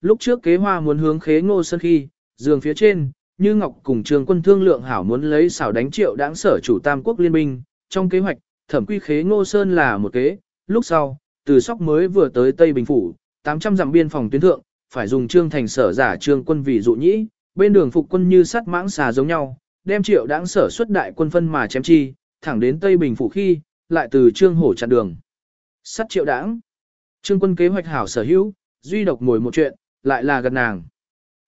lúc trước kế hoa muốn hướng khế ngô sơn khi, giường phía trên, như Ngọc cùng trường quân thương lượng hảo muốn lấy xảo đánh triệu đáng sở chủ tam quốc liên minh, trong kế hoạch, thẩm quy khế ngô sơn là một kế, lúc sau, từ sóc mới vừa tới Tây Bình Phủ, 800 dặm biên phòng tuyến thượng, phải dùng trương thành sở giả trương quân vì dụ nhĩ, bên đường phục quân như sắt mãng xà giống nhau, đem triệu đáng sở xuất đại quân phân mà chém chi, thẳng đến Tây Bình Phủ khi, lại từ trương hổ chặn đường. Sắt triệu đáng. Trương quân kế hoạch hảo sở hữu, duy độc ngồi một chuyện, lại là gần nàng.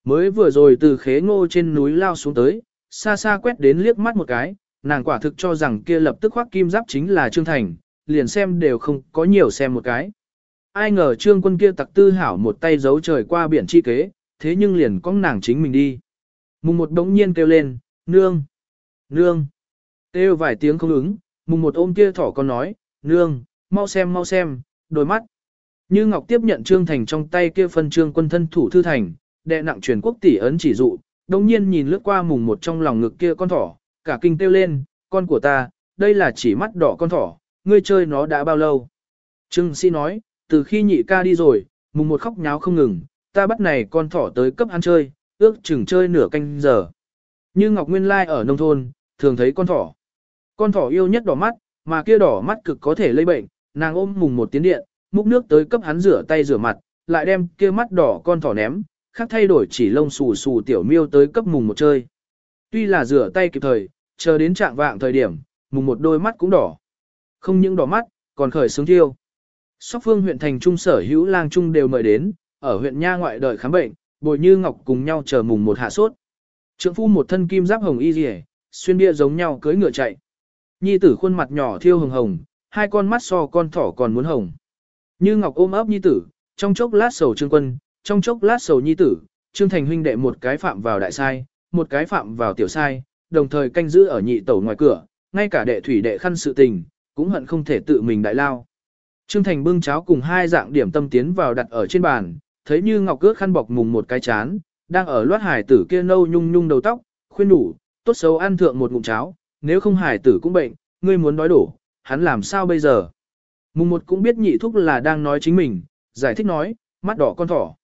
Mới vừa rồi từ khế ngô trên núi lao xuống tới, xa xa quét đến liếc mắt một cái, nàng quả thực cho rằng kia lập tức khoác kim giáp chính là Trương Thành, liền xem đều không có nhiều xem một cái. Ai ngờ Trương quân kia tặc tư hảo một tay giấu trời qua biển chi kế, thế nhưng liền có nàng chính mình đi. Mùng một đống nhiên kêu lên, nương, nương. Kêu vài tiếng không ứng, mùng một ôm kia thỏ con nói, nương, mau xem mau xem, đôi mắt. Như Ngọc tiếp nhận Trương Thành trong tay kia phân trương quân thân thủ thư thành, đệ nặng truyền quốc tỷ ấn chỉ dụ, đồng nhiên nhìn lướt qua mùng một trong lòng ngực kia con thỏ, cả kinh kêu lên, con của ta, đây là chỉ mắt đỏ con thỏ, ngươi chơi nó đã bao lâu. Trương Sĩ nói, từ khi nhị ca đi rồi, mùng một khóc nháo không ngừng, ta bắt này con thỏ tới cấp ăn chơi, ước chừng chơi nửa canh giờ. Như Ngọc Nguyên Lai ở nông thôn, thường thấy con thỏ. Con thỏ yêu nhất đỏ mắt, mà kia đỏ mắt cực có thể lây bệnh, nàng ôm mùng một tiến điện, múc nước tới cấp hắn rửa tay rửa mặt, lại đem kia mắt đỏ con thỏ ném, khác thay đổi chỉ lông xù xù tiểu miêu tới cấp mùng một chơi. Tuy là rửa tay kịp thời, chờ đến trạng vạng thời điểm, mùng một đôi mắt cũng đỏ. Không những đỏ mắt, còn khởi sướng thiêu. Sóc phương huyện thành trung sở hữu lang trung đều mời đến, ở huyện nha ngoại đợi khám bệnh, bồi như ngọc cùng nhau chờ mùng một hạ sốt. Trượng phu một thân kim giáp hồng y rìa, xuyên bia giống nhau cưới ngựa chạy. Nhi tử khuôn mặt nhỏ thiêu hồng hồng, hai con mắt so con thỏ còn muốn hồng. Như ngọc ôm ấp nhi tử, trong chốc lát sầu trương quân, trong chốc lát sầu nhi tử, trương thành huynh đệ một cái phạm vào đại sai, một cái phạm vào tiểu sai, đồng thời canh giữ ở nhị tẩu ngoài cửa, ngay cả đệ thủy đệ khăn sự tình, cũng hận không thể tự mình đại lao. Trương Thành bưng cháo cùng hai dạng điểm tâm tiến vào đặt ở trên bàn, thấy như ngọc cước khăn bọc mùng một cái chán, đang ở loát hải tử kia nâu nhung nhung đầu tóc, khuyên đủ, tốt xấu ăn thượng một ngụm cháo, nếu không hải tử cũng bệnh, ngươi muốn đói đổ, hắn làm sao bây giờ? Mùng một cũng biết nhị thúc là đang nói chính mình, giải thích nói, mắt đỏ con thỏ.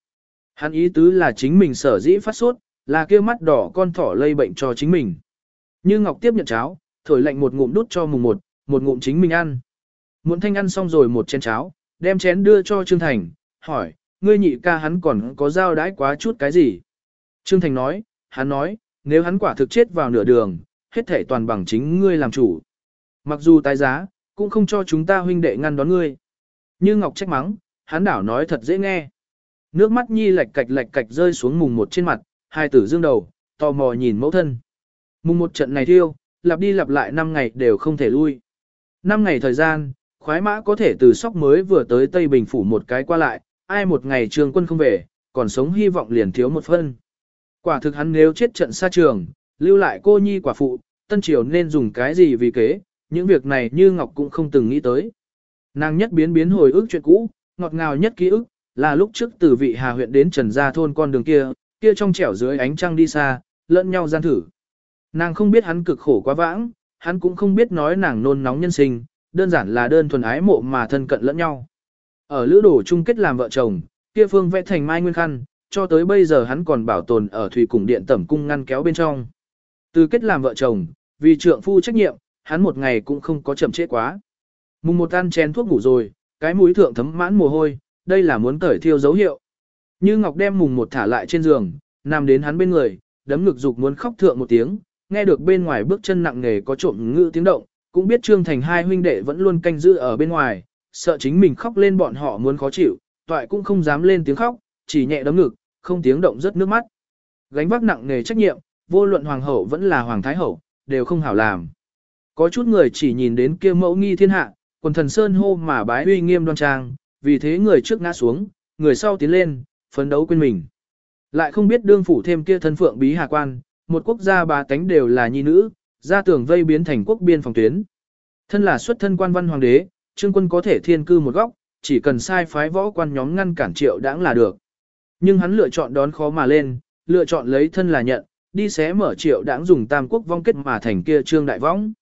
Hắn ý tứ là chính mình sở dĩ phát sốt, là kia mắt đỏ con thỏ lây bệnh cho chính mình. Như Ngọc tiếp nhận cháo, thổi lạnh một ngụm đút cho mùng một, một ngụm chính mình ăn. Muốn thanh ăn xong rồi một chén cháo, đem chén đưa cho Trương Thành, hỏi, ngươi nhị ca hắn còn có giao đãi quá chút cái gì? Trương Thành nói, hắn nói, nếu hắn quả thực chết vào nửa đường, hết thể toàn bằng chính ngươi làm chủ. Mặc dù tái giá, cũng không cho chúng ta huynh đệ ngăn đón ngươi. Như Ngọc trách mắng, hắn đảo nói thật dễ nghe. Nước mắt nhi lạch cạch lạch cạch rơi xuống mùng một trên mặt, hai tử dương đầu, tò mò nhìn mẫu thân. Mùng một trận này thiêu, lặp đi lặp lại 5 ngày đều không thể lui. 5 ngày thời gian, khoái mã có thể từ sóc mới vừa tới Tây Bình Phủ một cái qua lại, ai một ngày trường quân không về, còn sống hy vọng liền thiếu một phân. Quả thực hắn nếu chết trận xa trường, lưu lại cô nhi quả phụ, tân triều nên dùng cái gì vì kế, những việc này như Ngọc cũng không từng nghĩ tới. Nàng nhất biến biến hồi ức chuyện cũ, ngọt ngào nhất ký ức, là lúc trước từ vị Hà huyện đến Trần Gia thôn con đường kia, kia trong trẻo dưới ánh trăng đi xa, lẫn nhau gian thử. Nàng không biết hắn cực khổ quá vãng, hắn cũng không biết nói nàng nôn nóng nhân sinh, đơn giản là đơn thuần ái mộ mà thân cận lẫn nhau. Ở lữ đổ chung kết làm vợ chồng, kia phương vẽ thành mai nguyên khăn, cho tới bây giờ hắn còn bảo tồn ở thủy cùng điện tẩm cung ngăn kéo bên trong. Từ kết làm vợ chồng, vì trượng phu trách nhiệm, hắn một ngày cũng không có chậm trễ quá. Mùng một ăn chén thuốc ngủ rồi, cái mũi thượng thấm mãn mồ hôi, đây là muốn tởi thiêu dấu hiệu. Như Ngọc đem mùng một thả lại trên giường, nằm đến hắn bên người, đấm ngực dục muốn khóc thượng một tiếng, nghe được bên ngoài bước chân nặng nề có trộm ngữ tiếng động, cũng biết Trương Thành hai huynh đệ vẫn luôn canh giữ ở bên ngoài, sợ chính mình khóc lên bọn họ muốn khó chịu, toại cũng không dám lên tiếng khóc, chỉ nhẹ đấm ngực, không tiếng động rất nước mắt. Gánh vác nặng nề trách nhiệm, vô luận hoàng hậu vẫn là hoàng thái hậu, đều không hảo làm. Có chút người chỉ nhìn đến kia mẫu nghi thiên hạ, quần thần sơn hô mà bái uy nghiêm đoan trang, vì thế người trước ngã xuống, người sau tiến lên, phấn đấu quên mình. Lại không biết đương phủ thêm kia thân phượng bí hà quan, một quốc gia bà tánh đều là nhi nữ, ra tưởng vây biến thành quốc biên phòng tuyến. Thân là xuất thân quan văn hoàng đế, trương quân có thể thiên cư một góc, chỉ cần sai phái võ quan nhóm ngăn cản triệu đãng là được. Nhưng hắn lựa chọn đón khó mà lên, lựa chọn lấy thân là nhận, đi xé mở triệu đãng dùng tam quốc vong kết mà thành kia trương đại võng.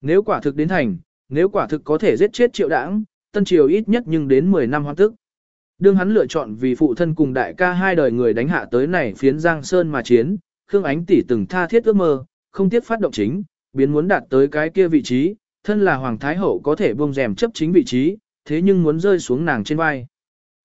Nếu quả thực đến thành, nếu quả thực có thể giết chết triệu đảng, tân triều ít nhất nhưng đến 10 năm hoang tức. Đương hắn lựa chọn vì phụ thân cùng đại ca hai đời người đánh hạ tới này phiến Giang Sơn mà chiến, Khương Ánh tỷ từng tha thiết ước mơ, không tiếc phát động chính, biến muốn đạt tới cái kia vị trí, thân là Hoàng Thái Hậu có thể buông rèm chấp chính vị trí, thế nhưng muốn rơi xuống nàng trên vai.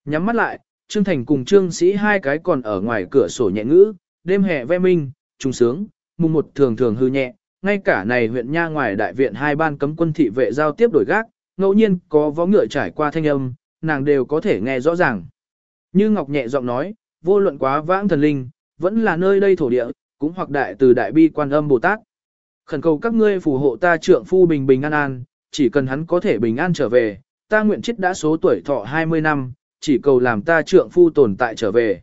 Nhắm mắt lại, Trương Thành cùng Trương Sĩ hai cái còn ở ngoài cửa sổ nhẹ ngữ, đêm hè ve minh, trùng sướng, mùng một thường thường hư nhẹ, ngay cả này huyện nha ngoài đại viện hai ban cấm quân thị vệ giao tiếp đổi gác, ngẫu nhiên có vó ngựa trải qua thanh âm, nàng đều có thể nghe rõ ràng. Như Ngọc nhẹ giọng nói, vô luận quá vãng thần linh, vẫn là nơi đây thổ địa, cũng hoặc đại từ đại bi quan âm Bồ Tát. Khẩn cầu các ngươi phù hộ ta trượng phu bình bình an an, chỉ cần hắn có thể bình an trở về, ta nguyện chết đã số tuổi thọ 20 năm, chỉ cầu làm ta trượng phu tồn tại trở về.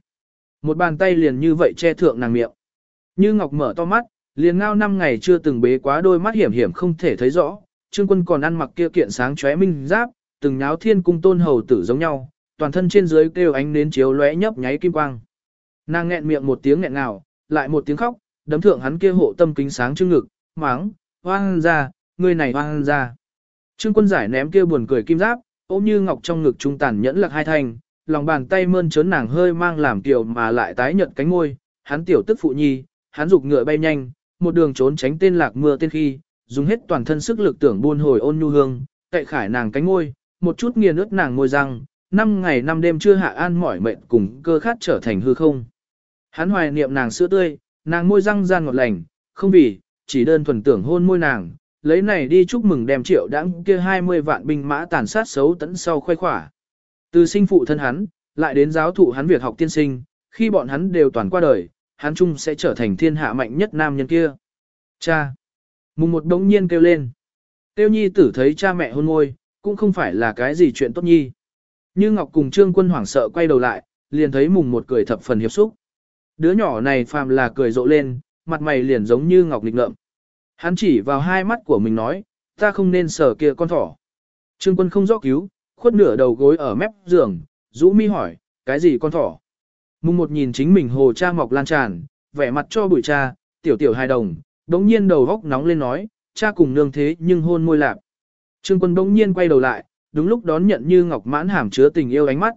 Một bàn tay liền như vậy che thượng nàng miệng. Như Ngọc mở to mắt, liền ngao năm ngày chưa từng bế quá đôi mắt hiểm hiểm không thể thấy rõ, Trương Quân còn ăn mặc kia kiện sáng chóe minh giáp, từng nháo thiên cung tôn hầu tử giống nhau, toàn thân trên dưới kêu ánh nến chiếu lóe nhấp nháy kim quang. Nàng nghẹn miệng một tiếng nghẹn ngào, lại một tiếng khóc, đấm thượng hắn kia hộ tâm kính sáng trương ngực, máng, hoang ra, người này hoang ra. Trương quân giải ném kia buồn cười kim giáp, ôm như ngọc trong ngực trung tàn nhẫn lạc hai thành, lòng bàn tay mơn trớn nàng hơi mang làm tiểu mà lại tái nhợt cánh môi, hắn tiểu tức phụ nhi, hắn dục ngựa bay nhanh, một đường trốn tránh tên lạc mưa tên khi, dùng hết toàn thân sức lực tưởng buôn hồi ôn nhu hương, cậy khải nàng cánh ngôi một chút nghiền ướt nàng môi răng, năm ngày năm đêm chưa hạ an mỏi mệt cùng cơ khát trở thành hư không. Hắn hoài niệm nàng sữa tươi, nàng môi răng gian ngọt lành, không vì, chỉ đơn thuần tưởng hôn môi nàng, lấy này đi chúc mừng đem triệu đãng kia 20 vạn binh mã tàn sát xấu tấn sau khoai khỏa. Từ sinh phụ thân hắn, lại đến giáo thụ hắn việc học tiên sinh, khi bọn hắn đều toàn qua đời, hắn chung sẽ trở thành thiên hạ mạnh nhất nam nhân kia. Cha! Mùng một đống nhiên kêu lên. Tiêu nhi tử thấy cha mẹ hôn ngôi, cũng không phải là cái gì chuyện tốt nhi. Như Ngọc cùng Trương Quân hoảng sợ quay đầu lại, liền thấy mùng một cười thập phần hiệp xúc. Đứa nhỏ này phàm là cười rộ lên, mặt mày liền giống như Ngọc nghịch ngợm. Hắn chỉ vào hai mắt của mình nói, ta không nên sờ kia con thỏ. Trương Quân không rõ cứu, khuất nửa đầu gối ở mép giường, rũ mi hỏi, cái gì con thỏ? Mùng một nhìn chính mình hồ cha mọc lan tràn, vẻ mặt cho bụi cha, tiểu tiểu hài đồng, đống nhiên đầu góc nóng lên nói, cha cùng nương thế nhưng hôn môi lạp. Trương quân đống nhiên quay đầu lại, đúng lúc đón nhận như ngọc mãn hàm chứa tình yêu ánh mắt.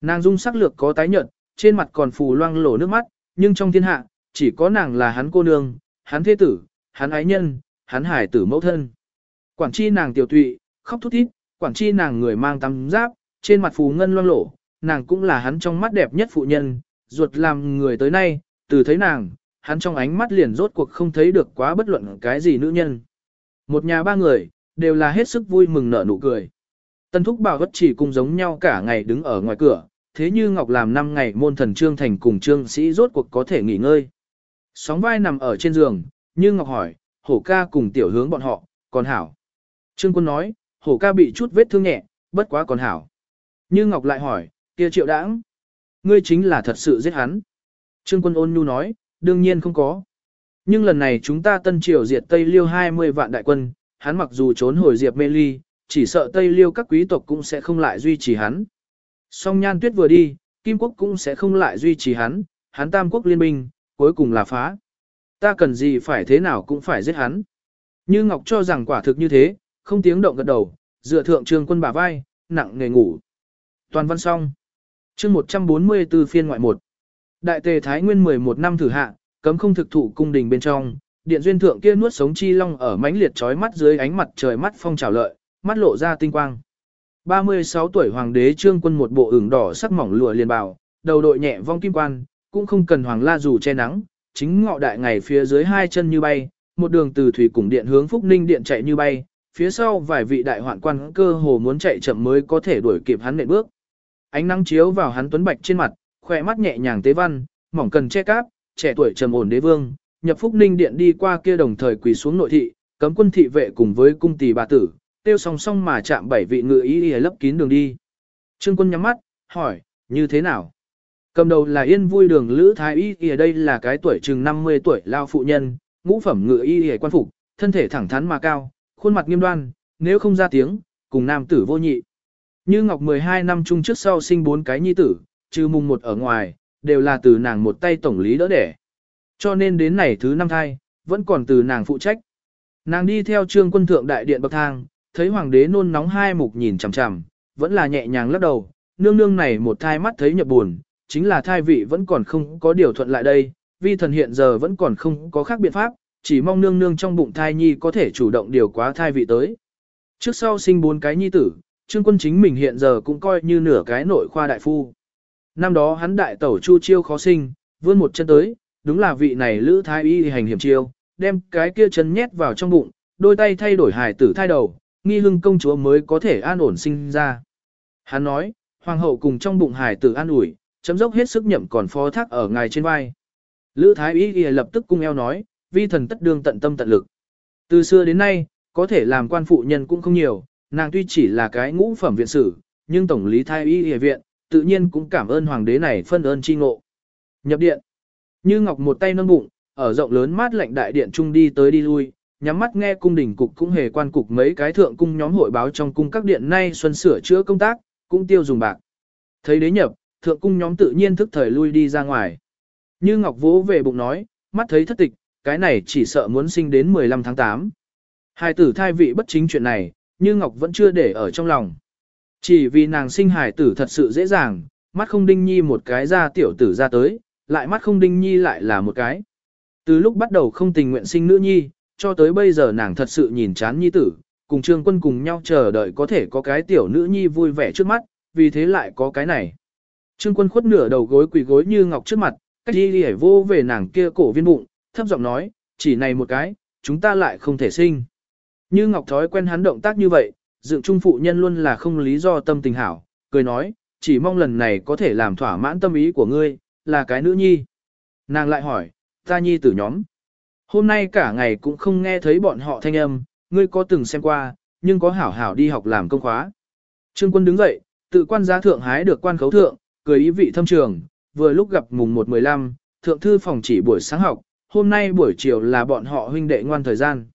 Nàng dung sắc lược có tái nhợt, trên mặt còn phù loang lổ nước mắt, nhưng trong thiên hạ, chỉ có nàng là hắn cô nương, hắn thế tử, hắn ái nhân, hắn hải tử mẫu thân. Quản chi nàng tiểu tụy, khóc thút thít, quản chi nàng người mang tắm giáp, trên mặt phù ngân loang lổ, nàng cũng là hắn trong mắt đẹp nhất phụ nhân, ruột làm người tới nay, từ thấy nàng, hắn trong ánh mắt liền rốt cuộc không thấy được quá bất luận cái gì nữ nhân. Một nhà ba người, đều là hết sức vui mừng nở nụ cười. Tân thúc bảo bất chỉ cùng giống nhau cả ngày đứng ở ngoài cửa, thế như Ngọc làm năm ngày môn thần trương thành cùng trương sĩ rốt cuộc có thể nghỉ ngơi. Sóng vai nằm ở trên giường, như Ngọc hỏi, hổ ca cùng tiểu hướng bọn họ, còn hảo. Trương quân nói, hổ ca bị chút vết thương nhẹ, bất quá còn hảo. Như Ngọc lại hỏi, kia triệu đãng, ngươi chính là thật sự giết hắn. Trương quân ôn nhu nói, đương nhiên không có. Nhưng lần này chúng ta tân triều diệt Tây Liêu 20 vạn đại quân, hắn mặc dù trốn hồi diệp mê ly, chỉ sợ Tây Liêu các quý tộc cũng sẽ không lại duy trì hắn. Song nhan tuyết vừa đi, Kim quốc cũng sẽ không lại duy trì hắn, hắn tam quốc liên minh, cuối cùng là phá. Ta cần gì phải thế nào cũng phải giết hắn. Như Ngọc cho rằng quả thực như thế, không tiếng động gật đầu, dựa thượng trương quân bả vai, nặng nghề ngủ. Toàn văn xong chương 144 phiên ngoại 1. Đại tề Thái Nguyên 11 năm thử hạ, cấm không thực thụ cung đình bên trong, điện duyên thượng kia nuốt sống chi long ở mãnh liệt chói mắt dưới ánh mặt trời mắt phong trào lợi, mắt lộ ra tinh quang. 36 tuổi hoàng đế trương quân một bộ ửng đỏ sắc mỏng lụa liền bào, đầu đội nhẹ vong kim quan, cũng không cần hoàng la dù che nắng, chính ngọ đại ngày phía dưới hai chân như bay, một đường từ thủy cùng điện hướng Phúc Ninh điện chạy như bay, phía sau vài vị đại hoạn quan cơ hồ muốn chạy chậm mới có thể đuổi kịp hắn nện bước. Ánh nắng chiếu vào hắn tuấn bạch trên mặt, khỏe mắt nhẹ nhàng tế văn, mỏng cần che cáp, trẻ tuổi trầm ổn đế vương, nhập Phúc Ninh điện đi qua kia đồng thời quỳ xuống nội thị, cấm quân thị vệ cùng với cung tỷ bà tử, tiêu song song mà chạm bảy vị ngự ý y lấp kín đường đi. Trương quân nhắm mắt, hỏi, như thế nào? Cầm đầu là yên vui đường Lữ Thái Y Y đây là cái tuổi chừng 50 tuổi lao phụ nhân, ngũ phẩm ngự y y quan phục, thân thể thẳng thắn mà cao, khuôn mặt nghiêm đoan, nếu không ra tiếng, cùng nam tử vô nhị. Như Ngọc 12 năm chung trước sau sinh bốn cái nhi tử, trừ mùng một ở ngoài, đều là từ nàng một tay tổng lý đỡ đẻ. Cho nên đến này thứ năm thai, vẫn còn từ nàng phụ trách. Nàng đi theo trương quân thượng đại điện bậc thang, thấy hoàng đế nôn nóng hai mục nhìn chằm chằm, vẫn là nhẹ nhàng lắc đầu, nương nương này một thai mắt thấy nhập buồn, chính là thai vị vẫn còn không có điều thuận lại đây, vi thần hiện giờ vẫn còn không có khác biện pháp, chỉ mong nương nương trong bụng thai nhi có thể chủ động điều quá thai vị tới. Trước sau sinh bốn cái nhi tử, trương quân chính mình hiện giờ cũng coi như nửa cái nội khoa đại phu. Năm đó hắn đại tẩu chu chiêu khó sinh, vươn một chân tới, đúng là vị này lữ thái y hành hiểm chiêu, đem cái kia chân nhét vào trong bụng, đôi tay thay đổi hài tử thai đầu, nghi hưng công chúa mới có thể an ổn sinh ra. Hắn nói, hoàng hậu cùng trong bụng hài tử an ủi, chấm dốc hết sức nhậm còn phó thác ở ngài trên vai. Lữ thái y lập tức cung eo nói, vi thần tất đương tận tâm tận lực. Từ xưa đến nay, có thể làm quan phụ nhân cũng không nhiều, nàng tuy chỉ là cái ngũ phẩm viện sử, nhưng tổng lý thái y y viện, tự nhiên cũng cảm ơn hoàng đế này phân ơn chi ngộ. Nhập điện. Như Ngọc một tay nâng bụng, ở rộng lớn mát lạnh đại điện trung đi tới đi lui, nhắm mắt nghe cung đình cục cũng hề quan cục mấy cái thượng cung nhóm hội báo trong cung các điện nay xuân sửa chữa công tác, cũng tiêu dùng bạc. Thấy đế nhập, thượng cung nhóm tự nhiên thức thời lui đi ra ngoài. Như Ngọc vỗ về bụng nói, mắt thấy thất tịch, cái này chỉ sợ muốn sinh đến 15 tháng 8. Hai tử thai vị bất chính chuyện này, như Ngọc vẫn chưa để ở trong lòng. Chỉ vì nàng sinh hài tử thật sự dễ dàng, mắt không đinh nhi một cái ra tiểu tử ra tới, lại mắt không đinh nhi lại là một cái. Từ lúc bắt đầu không tình nguyện sinh nữ nhi, cho tới bây giờ nàng thật sự nhìn chán nhi tử, cùng trương quân cùng nhau chờ đợi có thể có cái tiểu nữ nhi vui vẻ trước mắt, vì thế lại có cái này. Trương quân khuất nửa đầu gối quỳ gối như ngọc trước mặt, cách đi hề vô về nàng kia cổ viên bụng, thấp giọng nói, chỉ này một cái, chúng ta lại không thể sinh. Như ngọc thói quen hắn động tác như vậy, dựng trung phụ nhân luôn là không lý do tâm tình hảo, cười nói, chỉ mong lần này có thể làm thỏa mãn tâm ý của ngươi, là cái nữ nhi. Nàng lại hỏi, ta nhi tử nhóm. Hôm nay cả ngày cũng không nghe thấy bọn họ thanh âm, ngươi có từng xem qua, nhưng có hảo hảo đi học làm công khóa. Trương quân đứng dậy, tự quan giá thượng hái được quan khấu thượng, cười ý vị thâm trường, vừa lúc gặp mùng 1-15, thượng thư phòng chỉ buổi sáng học, hôm nay buổi chiều là bọn họ huynh đệ ngoan thời gian.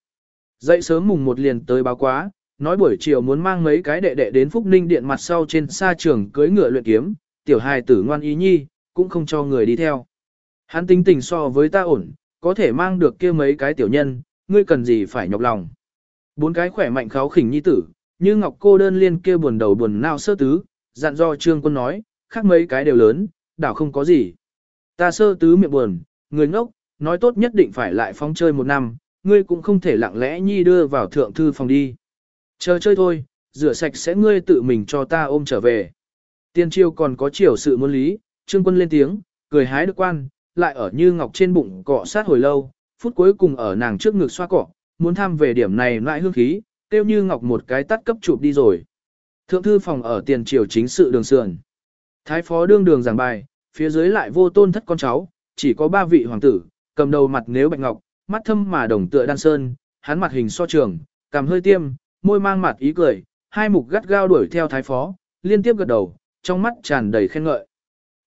Dậy sớm mùng một liền tới báo quá, nói buổi chiều muốn mang mấy cái đệ đệ đến Phúc Ninh điện mặt sau trên xa trường cưới ngựa luyện kiếm, tiểu hài tử ngoan ý nhi, cũng không cho người đi theo. Hắn tính tình so với ta ổn, có thể mang được kia mấy cái tiểu nhân, ngươi cần gì phải nhọc lòng. Bốn cái khỏe mạnh kháo khỉnh nhi tử, như ngọc cô đơn liên kia buồn đầu buồn nao sơ tứ, dặn do trương quân nói, khác mấy cái đều lớn, đảo không có gì. Ta sơ tứ miệng buồn, người ngốc, nói tốt nhất định phải lại phóng chơi một năm, ngươi cũng không thể lặng lẽ nhi đưa vào thượng thư phòng đi. Chờ chơi thôi, rửa sạch sẽ ngươi tự mình cho ta ôm trở về. Tiên triều còn có chiều sự muốn lý, trương quân lên tiếng, cười hái được quan, lại ở như ngọc trên bụng cọ sát hồi lâu, phút cuối cùng ở nàng trước ngực xoa cọ, muốn tham về điểm này lại hương khí, tiêu như ngọc một cái tắt cấp chụp đi rồi. Thượng thư phòng ở tiền triều chính sự đường sườn. Thái phó đương đường giảng bài, phía dưới lại vô tôn thất con cháu, chỉ có ba vị hoàng tử, cầm đầu mặt nếu bạch ngọc, mắt thâm mà đồng tựa đan sơn, hắn mặt hình so trường, cằm hơi tiêm, môi mang mặt ý cười, hai mục gắt gao đuổi theo thái phó, liên tiếp gật đầu, trong mắt tràn đầy khen ngợi.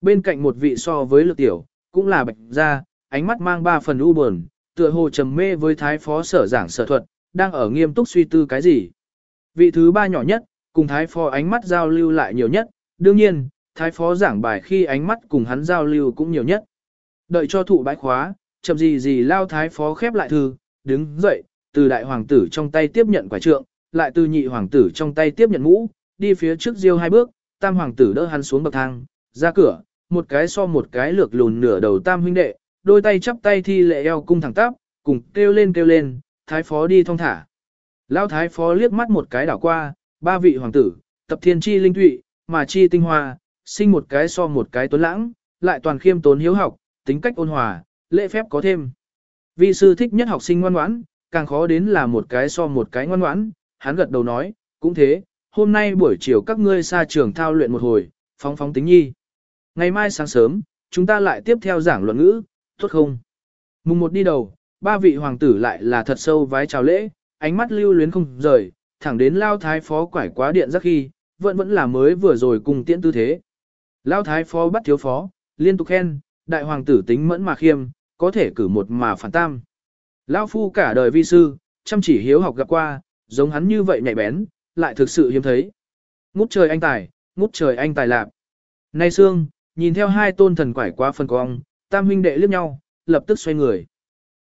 Bên cạnh một vị so với lực tiểu, cũng là bạch gia, ánh mắt mang ba phần u buồn, tựa hồ trầm mê với thái phó sở giảng sở thuật, đang ở nghiêm túc suy tư cái gì. Vị thứ ba nhỏ nhất, cùng thái phó ánh mắt giao lưu lại nhiều nhất, đương nhiên, thái phó giảng bài khi ánh mắt cùng hắn giao lưu cũng nhiều nhất. Đợi cho thụ bãi khóa, chậm gì gì lao thái phó khép lại thư, đứng dậy, từ đại hoàng tử trong tay tiếp nhận quả trượng, lại từ nhị hoàng tử trong tay tiếp nhận mũ, đi phía trước diêu hai bước, tam hoàng tử đỡ hắn xuống bậc thang, ra cửa, một cái so một cái lược lùn nửa đầu tam huynh đệ, đôi tay chắp tay thi lệ eo cung thẳng tắp, cùng kêu lên kêu lên, thái phó đi thong thả. Lão thái phó liếc mắt một cái đảo qua, ba vị hoàng tử, tập thiên chi linh tụy, mà chi tinh hoa, sinh một cái so một cái tuấn lãng, lại toàn khiêm tốn hiếu học, tính cách ôn hòa, lễ phép có thêm. Vi sư thích nhất học sinh ngoan ngoãn, càng khó đến là một cái so một cái ngoan ngoãn, hắn gật đầu nói, cũng thế, hôm nay buổi chiều các ngươi xa trường thao luyện một hồi, phóng phóng tính nhi. Ngày mai sáng sớm, chúng ta lại tiếp theo giảng luận ngữ, tốt không? Mùng một đi đầu, ba vị hoàng tử lại là thật sâu vái chào lễ, ánh mắt lưu luyến không rời, thẳng đến lao thái phó quải quá điện giác khi, vẫn vẫn là mới vừa rồi cùng tiễn tư thế. Lao thái phó bắt thiếu phó, liên tục khen, đại hoàng tử tính mẫn mà khiêm, có thể cử một mà phản tam. lão phu cả đời vi sư, chăm chỉ hiếu học gặp qua, giống hắn như vậy nhạy bén, lại thực sự hiếm thấy. Ngút trời anh tài, ngút trời anh tài lạp Nay xương, nhìn theo hai tôn thần quải qua phân cong, tam huynh đệ liếc nhau, lập tức xoay người.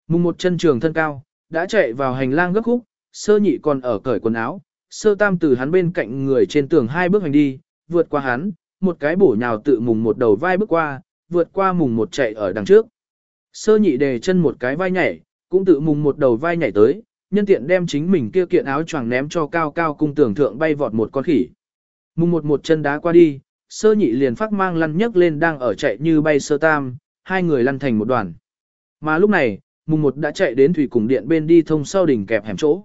Mùng một chân trường thân cao, đã chạy vào hành lang gấp khúc, sơ nhị còn ở cởi quần áo, sơ tam từ hắn bên cạnh người trên tường hai bước hành đi, vượt qua hắn, một cái bổ nhào tự mùng một đầu vai bước qua, vượt qua mùng một chạy ở đằng trước. Sơ nhị đề chân một cái vai nhảy, cũng tự mùng một đầu vai nhảy tới, nhân tiện đem chính mình kia kiện áo choàng ném cho cao cao cung tưởng thượng bay vọt một con khỉ. Mùng một một chân đá qua đi, sơ nhị liền phát mang lăn nhấc lên đang ở chạy như bay sơ tam, hai người lăn thành một đoàn. Mà lúc này, mùng một đã chạy đến thủy cùng điện bên đi thông sau đỉnh kẹp hẻm chỗ.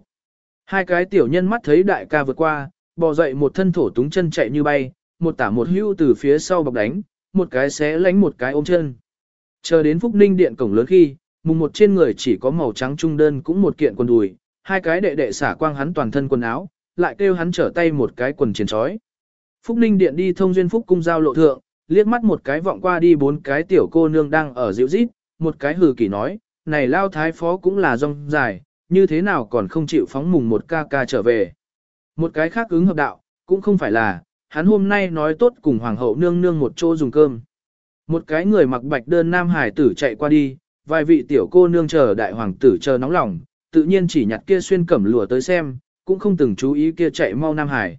Hai cái tiểu nhân mắt thấy đại ca vượt qua, bò dậy một thân thổ túng chân chạy như bay, một tả một hưu từ phía sau bọc đánh, một cái xé lánh một cái ôm chân. Chờ đến Phúc Ninh điện cổng lớn khi, mùng một trên người chỉ có màu trắng trung đơn cũng một kiện quần đùi, hai cái đệ đệ xả quang hắn toàn thân quần áo, lại kêu hắn trở tay một cái quần chiến trói. Phúc Ninh điện đi thông duyên Phúc cung giao lộ thượng, liếc mắt một cái vọng qua đi bốn cái tiểu cô nương đang ở dịu rít, một cái hừ kỳ nói, này lao thái phó cũng là rong dài, như thế nào còn không chịu phóng mùng một ca ca trở về. Một cái khác ứng hợp đạo, cũng không phải là, hắn hôm nay nói tốt cùng hoàng hậu nương nương một chỗ dùng cơm. Một cái người mặc bạch đơn nam hải tử chạy qua đi, vài vị tiểu cô nương chờ đại hoàng tử chờ nóng lòng, tự nhiên chỉ nhặt kia xuyên cẩm lụa tới xem, cũng không từng chú ý kia chạy mau nam hải.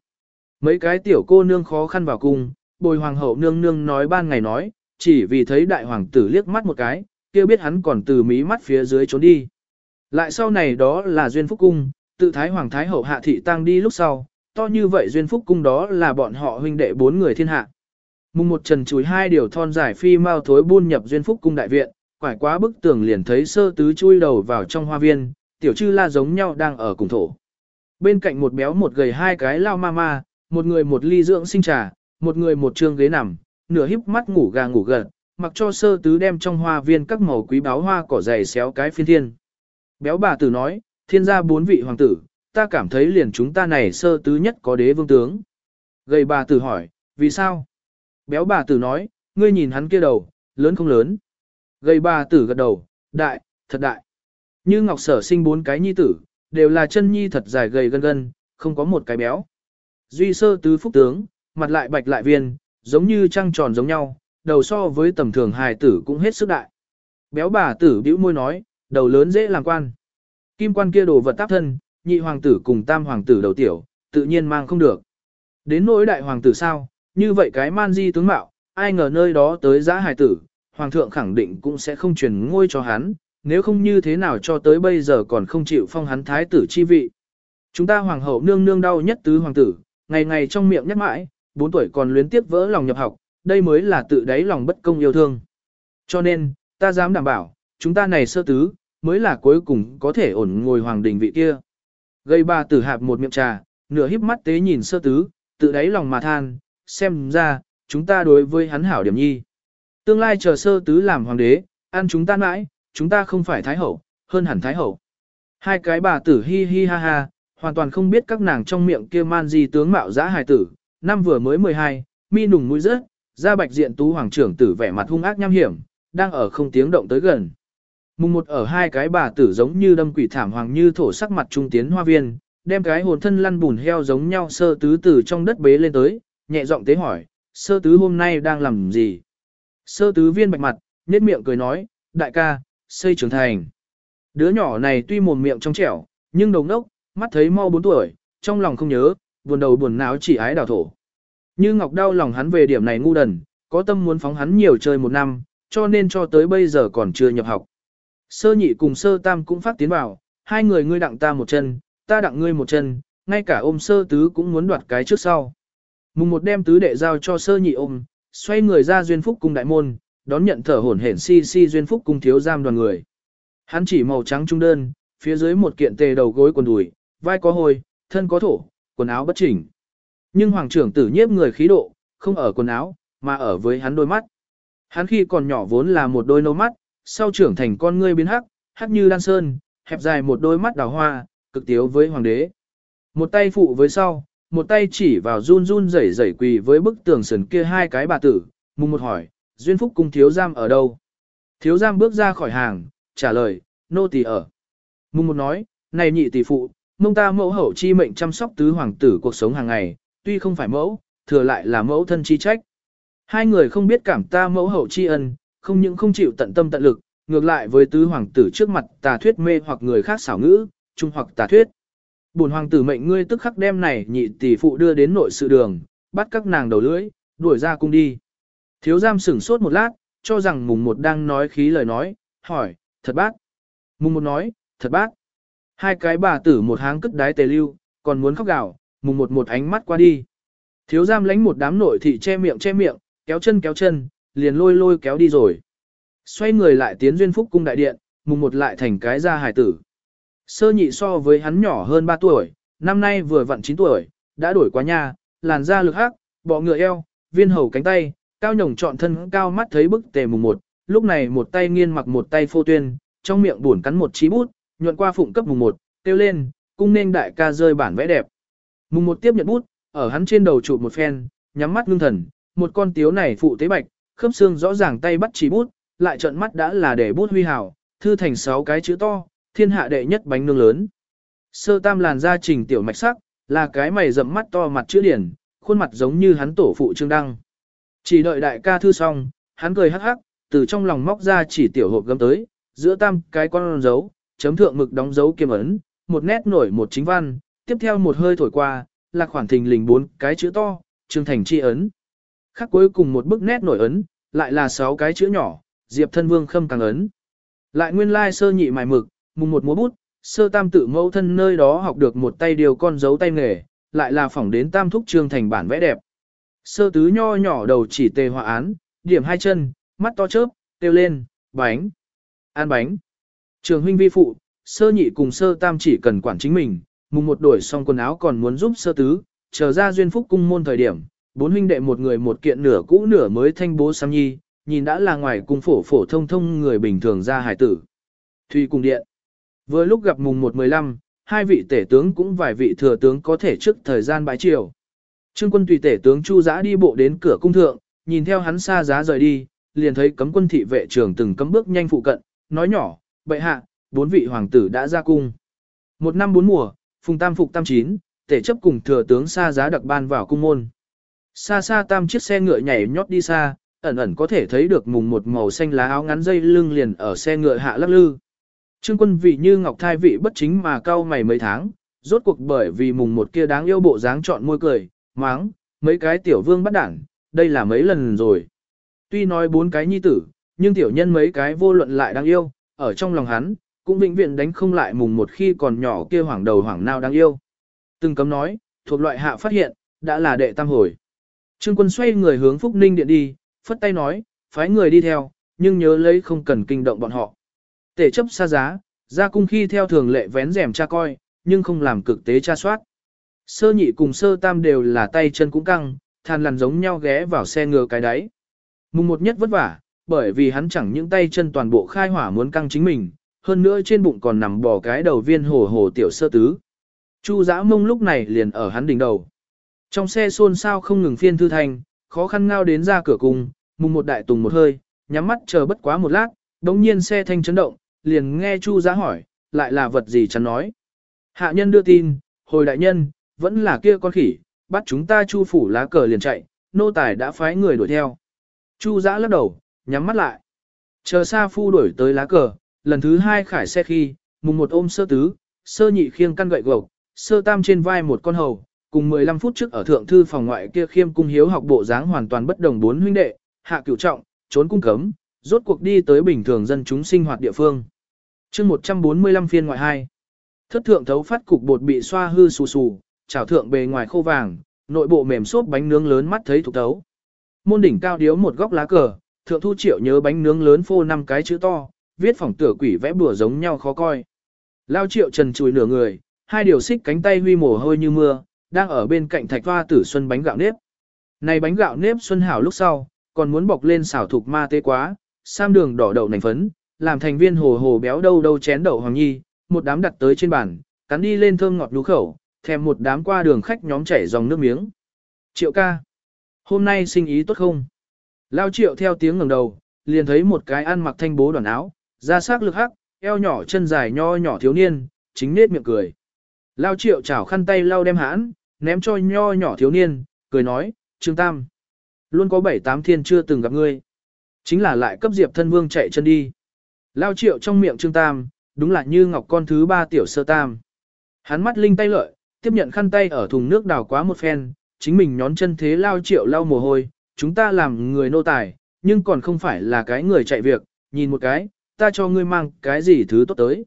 Mấy cái tiểu cô nương khó khăn vào cung, bồi hoàng hậu nương nương nói ban ngày nói, chỉ vì thấy đại hoàng tử liếc mắt một cái, kia biết hắn còn từ mí mắt phía dưới trốn đi. Lại sau này đó là duyên phúc cung, tự thái hoàng thái hậu hạ thị tăng đi lúc sau, to như vậy duyên phúc cung đó là bọn họ huynh đệ bốn người thiên hạ. Mùng một trần chuối hai điều thon dài phi mau thối buôn nhập duyên phúc cung đại viện, quải quá bức tường liền thấy sơ tứ chui đầu vào trong hoa viên, tiểu chư la giống nhau đang ở cùng thổ. Bên cạnh một béo một gầy hai cái lao ma ma, một người một ly dưỡng sinh trà, một người một trương ghế nằm, nửa híp mắt ngủ gà ngủ gật, mặc cho sơ tứ đem trong hoa viên các màu quý báo hoa cỏ dày xéo cái phiên thiên. Béo bà tử nói, thiên gia bốn vị hoàng tử, ta cảm thấy liền chúng ta này sơ tứ nhất có đế vương tướng. Gầy bà tử hỏi, vì sao? Béo bà tử nói, ngươi nhìn hắn kia đầu, lớn không lớn. Gầy bà tử gật đầu, đại, thật đại. Như ngọc sở sinh bốn cái nhi tử, đều là chân nhi thật dài gầy gân gân, không có một cái béo. Duy sơ tứ phúc tướng, mặt lại bạch lại viên, giống như trăng tròn giống nhau, đầu so với tầm thường hài tử cũng hết sức đại. Béo bà tử bĩu môi nói, đầu lớn dễ làm quan. Kim quan kia đồ vật tác thân, nhị hoàng tử cùng tam hoàng tử đầu tiểu, tự nhiên mang không được. Đến nỗi đại hoàng tử sao, như vậy cái man di tướng mạo, ai ngờ nơi đó tới giã hài tử, hoàng thượng khẳng định cũng sẽ không truyền ngôi cho hắn, nếu không như thế nào cho tới bây giờ còn không chịu phong hắn thái tử chi vị. Chúng ta hoàng hậu nương nương đau nhất tứ hoàng tử, ngày ngày trong miệng nhắc mãi, 4 tuổi còn luyến tiếp vỡ lòng nhập học, đây mới là tự đáy lòng bất công yêu thương. Cho nên, ta dám đảm bảo, chúng ta này sơ tứ, mới là cuối cùng có thể ổn ngồi hoàng đình vị kia. Gây ba tử hạp một miệng trà, nửa híp mắt tế nhìn sơ tứ, tự đáy lòng mà than, xem ra, chúng ta đối với hắn hảo điểm nhi. Tương lai chờ sơ tứ làm hoàng đế, ăn chúng ta mãi, chúng ta không phải thái hậu, hơn hẳn thái hậu. Hai cái bà tử hi hi ha ha, hoàn toàn không biết các nàng trong miệng kia man di tướng mạo giã hài tử, năm vừa mới 12, mi nùng mũi rớt, da bạch diện tú hoàng trưởng tử vẻ mặt hung ác nham hiểm, đang ở không tiếng động tới gần. Mùng một ở hai cái bà tử giống như đâm quỷ thảm hoàng như thổ sắc mặt trung tiến hoa viên, đem cái hồn thân lăn bùn heo giống nhau sơ tứ tử trong đất bế lên tới, nhẹ giọng tế hỏi, sơ tứ hôm nay đang làm gì? Sơ tứ viên bạch mặt, nhếch miệng cười nói, đại ca, xây trưởng thành. Đứa nhỏ này tuy mồm miệng trong trẻo, nhưng đồng đốc, mắt thấy mau 4 tuổi, trong lòng không nhớ, buồn đầu buồn não chỉ ái đào thổ. Như Ngọc đau lòng hắn về điểm này ngu đần, có tâm muốn phóng hắn nhiều chơi một năm, cho nên cho tới bây giờ còn chưa nhập học. Sơ nhị cùng sơ tam cũng phát tiến vào, hai người ngươi đặng ta một chân, ta đặng ngươi một chân, ngay cả ôm sơ tứ cũng muốn đoạt cái trước sau. Mùng một đem tứ đệ giao cho sơ nhị ôm, xoay người ra duyên phúc cung đại môn, đón nhận thở hổn hển si si duyên phúc cung thiếu giam đoàn người. Hắn chỉ màu trắng trung đơn, phía dưới một kiện tề đầu gối quần đùi, vai có hồi, thân có thổ, quần áo bất chỉnh. Nhưng hoàng trưởng tử nhiếp người khí độ, không ở quần áo, mà ở với hắn đôi mắt. Hắn khi còn nhỏ vốn là một đôi nâu mắt, sau trưởng thành con ngươi biến hắc, hắc như đan sơn, hẹp dài một đôi mắt đào hoa, cực tiếu với hoàng đế. Một tay phụ với sau, một tay chỉ vào run run rẩy rẩy quỳ với bức tường sườn kia hai cái bà tử, mùng một hỏi, duyên phúc cung thiếu giam ở đâu? Thiếu giam bước ra khỏi hàng, trả lời, nô tỳ ở. Mùng một nói, này nhị tỷ phụ, mông ta mẫu hậu chi mệnh chăm sóc tứ hoàng tử cuộc sống hàng ngày, tuy không phải mẫu, thừa lại là mẫu thân chi trách. Hai người không biết cảm ta mẫu hậu chi ân, không những không chịu tận tâm tận lực, ngược lại với tứ hoàng tử trước mặt tà thuyết mê hoặc người khác xảo ngữ, trung hoặc tà thuyết. Bổn hoàng tử mệnh ngươi tức khắc đem này nhị tỷ phụ đưa đến nội sự đường, bắt các nàng đầu lưỡi, đuổi ra cung đi. Thiếu giam sửng sốt một lát, cho rằng mùng một đang nói khí lời nói, hỏi, thật bác. Mùng một nói, thật bác. Hai cái bà tử một háng cất đái tề lưu, còn muốn khóc gào, mùng một một ánh mắt qua đi. Thiếu giam lánh một đám nội thị che miệng che miệng, kéo chân kéo chân, liền lôi lôi kéo đi rồi. Xoay người lại tiến duyên phúc cung đại điện, mùng một lại thành cái ra hải tử. Sơ nhị so với hắn nhỏ hơn 3 tuổi, năm nay vừa vặn 9 tuổi, đã đổi quá nha, làn da lực hắc, bọ ngựa eo, viên hầu cánh tay, cao nhồng trọn thân cao mắt thấy bức tề mùng một, lúc này một tay nghiên mặc một tay phô tuyên, trong miệng buồn cắn một chí bút, nhuận qua phụng cấp mùng một, kêu lên, cung nên đại ca rơi bản vẽ đẹp. Mùng một tiếp nhận bút, ở hắn trên đầu chụp một phen, nhắm mắt ngưng thần, một con tiếu này phụ tế bạch, khớp xương rõ ràng tay bắt chỉ bút, lại trợn mắt đã là để bút huy hào, thư thành sáu cái chữ to, thiên hạ đệ nhất bánh nướng lớn. Sơ tam làn da trình tiểu mạch sắc, là cái mày rậm mắt to mặt chữ điển, khuôn mặt giống như hắn tổ phụ Trương Đăng. Chỉ đợi đại ca thư xong, hắn cười hắc hắc, từ trong lòng móc ra chỉ tiểu hộp gấm tới, giữa tam cái con dấu, chấm thượng mực đóng dấu kiêm ấn, một nét nổi một chính văn, tiếp theo một hơi thổi qua, là khoảng thình lình bốn cái chữ to, Trương Thành chi ấn. Khác cuối cùng một bức nét nổi ấn, lại là sáu cái chữ nhỏ, Diệp thân vương khâm càng ấn. Lại nguyên lai sơ nhị mài mực, mùng một múa bút, sơ tam tự mẫu thân nơi đó học được một tay điều con dấu tay nghề, lại là phỏng đến tam thúc trương thành bản vẽ đẹp. Sơ tứ nho nhỏ đầu chỉ tề họa án, điểm hai chân, mắt to chớp, tiêu lên, bánh, ăn bánh. Trường huynh vi phụ, sơ nhị cùng sơ tam chỉ cần quản chính mình, mùng một đổi xong quần áo còn muốn giúp sơ tứ, chờ ra duyên phúc cung môn thời điểm, bốn huynh đệ một người một kiện nửa cũ nửa mới thanh bố xăm nhi, nhìn đã là ngoài cung phổ phổ thông thông người bình thường ra hải tử. Thùy cung điện. Vừa lúc gặp mùng 1-15, hai vị tể tướng cũng vài vị thừa tướng có thể trước thời gian bãi triều. Trương quân tùy tể tướng Chu Giã đi bộ đến cửa cung thượng, nhìn theo hắn xa giá rời đi, liền thấy cấm quân thị vệ trưởng từng cấm bước nhanh phụ cận, nói nhỏ, bệ hạ, bốn vị hoàng tử đã ra cung. Một năm bốn mùa, phùng tam phục tam chín, tể chấp cùng thừa tướng xa giá đặc ban vào cung môn. Xa xa tam chiếc xe ngựa nhảy nhót đi xa, ẩn ẩn có thể thấy được mùng một màu xanh lá áo ngắn dây lưng liền ở xe ngựa hạ lắc lư. Trương quân vị như ngọc thai vị bất chính mà cao mày mấy tháng, rốt cuộc bởi vì mùng một kia đáng yêu bộ dáng chọn môi cười, máng, mấy cái tiểu vương bắt đảng, đây là mấy lần rồi. Tuy nói bốn cái nhi tử, nhưng tiểu nhân mấy cái vô luận lại đáng yêu, ở trong lòng hắn, cũng vĩnh viễn đánh không lại mùng một khi còn nhỏ kia hoảng đầu hoảng nào đáng yêu. Từng cấm nói, thuộc loại hạ phát hiện, đã là đệ tam hồi. Trương quân xoay người hướng Phúc Ninh điện đi, phất tay nói, phái người đi theo, nhưng nhớ lấy không cần kinh động bọn họ. Tể chấp xa giá, ra cung khi theo thường lệ vén rèm tra coi, nhưng không làm cực tế tra soát. Sơ nhị cùng sơ tam đều là tay chân cũng căng, than lằn giống nhau ghé vào xe ngựa cái đáy. Mùng một nhất vất vả, bởi vì hắn chẳng những tay chân toàn bộ khai hỏa muốn căng chính mình, hơn nữa trên bụng còn nằm bò cái đầu viên hồ hồ tiểu sơ tứ. Chu dã mông lúc này liền ở hắn đỉnh đầu. Trong xe xôn xao không ngừng phiên thư thành, khó khăn ngao đến ra cửa cùng, mùng một đại tùng một hơi, nhắm mắt chờ bất quá một lát, đống nhiên xe thanh chấn động, liền nghe Chu giá hỏi, lại là vật gì chẳng nói. Hạ nhân đưa tin, hồi đại nhân, vẫn là kia con khỉ, bắt chúng ta Chu phủ lá cờ liền chạy, nô tài đã phái người đuổi theo. Chu Giá lắc đầu, nhắm mắt lại. Chờ Sa Phu đuổi tới lá cờ, lần thứ hai khải xe khi, mùng một ôm sơ tứ, sơ nhị khiêng căn gậy gộc, sơ tam trên vai một con hầu, cùng 15 phút trước ở thượng thư phòng ngoại kia khiêm cung hiếu học bộ dáng hoàn toàn bất đồng bốn huynh đệ, hạ cửu trọng, trốn cung cấm, rốt cuộc đi tới bình thường dân chúng sinh hoạt địa phương chương 145 phiên ngoại 2. Thất thượng thấu phát cục bột bị xoa hư xù xù, chảo thượng bề ngoài khô vàng, nội bộ mềm xốp bánh nướng lớn mắt thấy thuộc thấu. Môn đỉnh cao điếu một góc lá cờ, thượng thu triệu nhớ bánh nướng lớn phô năm cái chữ to, viết phòng tửa quỷ vẽ bùa giống nhau khó coi. Lao triệu trần chùi nửa người, hai điều xích cánh tay huy mồ hôi như mưa, đang ở bên cạnh thạch hoa tử xuân bánh gạo nếp. Này bánh gạo nếp xuân hảo lúc sau, còn muốn bọc lên xảo thục ma tế quá, sam đường đỏ đậu nành phấn, làm thành viên hồ hồ béo đâu đâu chén đậu hoàng nhi, một đám đặt tới trên bàn, cắn đi lên thơm ngọt lú khẩu, thèm một đám qua đường khách nhóm chảy dòng nước miếng. Triệu ca, hôm nay sinh ý tốt không? Lao triệu theo tiếng ngẩng đầu, liền thấy một cái ăn mặc thanh bố đoàn áo, da sắc lực hắc, eo nhỏ chân dài nho nhỏ thiếu niên, chính nết miệng cười. Lao triệu chảo khăn tay lau đem hãn, ném cho nho nhỏ thiếu niên, cười nói, Trương Tam. Luôn có bảy tám thiên chưa từng gặp ngươi. Chính là lại cấp diệp thân vương chạy chân đi. Lao triệu trong miệng Trương Tam, đúng là như ngọc con thứ ba tiểu sơ tam. Hắn mắt linh tay lợi, tiếp nhận khăn tay ở thùng nước đào quá một phen, chính mình nhón chân thế Lao triệu lau mồ hôi, chúng ta làm người nô tài, nhưng còn không phải là cái người chạy việc, nhìn một cái, ta cho ngươi mang cái gì thứ tốt tới.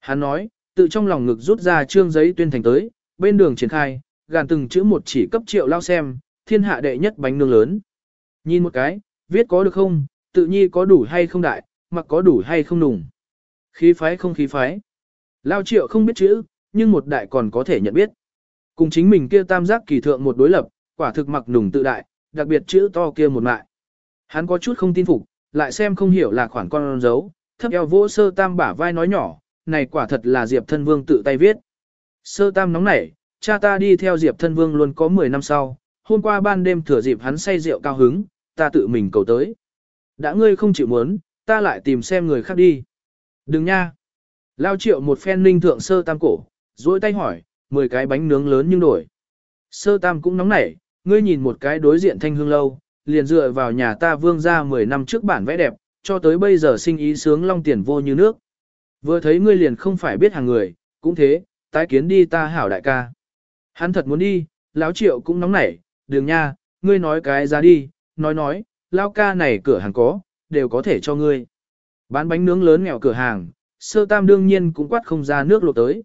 Hắn nói, tự trong lòng ngực rút ra trương giấy tuyên thành tới, bên đường triển khai, gàn từng chữ một chỉ cấp triệu lao xem, thiên hạ đệ nhất bánh nướng lớn. Nhìn một cái, viết có được không, tự nhi có đủ hay không đại, mặc có đủ hay không nùng. Khí phái không khí phái. Lao triệu không biết chữ, nhưng một đại còn có thể nhận biết. Cùng chính mình kia tam giác kỳ thượng một đối lập, quả thực mặc nùng tự đại, đặc biệt chữ to kia một mại. Hắn có chút không tin phục, lại xem không hiểu là khoản con dấu, thấp eo vỗ sơ tam bả vai nói nhỏ, này quả thật là Diệp thân vương tự tay viết. Sơ tam nóng nảy, cha ta đi theo Diệp thân vương luôn có 10 năm sau, hôm qua ban đêm thừa dịp hắn say rượu cao hứng, ta tự mình cầu tới. Đã ngươi không chịu muốn, ta lại tìm xem người khác đi. Đừng nha. Lao triệu một phen linh thượng sơ tam cổ, duỗi tay hỏi, 10 cái bánh nướng lớn nhưng đổi. Sơ tam cũng nóng nảy, ngươi nhìn một cái đối diện thanh hương lâu, liền dựa vào nhà ta vương ra 10 năm trước bản vẽ đẹp, cho tới bây giờ sinh ý sướng long tiền vô như nước. Vừa thấy ngươi liền không phải biết hàng người, cũng thế, tái kiến đi ta hảo đại ca. Hắn thật muốn đi, lão triệu cũng nóng nảy, đường nha, ngươi nói cái giá đi, nói nói, lão ca này cửa hàng có, đều có thể cho ngươi. Bán bánh nướng lớn nghèo cửa hàng, sơ tam đương nhiên cũng quát không ra nước lột tới.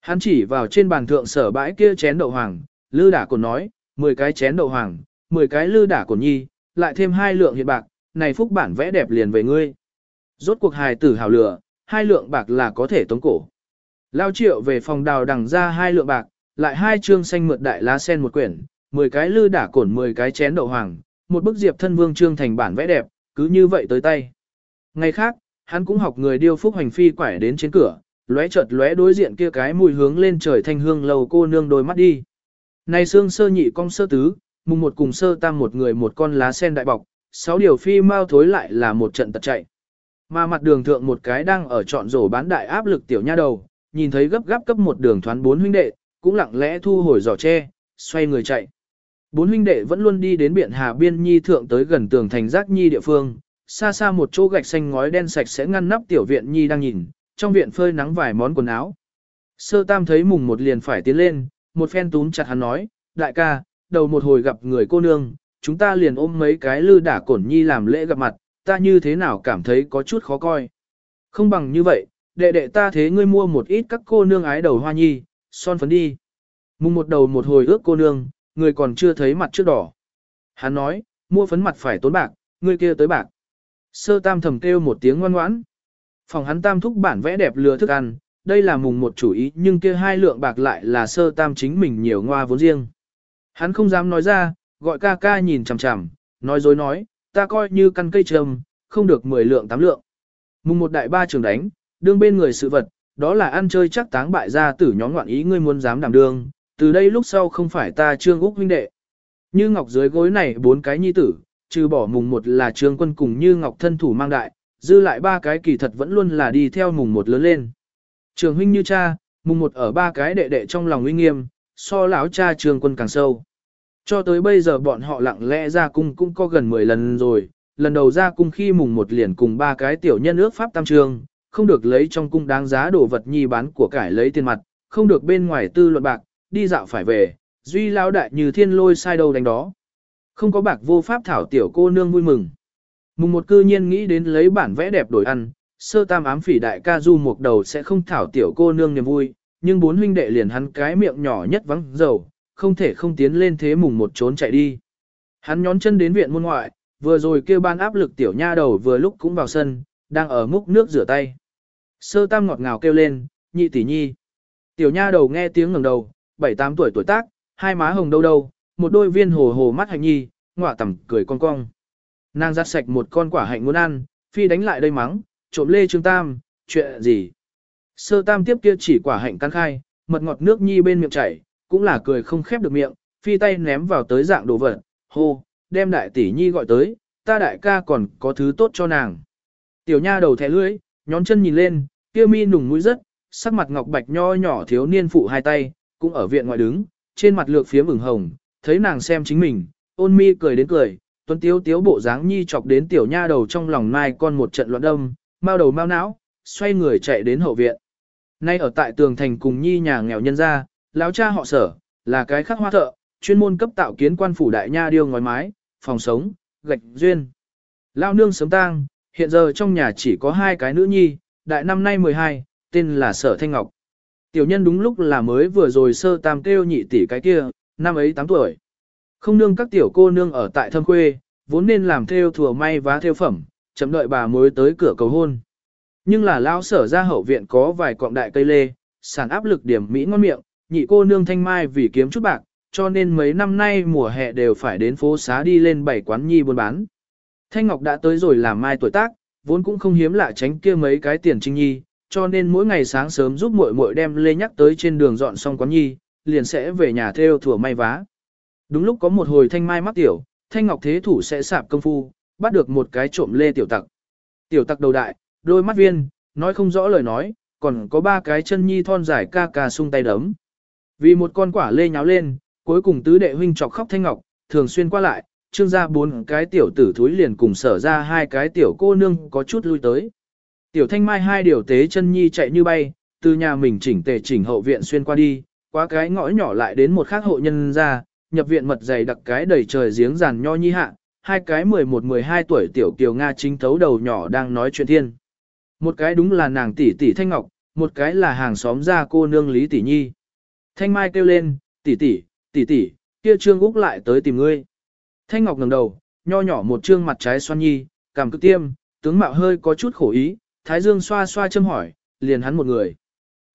Hắn chỉ vào trên bàn thượng sở bãi kia chén đậu hoàng, lư đả cồn nói, 10 cái chén đậu hoàng, 10 cái lư đả cồn nhi, lại thêm hai lượng hiện bạc, này phúc bản vẽ đẹp liền về ngươi. Rốt cuộc hài tử hào lửa, hai lượng bạc là có thể tống cổ. Lao triệu về phòng đào đằng ra hai lượng bạc, lại hai trương xanh mượt đại lá sen một quyển, 10 cái lư đả cổn 10 cái chén đậu hoàng, một bức diệp thân vương trương thành bản vẽ đẹp, cứ như vậy tới tay. Ngày khác, hắn cũng học người điêu phúc hành phi quải đến trên cửa, lóe chợt lóe đối diện kia cái mùi hướng lên trời thanh hương lầu cô nương đôi mắt đi. Này xương sơ nhị cong sơ tứ, mùng một cùng sơ tam một người một con lá sen đại bọc, sáu điều phi mau thối lại là một trận tật chạy. Mà mặt đường thượng một cái đang ở trọn rổ bán đại áp lực tiểu nha đầu, nhìn thấy gấp gáp cấp một đường thoán bốn huynh đệ, cũng lặng lẽ thu hồi giỏ tre, xoay người chạy. Bốn huynh đệ vẫn luôn đi đến biển Hà Biên Nhi thượng tới gần tường thành giác Nhi địa phương, xa xa một chỗ gạch xanh ngói đen sạch sẽ ngăn nắp tiểu viện Nhi đang nhìn, trong viện phơi nắng vài món quần áo. Sơ tam thấy mùng một liền phải tiến lên, một phen túm chặt hắn nói, đại ca, đầu một hồi gặp người cô nương, chúng ta liền ôm mấy cái lư đả cổn Nhi làm lễ gặp mặt, ta như thế nào cảm thấy có chút khó coi. Không bằng như vậy, đệ đệ ta thế ngươi mua một ít các cô nương ái đầu hoa nhi, son phấn đi. Mùng một đầu một hồi ước cô nương, người còn chưa thấy mặt trước đỏ. Hắn nói, mua phấn mặt phải tốn bạc, người kia tới bạc. Sơ tam thầm kêu một tiếng ngoan ngoãn. Phòng hắn tam thúc bản vẽ đẹp lừa thức ăn, đây là mùng một chủ ý nhưng kia hai lượng bạc lại là sơ tam chính mình nhiều ngoa vốn riêng. Hắn không dám nói ra, gọi ca ca nhìn chằm chằm, nói dối nói, ta coi như căn cây trầm, không được 10 lượng 8 lượng. Mùng một đại ba trường đánh, đương bên người sự vật, đó là ăn chơi chắc táng bại ra tử nhóm ngoạn ý ngươi muốn dám đảm đương, từ đây lúc sau không phải ta trương úc huynh đệ. Như ngọc dưới gối này bốn cái nhi tử, trừ bỏ mùng một là trương quân cùng như ngọc thân thủ mang đại, dư lại ba cái kỳ thật vẫn luôn là đi theo mùng một lớn lên. Trường huynh như cha, mùng một ở ba cái đệ đệ trong lòng uy nghiêm, so lão cha trương quân càng sâu. Cho tới bây giờ bọn họ lặng lẽ ra cung cũng có gần 10 lần rồi, lần đầu ra cung khi mùng một liền cùng ba cái tiểu nhân ước pháp tam trường, không được lấy trong cung đáng giá đồ vật nhi bán của cải lấy tiền mặt, không được bên ngoài tư luận bạc, đi dạo phải về, duy lao đại như thiên lôi sai đâu đánh đó. Không có bạc vô pháp thảo tiểu cô nương vui mừng. Mùng một cư nhiên nghĩ đến lấy bản vẽ đẹp đổi ăn, sơ tam ám phỉ đại ca du một đầu sẽ không thảo tiểu cô nương niềm vui, nhưng bốn huynh đệ liền hắn cái miệng nhỏ nhất vắng dầu, không thể không tiến lên thế mùng một trốn chạy đi. Hắn nhón chân đến viện môn ngoại, vừa rồi kêu ban áp lực tiểu nha đầu vừa lúc cũng vào sân, đang ở múc nước rửa tay. Sơ tam ngọt ngào kêu lên, nhị tỷ nhi. Tiểu nha đầu nghe tiếng ngẩng đầu, bảy tám tuổi tuổi tác, hai má hồng đâu đâu, một đôi viên hồ hồ mắt hạnh nhi, ngọa tầm cười con cong. Nàng giặt sạch một con quả hạnh muốn ăn, phi đánh lại đây mắng, trộm lê trương tam, chuyện gì. Sơ tam tiếp kia chỉ quả hạnh căn khai, mật ngọt nước nhi bên miệng chảy, cũng là cười không khép được miệng, phi tay ném vào tới dạng đồ vật, hô, đem đại tỷ nhi gọi tới, ta đại ca còn có thứ tốt cho nàng. Tiểu nha đầu thẻ lưỡi, nhón chân nhìn lên, kia mi nùng mũi rất, sắc mặt ngọc bạch nho nhỏ thiếu niên phụ hai tay, cũng ở viện ngoại đứng, trên mặt lược phía ửng hồng, thấy nàng xem chính mình, ôn mi cười đến cười, tuấn tiếu tiếu bộ dáng nhi chọc đến tiểu nha đầu trong lòng mai con một trận loạn đâm, mau đầu mau não, xoay người chạy đến hậu viện. Nay ở tại tường thành cùng nhi nhà nghèo nhân gia, lão cha họ sở, là cái khắc hoa thợ, chuyên môn cấp tạo kiến quan phủ đại nha điêu ngói mái, phòng sống, gạch duyên. Lao nương sớm tang, hiện giờ trong nhà chỉ có hai cái nữ nhi, đại năm nay 12, tên là Sở Thanh Ngọc. Tiểu nhân đúng lúc là mới vừa rồi sơ tam kêu nhị tỷ cái kia, năm ấy 8 tuổi. Không nương các tiểu cô nương ở tại thâm quê, vốn nên làm theo thừa may vá theo phẩm, chậm đợi bà mới tới cửa cầu hôn. Nhưng là lao sở ra hậu viện có vài cọng đại cây lê, sản áp lực điểm mỹ ngon miệng, nhị cô nương thanh mai vì kiếm chút bạc, cho nên mấy năm nay mùa hè đều phải đến phố xá đi lên bảy quán nhi buôn bán. Thanh Ngọc đã tới rồi làm mai tuổi tác, vốn cũng không hiếm lạ tránh kia mấy cái tiền trinh nhi, cho nên mỗi ngày sáng sớm giúp muội muội đem lê nhắc tới trên đường dọn xong quán nhi, liền sẽ về nhà theo thủa may vá. Đúng lúc có một hồi thanh mai mắc tiểu, thanh ngọc thế thủ sẽ sạp công phu, bắt được một cái trộm lê tiểu tặc. Tiểu tặc đầu đại, đôi mắt viên, nói không rõ lời nói, còn có ba cái chân nhi thon dài ca ca sung tay đấm. Vì một con quả lê nháo lên, cuối cùng tứ đệ huynh chọc khóc thanh ngọc, thường xuyên qua lại, trương ra bốn cái tiểu tử thúi liền cùng sở ra hai cái tiểu cô nương có chút lui tới. Tiểu thanh mai hai điều tế chân nhi chạy như bay, từ nhà mình chỉnh tề chỉnh hậu viện xuyên qua đi, qua cái ngõ nhỏ lại đến một khác hộ nhân ra, nhập viện mật dày đặc cái đầy trời giếng giàn nho nhi hạ, hai cái 11-12 tuổi tiểu kiều Nga chính thấu đầu nhỏ đang nói chuyện thiên. Một cái đúng là nàng tỷ tỷ Thanh Ngọc, một cái là hàng xóm gia cô nương Lý Tỷ Nhi. Thanh Mai kêu lên, tỷ tỷ, tỷ tỷ, kia Trương Úc lại tới tìm ngươi. Thanh Ngọc ngẩng đầu, nho nhỏ một trương mặt trái xoan nhi, cảm cực tiêm, tướng mạo hơi có chút khổ ý, Thái Dương xoa xoa châm hỏi, liền hắn một người.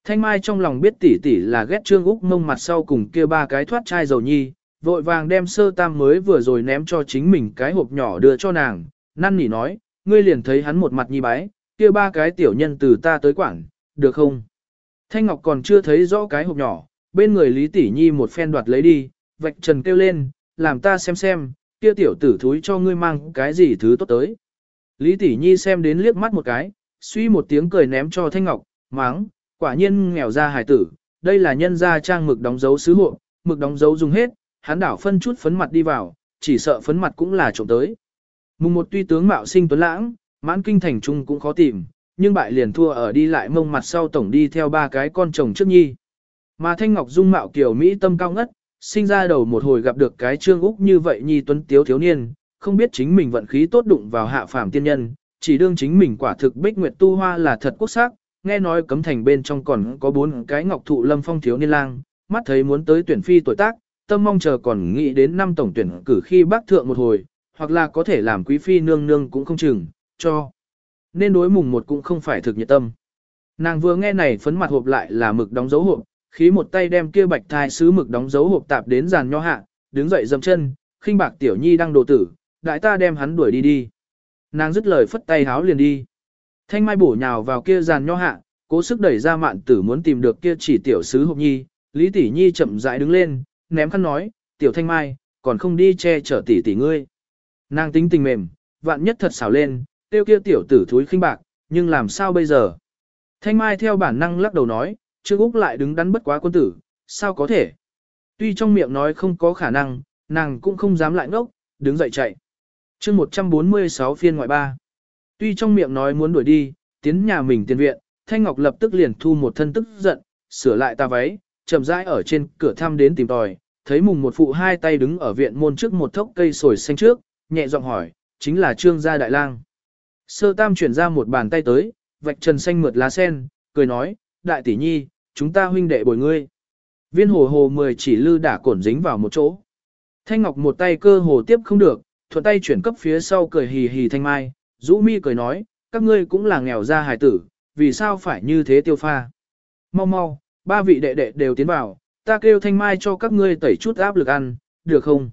Thanh Mai trong lòng biết tỷ tỷ là ghét Trương Úc mông mặt sau cùng kia ba cái thoát chai dầu nhi, vội vàng đem sơ tam mới vừa rồi ném cho chính mình cái hộp nhỏ đưa cho nàng, năn nỉ nói, ngươi liền thấy hắn một mặt nhi bái, kia ba cái tiểu nhân từ ta tới quảng, được không? Thanh Ngọc còn chưa thấy rõ cái hộp nhỏ, bên người Lý Tỷ Nhi một phen đoạt lấy đi, vạch trần kêu lên, làm ta xem xem, kia tiểu tử thúi cho ngươi mang cái gì thứ tốt tới. Lý Tỷ Nhi xem đến liếc mắt một cái, suy một tiếng cười ném cho Thanh Ngọc, máng, quả nhiên nghèo ra hài tử, đây là nhân gia trang mực đóng dấu sứ hộ, mực đóng dấu dùng hết, hắn đảo phân chút phấn mặt đi vào, chỉ sợ phấn mặt cũng là trộm tới. Mùng một tuy tướng mạo sinh tuấn lãng, mãn kinh thành trung cũng khó tìm, nhưng bại liền thua ở đi lại mông mặt sau tổng đi theo ba cái con chồng trước nhi. Mà Thanh Ngọc dung mạo kiểu Mỹ tâm cao ngất, sinh ra đầu một hồi gặp được cái trương úc như vậy nhi tuấn tiếu thiếu niên, không biết chính mình vận khí tốt đụng vào hạ phàm tiên nhân, chỉ đương chính mình quả thực bích nguyệt tu hoa là thật quốc sắc, nghe nói cấm thành bên trong còn có bốn cái ngọc thụ lâm phong thiếu niên lang, mắt thấy muốn tới tuyển phi tuổi tác, tâm mong chờ còn nghĩ đến năm tổng tuyển cử khi bác thượng một hồi, hoặc là có thể làm quý phi nương nương cũng không chừng, cho. Nên đối mùng một cũng không phải thực nhiệt tâm. Nàng vừa nghe này phấn mặt hộp lại là mực đóng dấu hộp, khí một tay đem kia bạch thai sứ mực đóng dấu hộp tạp đến giàn nho hạ, đứng dậy dầm chân, khinh bạc tiểu nhi đang đồ tử, đại ta đem hắn đuổi đi đi. Nàng dứt lời phất tay háo liền đi. Thanh mai bổ nhào vào kia giàn nho hạ, cố sức đẩy ra mạn tử muốn tìm được kia chỉ tiểu sứ hộp nhi, Lý tỷ nhi chậm rãi đứng lên, ném khăn nói, tiểu thanh mai, còn không đi che chở tỷ tỷ ngươi. Nàng tính tình mềm, vạn nhất thật xảo lên, tiêu kia tiểu tử thúi khinh bạc, nhưng làm sao bây giờ? Thanh mai theo bản năng lắc đầu nói, Trương Úc lại đứng đắn bất quá quân tử, sao có thể? Tuy trong miệng nói không có khả năng, nàng cũng không dám lại ngốc, đứng dậy chạy chương 146 phiên ngoại ba. Tuy trong miệng nói muốn đuổi đi, tiến nhà mình tiền viện, Thanh Ngọc lập tức liền thu một thân tức giận, sửa lại ta váy, chậm rãi ở trên cửa thăm đến tìm tòi, thấy mùng một phụ hai tay đứng ở viện môn trước một thốc cây sồi xanh trước, nhẹ giọng hỏi, chính là trương gia đại lang. Sơ tam chuyển ra một bàn tay tới, vạch trần xanh mượt lá sen, cười nói, đại tỷ nhi, chúng ta huynh đệ bồi ngươi. Viên hồ hồ mười chỉ lư đã cổn dính vào một chỗ. Thanh Ngọc một tay cơ hồ tiếp không được, thuận tay chuyển cấp phía sau cười hì hì thanh mai, rũ mi cười nói, các ngươi cũng là nghèo gia hài tử, vì sao phải như thế tiêu pha. Mau mau, ba vị đệ đệ đều tiến vào, ta kêu thanh mai cho các ngươi tẩy chút áp lực ăn, được không?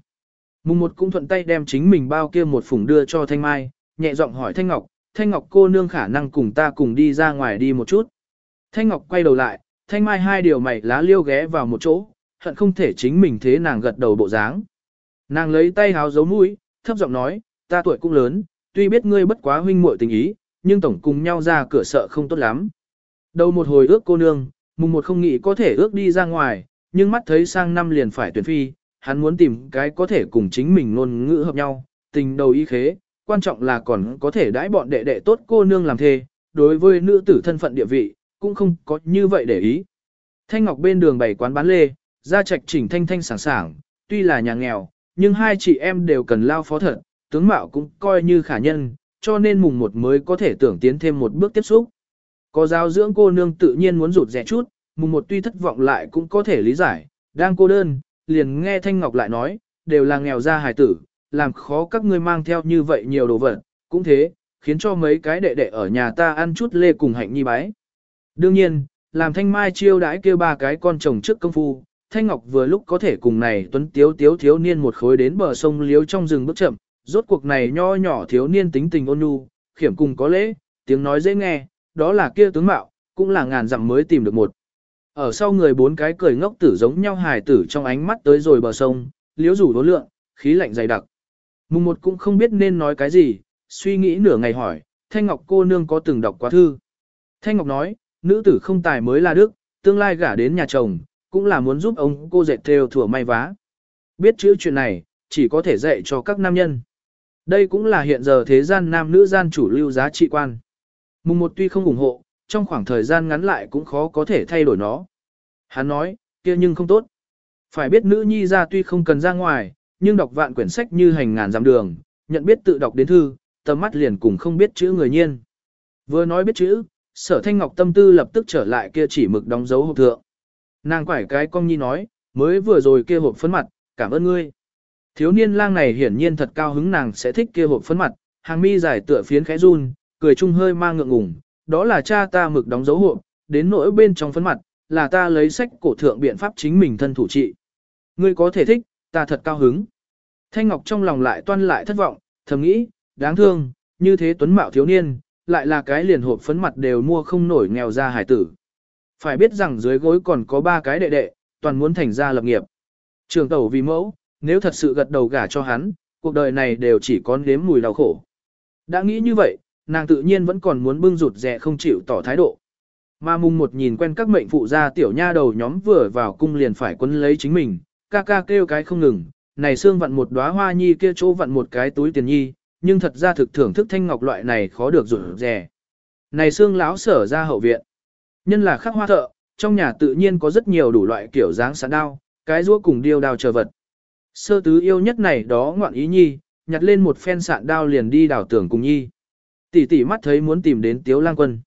Mùng một cũng thuận tay đem chính mình bao kia một phủng đưa cho thanh mai, nhẹ giọng hỏi thanh ngọc, thanh ngọc cô nương khả năng cùng ta cùng đi ra ngoài đi một chút. Thanh ngọc quay đầu lại, thanh mai hai điều mày lá liêu ghé vào một chỗ, hận không thể chính mình thế nàng gật đầu bộ dáng. Nàng lấy tay háo giấu mũi, thấp giọng nói, ta tuổi cũng lớn, tuy biết ngươi bất quá huynh muội tình ý, nhưng tổng cùng nhau ra cửa sợ không tốt lắm. Đầu một hồi ước cô nương, mùng một không nghĩ có thể ước đi ra ngoài, nhưng mắt thấy sang năm liền phải tuyển phi, hắn muốn tìm cái có thể cùng chính mình ngôn ngữ hợp nhau, tình đầu ý khế, quan trọng là còn có thể đãi bọn đệ đệ tốt cô nương làm thê, đối với nữ tử thân phận địa vị, cũng không có như vậy để ý. Thanh Ngọc bên đường bày quán bán lê, ra trạch chỉnh thanh thanh sảng sảng, tuy là nhà nghèo, nhưng hai chị em đều cần lao phó thật, tướng mạo cũng coi như khả nhân, cho nên mùng một mới có thể tưởng tiến thêm một bước tiếp xúc. Có giáo dưỡng cô nương tự nhiên muốn rụt rẻ chút, mùng một tuy thất vọng lại cũng có thể lý giải, đang cô đơn, liền nghe Thanh Ngọc lại nói, đều là nghèo ra hài tử, làm khó các ngươi mang theo như vậy nhiều đồ vật, cũng thế, khiến cho mấy cái đệ đệ ở nhà ta ăn chút lê cùng hạnh nhi bái. Đương nhiên, làm Thanh Mai chiêu đãi kêu ba cái con chồng trước công phu, Thanh Ngọc vừa lúc có thể cùng này tuấn tiếu tiếu thiếu niên một khối đến bờ sông liếu trong rừng bước chậm, rốt cuộc này nho nhỏ thiếu niên tính tình ôn nhu, khiểm cùng có lễ, tiếng nói dễ nghe, đó là kia tướng mạo, cũng là ngàn dặm mới tìm được một. Ở sau người bốn cái cười ngốc tử giống nhau hài tử trong ánh mắt tới rồi bờ sông, liếu rủ đố lượng, khí lạnh dày đặc. Mùng một cũng không biết nên nói cái gì, suy nghĩ nửa ngày hỏi, Thanh Ngọc cô nương có từng đọc quá thư. Thanh Ngọc nói, nữ tử không tài mới là đức, tương lai gả đến nhà chồng, cũng là muốn giúp ông cô dệt theo thừa may vá. Biết chữ chuyện này, chỉ có thể dạy cho các nam nhân. Đây cũng là hiện giờ thế gian nam nữ gian chủ lưu giá trị quan. Mùng một tuy không ủng hộ, trong khoảng thời gian ngắn lại cũng khó có thể thay đổi nó. Hắn nói, kia nhưng không tốt. Phải biết nữ nhi ra tuy không cần ra ngoài, nhưng đọc vạn quyển sách như hành ngàn dặm đường, nhận biết tự đọc đến thư, tầm mắt liền cùng không biết chữ người nhiên. Vừa nói biết chữ, sở thanh ngọc tâm tư lập tức trở lại kia chỉ mực đóng dấu hộp thượng. Nàng quải cái cong nhi nói, mới vừa rồi kia hộp phấn mặt, cảm ơn ngươi. Thiếu niên lang này hiển nhiên thật cao hứng nàng sẽ thích kia hộp phấn mặt, hàng mi dài tựa phiến khẽ run, cười chung hơi mang ngượng ngùng, đó là cha ta mực đóng dấu hộp, đến nỗi bên trong phấn mặt, là ta lấy sách cổ thượng biện pháp chính mình thân thủ trị. Ngươi có thể thích, ta thật cao hứng. Thanh Ngọc trong lòng lại toan lại thất vọng, thầm nghĩ, đáng thương, như thế tuấn mạo thiếu niên, lại là cái liền hộp phấn mặt đều mua không nổi nghèo ra hải tử. Phải biết rằng dưới gối còn có ba cái đệ đệ, toàn muốn thành ra lập nghiệp. Trường tẩu vì mẫu, nếu thật sự gật đầu gả cho hắn, cuộc đời này đều chỉ có nếm mùi đau khổ. Đã nghĩ như vậy, nàng tự nhiên vẫn còn muốn bưng rụt rẻ không chịu tỏ thái độ. Mà mùng một nhìn quen các mệnh phụ gia tiểu nha đầu nhóm vừa vào cung liền phải quấn lấy chính mình, ca ca kêu cái không ngừng, này xương vặn một đóa hoa nhi kia chỗ vặn một cái túi tiền nhi, nhưng thật ra thực thưởng thức thanh ngọc loại này khó được rụt rẻ. Này xương lão sở ra hậu viện. Nhân là khắc hoa thợ, trong nhà tự nhiên có rất nhiều đủ loại kiểu dáng sẵn đao, cái rũa cùng điêu đao chờ vật. Sơ tứ yêu nhất này đó ngoạn ý nhi, nhặt lên một phen sạn đao liền đi đào tưởng cùng nhi. Tỷ tỷ mắt thấy muốn tìm đến tiếu lang quân.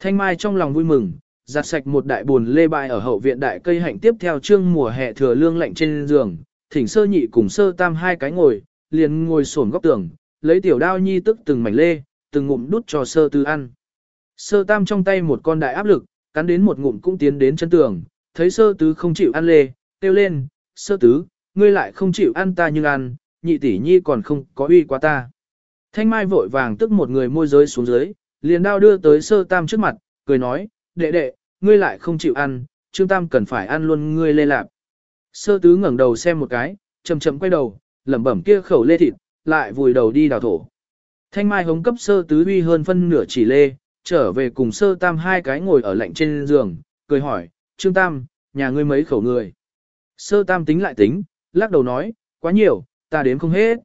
Thanh Mai trong lòng vui mừng, giặt sạch một đại buồn lê bại ở hậu viện đại cây hạnh tiếp theo trương mùa hè thừa lương lạnh trên giường, thỉnh sơ nhị cùng sơ tam hai cái ngồi, liền ngồi xổm góc tường, lấy tiểu đao nhi tức từng mảnh lê, từng ngụm đút cho sơ tư ăn. Sơ tam trong tay một con đại áp lực, cắn đến một ngụm cũng tiến đến chân tường, thấy sơ tứ không chịu ăn lê, kêu lên, sơ tứ, ngươi lại không chịu ăn ta nhưng ăn, nhị tỷ nhi còn không có uy quá ta. Thanh Mai vội vàng tức một người môi giới xuống dưới, liền đao đưa tới sơ tam trước mặt, cười nói, đệ đệ, ngươi lại không chịu ăn, trương tam cần phải ăn luôn ngươi lê lạp. Sơ tứ ngẩng đầu xem một cái, chậm chậm quay đầu, lẩm bẩm kia khẩu lê thịt, lại vùi đầu đi đào thổ. Thanh Mai hống cấp sơ tứ uy hơn phân nửa chỉ lê, trở về cùng sơ tam hai cái ngồi ở lạnh trên giường, cười hỏi, Trương Tam, nhà ngươi mấy khẩu người. Sơ tam tính lại tính, lắc đầu nói, quá nhiều, ta đếm không hết.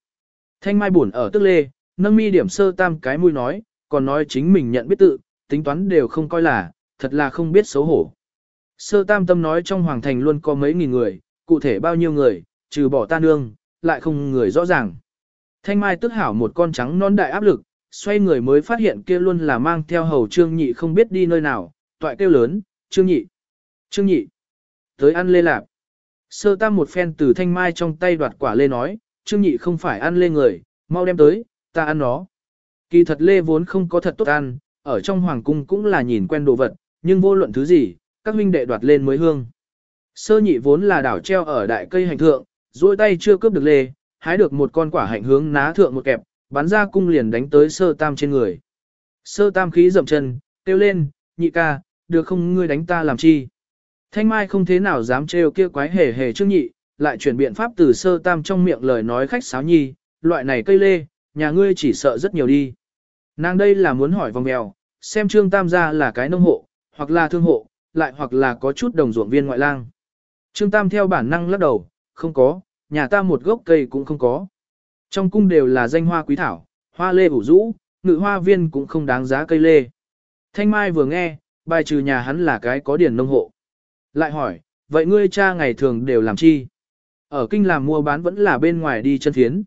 Thanh Mai buồn ở tức lê, nâng mi điểm sơ tam cái mũi nói, còn nói chính mình nhận biết tự, tính toán đều không coi là, thật là không biết xấu hổ. Sơ tam tâm nói trong hoàng thành luôn có mấy nghìn người, cụ thể bao nhiêu người, trừ bỏ ta nương, lại không người rõ ràng. Thanh Mai tức hảo một con trắng non đại áp lực, xoay người mới phát hiện kia luôn là mang theo hầu trương nhị không biết đi nơi nào, toại kêu lớn, trương nhị, trương nhị, tới ăn lê lạp. Sơ tam một phen từ thanh mai trong tay đoạt quả lê nói, trương nhị không phải ăn lê người, mau đem tới, ta ăn nó. Kỳ thật lê vốn không có thật tốt ăn, ở trong hoàng cung cũng là nhìn quen đồ vật, nhưng vô luận thứ gì, các huynh đệ đoạt lên mới hương. Sơ nhị vốn là đảo treo ở đại cây hành thượng, duỗi tay chưa cướp được lê, hái được một con quả hạnh hướng ná thượng một kẹp, bắn ra cung liền đánh tới sơ tam trên người. Sơ tam khí dậm chân, kêu lên, nhị ca, được không ngươi đánh ta làm chi. Thanh Mai không thế nào dám trêu kia quái hề hề trước nhị, lại chuyển biện pháp từ sơ tam trong miệng lời nói khách sáo nhi, loại này cây lê, nhà ngươi chỉ sợ rất nhiều đi. Nàng đây là muốn hỏi vòng mèo, xem trương tam gia là cái nông hộ, hoặc là thương hộ, lại hoặc là có chút đồng ruộng viên ngoại lang. Trương tam theo bản năng lắc đầu, không có, nhà ta một gốc cây cũng không có. Trong cung đều là danh hoa quý thảo, hoa lê ủ rũ, ngự hoa viên cũng không đáng giá cây lê. Thanh Mai vừa nghe, bài trừ nhà hắn là cái có điển nông hộ. Lại hỏi, vậy ngươi cha ngày thường đều làm chi? Ở kinh làm mua bán vẫn là bên ngoài đi chân thiến.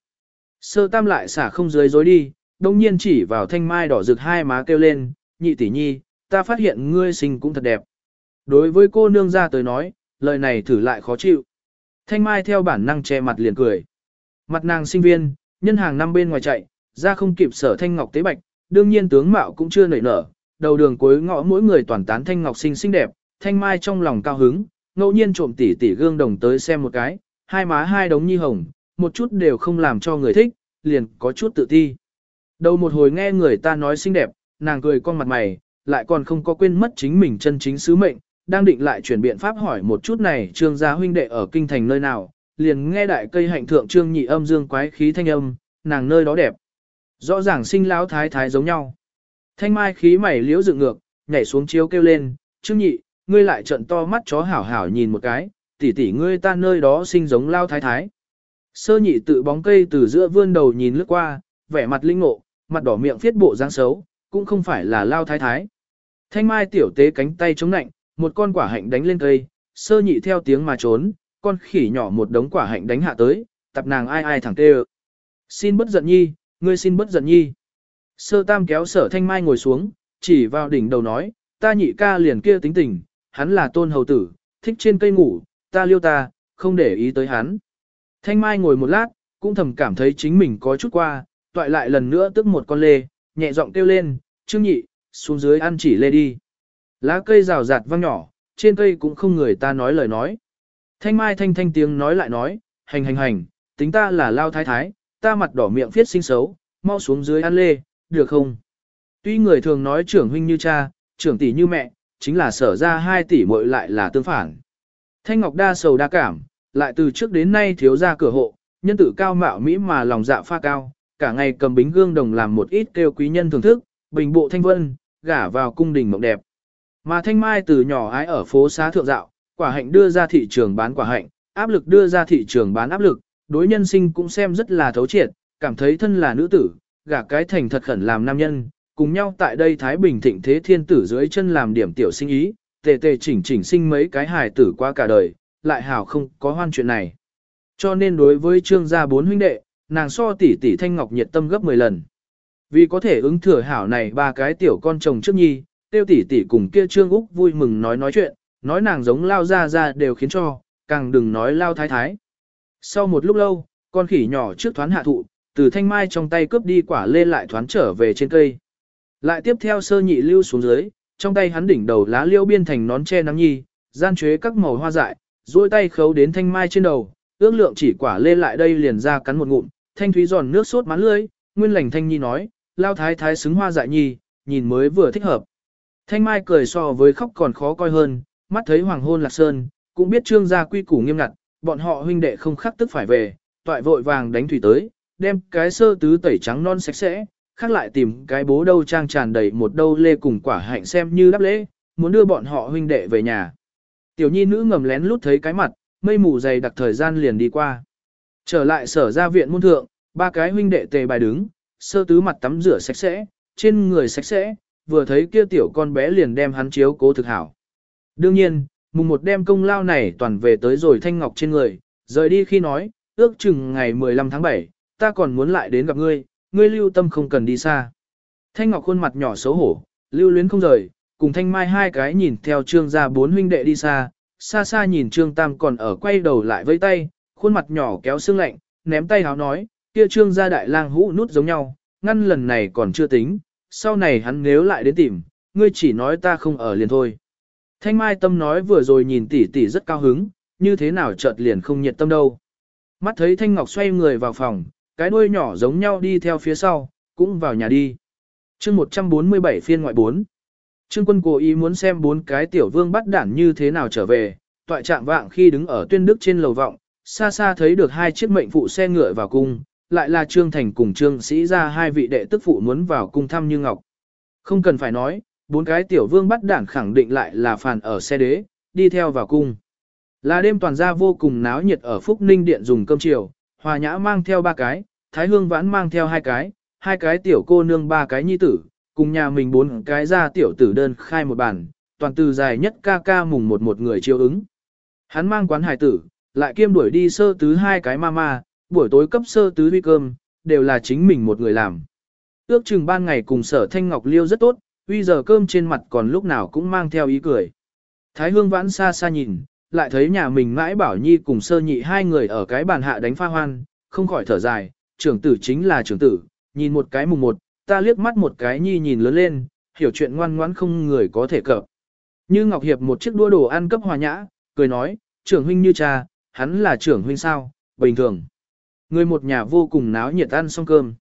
Sơ tam lại xả không dưới dối đi, đông nhiên chỉ vào thanh mai đỏ rực hai má kêu lên, nhị tỷ nhi, ta phát hiện ngươi sinh cũng thật đẹp. Đối với cô nương ra tới nói, lời này thử lại khó chịu. Thanh mai theo bản năng che mặt liền cười. Mặt nàng sinh viên, nhân hàng năm bên ngoài chạy, ra không kịp sở thanh ngọc tế bạch, đương nhiên tướng mạo cũng chưa nảy nở, đầu đường cuối ngõ mỗi người toàn tán thanh ngọc xinh xinh đẹp, thanh mai trong lòng cao hứng, ngẫu nhiên trộm tỉ tỉ gương đồng tới xem một cái, hai má hai đống nhi hồng, một chút đều không làm cho người thích, liền có chút tự ti. Đầu một hồi nghe người ta nói xinh đẹp, nàng cười con mặt mày, lại còn không có quên mất chính mình chân chính sứ mệnh, đang định lại chuyển biện pháp hỏi một chút này trương gia huynh đệ ở kinh thành nơi nào, liền nghe đại cây hạnh thượng trương nhị âm dương quái khí thanh âm, nàng nơi đó đẹp. Rõ ràng sinh lão thái thái giống nhau. Thanh mai khí mày liễu dựng ngược, nhảy xuống chiếu kêu lên, trương nhị, ngươi lại trận to mắt chó hảo hảo nhìn một cái, tỷ tỷ ngươi ta nơi đó sinh giống lao thái thái. Sơ nhị tự bóng cây từ giữa vươn đầu nhìn lướt qua, vẻ mặt linh ngộ, mặt đỏ miệng phiết bộ dáng xấu, cũng không phải là lao thái thái. Thanh mai tiểu tế cánh tay chống nạnh, một con quả hạnh đánh lên cây, sơ nhị theo tiếng mà trốn, con khỉ nhỏ một đống quả hạnh đánh hạ tới, tập nàng ai ai thẳng tê Xin bất giận nhi, ngươi xin bất giận nhi. Sơ tam kéo sở thanh mai ngồi xuống, chỉ vào đỉnh đầu nói, ta nhị ca liền kia tính tình, hắn là tôn hầu tử, thích trên cây ngủ, ta liêu ta, không để ý tới hắn. Thanh mai ngồi một lát, cũng thầm cảm thấy chính mình có chút qua, toại lại lần nữa tức một con lê, nhẹ giọng kêu lên, trương nhị, xuống dưới ăn chỉ lê đi. Lá cây rào rạt vang nhỏ, trên cây cũng không người ta nói lời nói. Thanh mai thanh thanh tiếng nói lại nói, hành hành hành, tính ta là lao thái thái, ta mặt đỏ miệng phiết sinh xấu, mau xuống dưới ăn lê, được không? Tuy người thường nói trưởng huynh như cha, trưởng tỷ như mẹ, chính là sở ra hai tỷ muội lại là tương phản. Thanh Ngọc đa sầu đa cảm, lại từ trước đến nay thiếu ra cửa hộ, nhân tử cao mạo mỹ mà lòng dạ pha cao, cả ngày cầm bính gương đồng làm một ít kêu quý nhân thưởng thức, bình bộ thanh vân, gả vào cung đình mộng đẹp. Mà thanh mai từ nhỏ ái ở phố xá thượng dạo, quả hạnh đưa ra thị trường bán quả hạnh, áp lực đưa ra thị trường bán áp lực, đối nhân sinh cũng xem rất là thấu triệt, cảm thấy thân là nữ tử, gả cái thành thật khẩn làm nam nhân, cùng nhau tại đây Thái Bình thịnh thế thiên tử dưới chân làm điểm tiểu sinh ý, tề tề chỉnh chỉnh sinh mấy cái hài tử qua cả đời, lại hảo không có hoan chuyện này. Cho nên đối với trương gia bốn huynh đệ, nàng so tỷ tỷ thanh ngọc nhiệt tâm gấp 10 lần. Vì có thể ứng thừa hảo này ba cái tiểu con chồng trước nhi, tiêu tỷ tỷ cùng kia trương úc vui mừng nói nói chuyện, nói nàng giống lao ra ra đều khiến cho, càng đừng nói lao thái thái. Sau một lúc lâu, con khỉ nhỏ trước thoán hạ thụ, từ thanh mai trong tay cướp đi quả lê lại thoán trở về trên cây. Lại tiếp theo sơ nhị lưu xuống dưới, trong tay hắn đỉnh đầu lá liêu biên thành nón che nắng nhi, gian chế các màu hoa dại, duỗi tay khấu đến thanh mai trên đầu, ước lượng chỉ quả lê lại đây liền ra cắn một ngụm, thanh thúy giòn nước sốt mán lưỡi, nguyên lành thanh nhi nói, lao thái thái xứng hoa dại nhi, nhìn mới vừa thích hợp. Thanh mai cười so với khóc còn khó coi hơn, mắt thấy hoàng hôn lạc sơn, cũng biết trương gia quy củ nghiêm ngặt, bọn họ huynh đệ không khắc tức phải về, toại vội vàng đánh thủy tới, đem cái sơ tứ tẩy trắng non sạch sẽ, khác lại tìm cái bố đâu trang tràn đầy một đâu lê cùng quả hạnh xem như đáp lễ, muốn đưa bọn họ huynh đệ về nhà. Tiểu nhi nữ ngầm lén lút thấy cái mặt, mây mù dày đặc thời gian liền đi qua. Trở lại sở ra viện môn thượng, ba cái huynh đệ tề bài đứng, sơ tứ mặt tắm rửa sạch sẽ, trên người sạch sẽ, vừa thấy kia tiểu con bé liền đem hắn chiếu cố thực hảo. Đương nhiên, mùng một đem công lao này toàn về tới rồi thanh ngọc trên người, rời đi khi nói, ước chừng ngày 15 tháng 7, ta còn muốn lại đến gặp ngươi, ngươi lưu tâm không cần đi xa. Thanh ngọc khuôn mặt nhỏ xấu hổ, lưu luyến không rời, cùng thanh mai hai cái nhìn theo trương gia bốn huynh đệ đi xa, xa xa nhìn trương tam còn ở quay đầu lại với tay, khuôn mặt nhỏ kéo xương lạnh, ném tay háo nói, kia trương gia đại lang hũ nút giống nhau, ngăn lần này còn chưa tính, sau này hắn nếu lại đến tìm, ngươi chỉ nói ta không ở liền thôi. Thanh Mai Tâm nói vừa rồi nhìn tỷ tỷ rất cao hứng, như thế nào chợt liền không nhiệt tâm đâu. Mắt thấy Thanh Ngọc xoay người vào phòng, cái đuôi nhỏ giống nhau đi theo phía sau, cũng vào nhà đi. chương 147 phiên ngoại 4. Trương quân cố ý muốn xem bốn cái tiểu vương bắt đản như thế nào trở về, toại trạng vạng khi đứng ở tuyên đức trên lầu vọng, xa xa thấy được hai chiếc mệnh phụ xe ngựa vào cung, lại là Trương Thành cùng Trương Sĩ ra hai vị đệ tức phụ muốn vào cung thăm Như Ngọc. Không cần phải nói, bốn cái tiểu vương bắt đảng khẳng định lại là phản ở xe đế, đi theo vào cung. Là đêm toàn gia vô cùng náo nhiệt ở Phúc Ninh Điện dùng cơm chiều, Hòa Nhã mang theo ba cái, Thái Hương Vãn mang theo hai cái, hai cái tiểu cô nương ba cái nhi tử, cùng nhà mình bốn cái ra tiểu tử đơn khai một bàn, toàn từ dài nhất ca ca mùng một một người chiêu ứng. Hắn mang quán hải tử, lại kiêm đuổi đi sơ tứ hai cái mama, buổi tối cấp sơ tứ huy cơm, đều là chính mình một người làm. Ước chừng ban ngày cùng sở thanh ngọc liêu rất tốt, uy giờ cơm trên mặt còn lúc nào cũng mang theo ý cười. Thái hương vãn xa xa nhìn, lại thấy nhà mình mãi bảo nhi cùng sơ nhị hai người ở cái bàn hạ đánh pha hoan, không khỏi thở dài, trưởng tử chính là trưởng tử, nhìn một cái mùng một, ta liếc mắt một cái nhi nhìn lớn lên, hiểu chuyện ngoan ngoãn không người có thể cập. Như Ngọc Hiệp một chiếc đua đồ ăn cấp hòa nhã, cười nói, trưởng huynh như cha, hắn là trưởng huynh sao, bình thường. Người một nhà vô cùng náo nhiệt ăn xong cơm.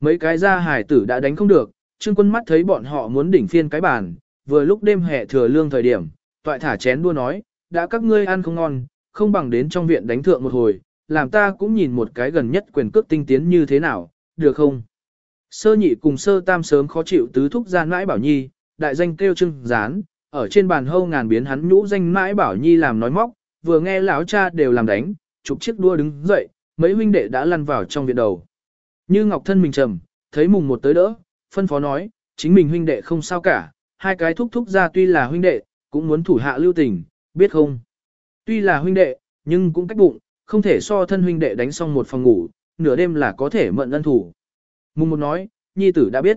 Mấy cái gia hải tử đã đánh không được, Trương Quân mắt thấy bọn họ muốn đỉnh phiên cái bàn, vừa lúc đêm hè thừa lương thời điểm, toại thả chén đua nói, đã các ngươi ăn không ngon, không bằng đến trong viện đánh thượng một hồi, làm ta cũng nhìn một cái gần nhất quyền cước tinh tiến như thế nào, được không? Sơ nhị cùng sơ tam sớm khó chịu tứ thúc gian mãi bảo nhi, đại danh kêu trưng gián, ở trên bàn hâu ngàn biến hắn nhũ danh mãi bảo nhi làm nói móc, vừa nghe lão cha đều làm đánh, chụp chiếc đua đứng dậy, mấy huynh đệ đã lăn vào trong viện đầu. Như ngọc thân mình trầm, thấy mùng một tới đỡ, phân phó nói, chính mình huynh đệ không sao cả, hai cái thúc thúc ra tuy là huynh đệ, cũng muốn thủ hạ lưu tình, biết không? Tuy là huynh đệ, nhưng cũng cách bụng, không thể so thân huynh đệ đánh xong một phòng ngủ, nửa đêm là có thể mận ân thủ. Mùng một nói, nhi tử đã biết.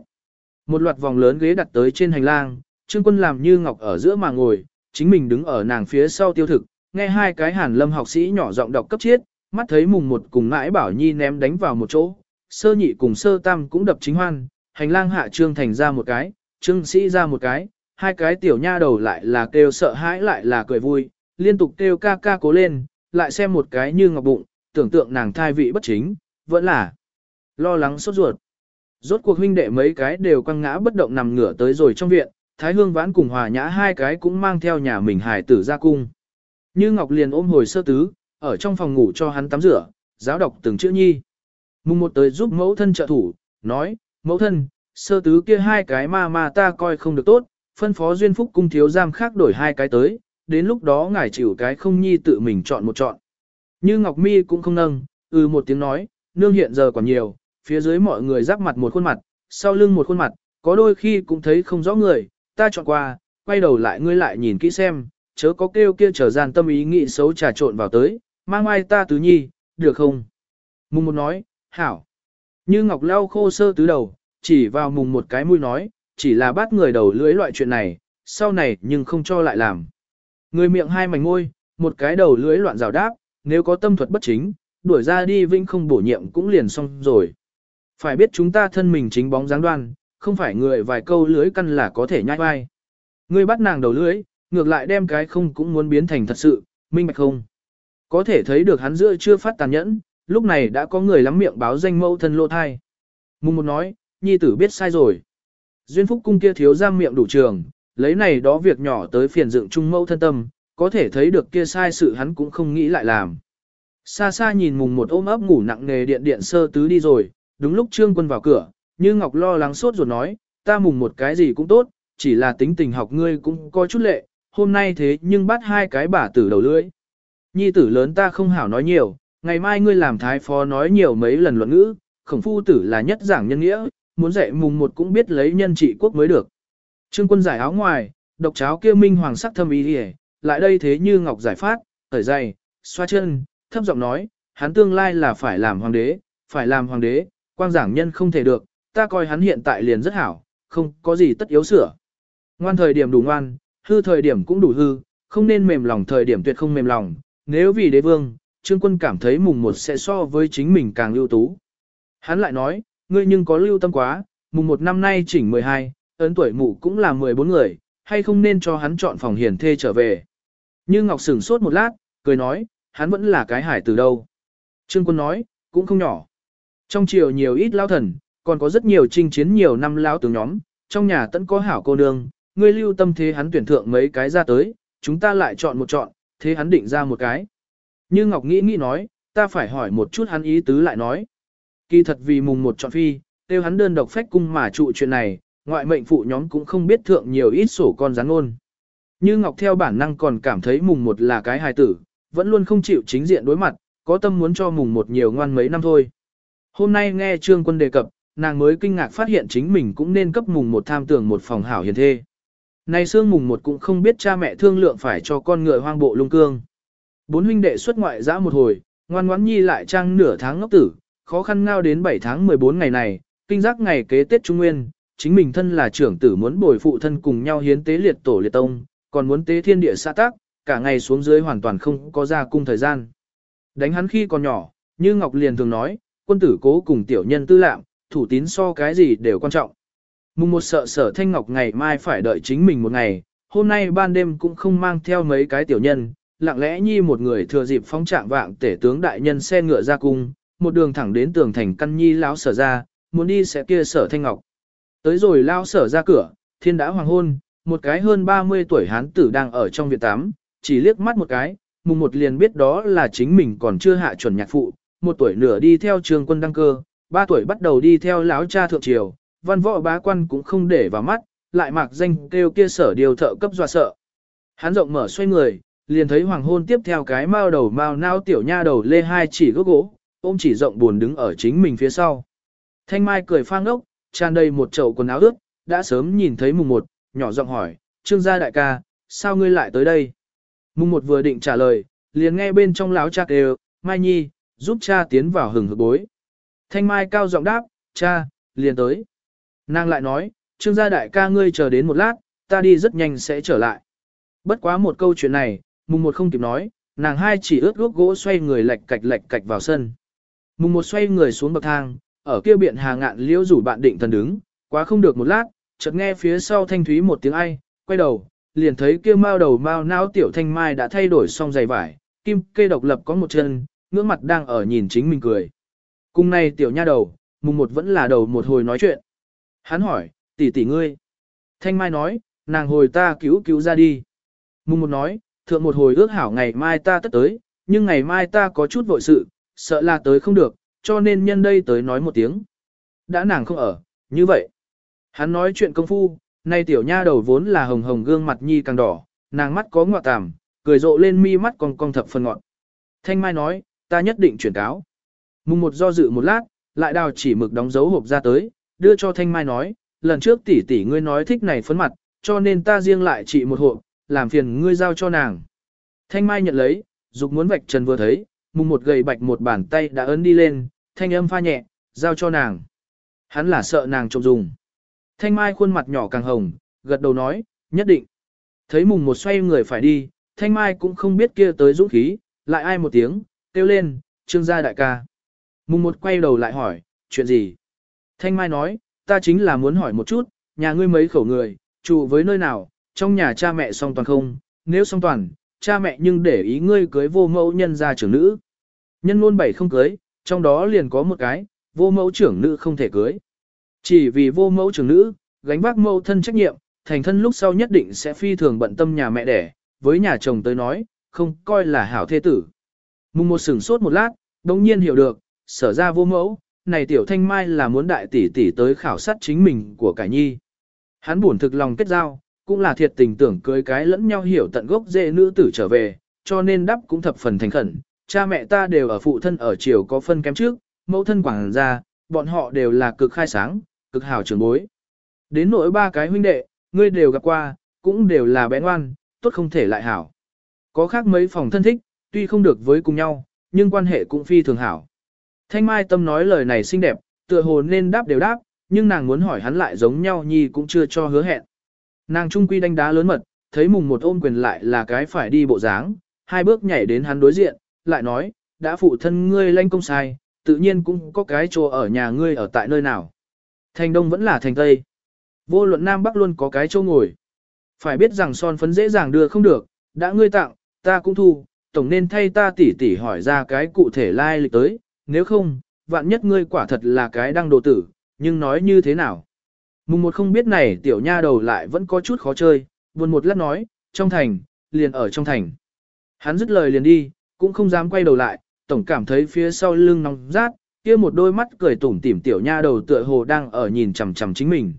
Một loạt vòng lớn ghế đặt tới trên hành lang, trương quân làm như ngọc ở giữa mà ngồi, chính mình đứng ở nàng phía sau tiêu thực, nghe hai cái hàn lâm học sĩ nhỏ giọng đọc cấp chiết, mắt thấy mùng một cùng ngãi bảo nhi ném đánh vào một chỗ, sơ nhị cùng sơ tam cũng đập chính hoan, hành lang hạ trương thành ra một cái, trương sĩ ra một cái, hai cái tiểu nha đầu lại là kêu sợ hãi lại là cười vui, liên tục kêu ca ca cố lên, lại xem một cái như ngọc bụng, tưởng tượng nàng thai vị bất chính, vẫn là lo lắng sốt ruột. Rốt cuộc huynh đệ mấy cái đều quăng ngã bất động nằm ngửa tới rồi trong viện, Thái Hương Vãn cùng Hòa Nhã hai cái cũng mang theo nhà mình hải tử ra cung. Như Ngọc liền ôm hồi sơ tứ, ở trong phòng ngủ cho hắn tắm rửa, giáo đọc từng chữ nhi. Mùng một tới giúp mẫu thân trợ thủ, nói, mẫu thân, sơ tứ kia hai cái ma ma ta coi không được tốt, phân phó duyên phúc cung thiếu giam khác đổi hai cái tới, đến lúc đó ngài chịu cái không nhi tự mình chọn một chọn. Như Ngọc Mi cũng không nâng, ừ một tiếng nói, nương hiện giờ còn nhiều, phía dưới mọi người giáp mặt một khuôn mặt, sau lưng một khuôn mặt, có đôi khi cũng thấy không rõ người, ta chọn qua, quay đầu lại ngươi lại nhìn kỹ xem, chớ có kêu kia trở gian tâm ý nghĩ xấu trà trộn vào tới, mang ai ta tứ nhi, được không? Mùng một nói, hảo. Như Ngọc lau khô sơ tứ đầu, chỉ vào mùng một cái mũi nói, chỉ là bắt người đầu lưới loại chuyện này, sau này nhưng không cho lại làm. Người miệng hai mảnh môi, một cái đầu lưới loạn rào đáp, nếu có tâm thuật bất chính, đuổi ra đi vinh không bổ nhiệm cũng liền xong rồi. Phải biết chúng ta thân mình chính bóng dáng đoan, không phải người vài câu lưới căn là có thể nhai vai. Ngươi bắt nàng đầu lưới, ngược lại đem cái không cũng muốn biến thành thật sự, minh bạch không. Có thể thấy được hắn giữa chưa phát tàn nhẫn, lúc này đã có người lắm miệng báo danh mẫu thân lô thai. Mùng một nói, nhi tử biết sai rồi. Duyên phúc cung kia thiếu giam miệng đủ trường, lấy này đó việc nhỏ tới phiền dựng trung mẫu thân tâm, có thể thấy được kia sai sự hắn cũng không nghĩ lại làm. Xa xa nhìn mùng một ôm ấp ngủ nặng nề điện điện sơ tứ đi rồi, đúng lúc trương quân vào cửa, như Ngọc lo lắng sốt rồi nói, ta mùng một cái gì cũng tốt, chỉ là tính tình học ngươi cũng có chút lệ, hôm nay thế nhưng bắt hai cái bả tử đầu lưỡi. Nhi tử lớn ta không hảo nói nhiều, ngày mai ngươi làm thái phó nói nhiều mấy lần luận ngữ, khổng phu tử là nhất giảng nhân nghĩa, muốn dạy mùng một cũng biết lấy nhân trị quốc mới được. Trương quân giải áo ngoài, độc cháo kia minh hoàng sắc thâm ý hề, lại đây thế như ngọc giải phát, thở dày, xoa chân, thấp giọng nói, hắn tương lai là phải làm hoàng đế, phải làm hoàng đế, quang giảng nhân không thể được, ta coi hắn hiện tại liền rất hảo, không có gì tất yếu sửa. Ngoan thời điểm đủ ngoan, hư thời điểm cũng đủ hư, không nên mềm lòng thời điểm tuyệt không mềm lòng, nếu vì đế vương, trương quân cảm thấy mùng một sẽ so với chính mình càng lưu tú. Hắn lại nói, ngươi nhưng có lưu tâm quá, mùng một năm nay chỉnh 12, ấn tuổi mụ cũng là 14 người, hay không nên cho hắn chọn phòng hiền thê trở về. Như Ngọc sửng sốt một lát, cười nói, hắn vẫn là cái hải từ đâu. Trương quân nói, cũng không nhỏ. Trong triều nhiều ít lao thần, còn có rất nhiều chinh chiến nhiều năm lao tướng nhóm, trong nhà tẫn có hảo cô nương, ngươi lưu tâm thế hắn tuyển thượng mấy cái ra tới, chúng ta lại chọn một chọn, thế hắn định ra một cái. Như Ngọc nghĩ nghĩ nói, ta phải hỏi một chút hắn ý tứ lại nói. Kỳ thật vì mùng một chọn phi, tiêu hắn đơn độc phách cung mà trụ chuyện này, ngoại mệnh phụ nhóm cũng không biết thượng nhiều ít sổ con rắn ôn. Như Ngọc theo bản năng còn cảm thấy mùng một là cái hài tử, vẫn luôn không chịu chính diện đối mặt, có tâm muốn cho mùng một nhiều ngoan mấy năm thôi. Hôm nay nghe Trương Quân đề cập, nàng mới kinh ngạc phát hiện chính mình cũng nên cấp mùng một tham tưởng một phòng hảo hiền thê. Nay xương mùng một cũng không biết cha mẹ thương lượng phải cho con ngựa hoang bộ lung cương. Bốn huynh đệ xuất ngoại dã một hồi, ngoan ngoãn nhi lại trang nửa tháng ngốc tử, khó khăn ngao đến 7 tháng 14 ngày này, kinh giác ngày kế Tết Trung Nguyên, chính mình thân là trưởng tử muốn bồi phụ thân cùng nhau hiến tế liệt tổ liệt tông, còn muốn tế thiên địa xã tác, cả ngày xuống dưới hoàn toàn không có ra cung thời gian. Đánh hắn khi còn nhỏ, như Ngọc liền thường nói, quân tử cố cùng tiểu nhân tư lạm, thủ tín so cái gì đều quan trọng. Mùng một sợ sở Thanh Ngọc ngày mai phải đợi chính mình một ngày, hôm nay ban đêm cũng không mang theo mấy cái tiểu nhân, lặng lẽ nhi một người thừa dịp phóng trạng vạng tể tướng đại nhân xe ngựa ra cung, một đường thẳng đến tường thành căn nhi lão sở ra, muốn đi sẽ kia sở Thanh Ngọc. Tới rồi lao sở ra cửa, thiên đã hoàng hôn, một cái hơn 30 tuổi hán tử đang ở trong viện tắm, chỉ liếc mắt một cái, mùng một liền biết đó là chính mình còn chưa hạ chuẩn nhạc phụ, một tuổi nửa đi theo trường quân đăng cơ, ba tuổi bắt đầu đi theo lão cha thượng triều, văn võ bá quan cũng không để vào mắt, lại mặc danh kêu kia sở điều thợ cấp dọa sợ. hán rộng mở xoay người, liền thấy hoàng hôn tiếp theo cái mao đầu mao nao tiểu nha đầu lê hai chỉ gốc gỗ, ôm chỉ rộng buồn đứng ở chính mình phía sau. Thanh Mai cười phang ốc, tràn đầy một chậu quần áo ướt, đã sớm nhìn thấy mùng một, nhỏ giọng hỏi, trương gia đại ca, sao ngươi lại tới đây? Mùng một vừa định trả lời, liền nghe bên trong láo cha kêu, Mai Nhi, giúp cha tiến vào hừng hực bối. Thanh Mai cao giọng đáp, cha, liền tới. Nàng lại nói, trương gia đại ca ngươi chờ đến một lát, ta đi rất nhanh sẽ trở lại. Bất quá một câu chuyện này, mùng một không kịp nói, nàng hai chỉ ướt gốc gỗ xoay người lệch cạch lệch cạch vào sân. Mùng một xoay người xuống bậc thang, ở kia biện hà ngạn liễu rủ bạn định thần đứng, quá không được một lát, chợt nghe phía sau thanh thúy một tiếng ai, quay đầu, liền thấy kia mao đầu mao não tiểu thanh mai đã thay đổi xong giày vải, kim kê độc lập có một chân, ngưỡng mặt đang ở nhìn chính mình cười. Cùng này tiểu nha đầu, mùng một vẫn là đầu một hồi nói chuyện. Hắn hỏi, tỷ tỷ ngươi. Thanh mai nói, nàng hồi ta cứu cứu ra đi. Mùng một nói, thượng một hồi ước hảo ngày mai ta tất tới, nhưng ngày mai ta có chút vội sự, sợ là tới không được, cho nên nhân đây tới nói một tiếng. Đã nàng không ở, như vậy. Hắn nói chuyện công phu, nay tiểu nha đầu vốn là hồng hồng gương mặt nhi càng đỏ, nàng mắt có ngọa tàm, cười rộ lên mi mắt còn cong thập phần ngọn. Thanh Mai nói, ta nhất định chuyển cáo. Mùng một do dự một lát, lại đào chỉ mực đóng dấu hộp ra tới, đưa cho Thanh Mai nói, lần trước tỷ tỷ ngươi nói thích này phấn mặt, cho nên ta riêng lại chỉ một hộp, làm phiền ngươi giao cho nàng. Thanh Mai nhận lấy, dục muốn vạch trần vừa thấy, mùng một gầy bạch một bàn tay đã ấn đi lên, thanh âm pha nhẹ, giao cho nàng. Hắn là sợ nàng trộm dùng. Thanh Mai khuôn mặt nhỏ càng hồng, gật đầu nói, nhất định. Thấy mùng một xoay người phải đi, Thanh Mai cũng không biết kia tới dũng khí, lại ai một tiếng, kêu lên, trương gia đại ca. Mùng một quay đầu lại hỏi, chuyện gì? Thanh Mai nói, ta chính là muốn hỏi một chút, nhà ngươi mấy khẩu người, trụ với nơi nào, trong nhà cha mẹ song toàn không, nếu song toàn, cha mẹ nhưng để ý ngươi cưới vô mẫu nhân gia trưởng nữ. Nhân ngôn bảy không cưới, trong đó liền có một cái, vô mẫu trưởng nữ không thể cưới. Chỉ vì vô mẫu trưởng nữ, gánh vác mẫu thân trách nhiệm, thành thân lúc sau nhất định sẽ phi thường bận tâm nhà mẹ đẻ, với nhà chồng tới nói, không coi là hảo thế tử. Mùng một sửng sốt một lát, đồng nhiên hiểu được, sở ra vô mẫu, này tiểu thanh mai là muốn đại tỷ tỷ tới khảo sát chính mình của cải nhi. Hắn buồn thực lòng kết giao, cũng là thiệt tình tưởng cưới cái lẫn nhau hiểu tận gốc dễ nữ tử trở về, cho nên đáp cũng thập phần thành khẩn. Cha mẹ ta đều ở phụ thân ở triều có phân kém trước, mẫu thân quảng gia, bọn họ đều là cực khai sáng, cực hảo trường bối. Đến nỗi ba cái huynh đệ, ngươi đều gặp qua, cũng đều là bé ngoan, tốt không thể lại hảo. Có khác mấy phòng thân thích, tuy không được với cùng nhau, nhưng quan hệ cũng phi thường hảo. Thanh Mai Tâm nói lời này xinh đẹp, tựa hồ nên đáp đều đáp, nhưng nàng muốn hỏi hắn lại giống nhau nhi cũng chưa cho hứa hẹn. Nàng trung quy đánh đá lớn mật, thấy mùng một ôm quyền lại là cái phải đi bộ dáng, hai bước nhảy đến hắn đối diện, lại nói, đã phụ thân ngươi lanh công sai, tự nhiên cũng có cái chỗ ở nhà ngươi ở tại nơi nào. Thành Đông vẫn là thành Tây. Vô luận Nam Bắc luôn có cái chỗ ngồi. Phải biết rằng son phấn dễ dàng đưa không được, đã ngươi tặng, ta cũng thu, tổng nên thay ta tỉ tỉ hỏi ra cái cụ thể lai lịch tới, nếu không, vạn nhất ngươi quả thật là cái đăng đồ tử, nhưng nói như thế nào. Mùng một không biết này tiểu nha đầu lại vẫn có chút khó chơi, buồn một lát nói, trong thành, liền ở trong thành. Hắn dứt lời liền đi, cũng không dám quay đầu lại, tổng cảm thấy phía sau lưng nóng rát, kia một đôi mắt cười tủm tỉm tiểu nha đầu tựa hồ đang ở nhìn chằm chằm chính mình.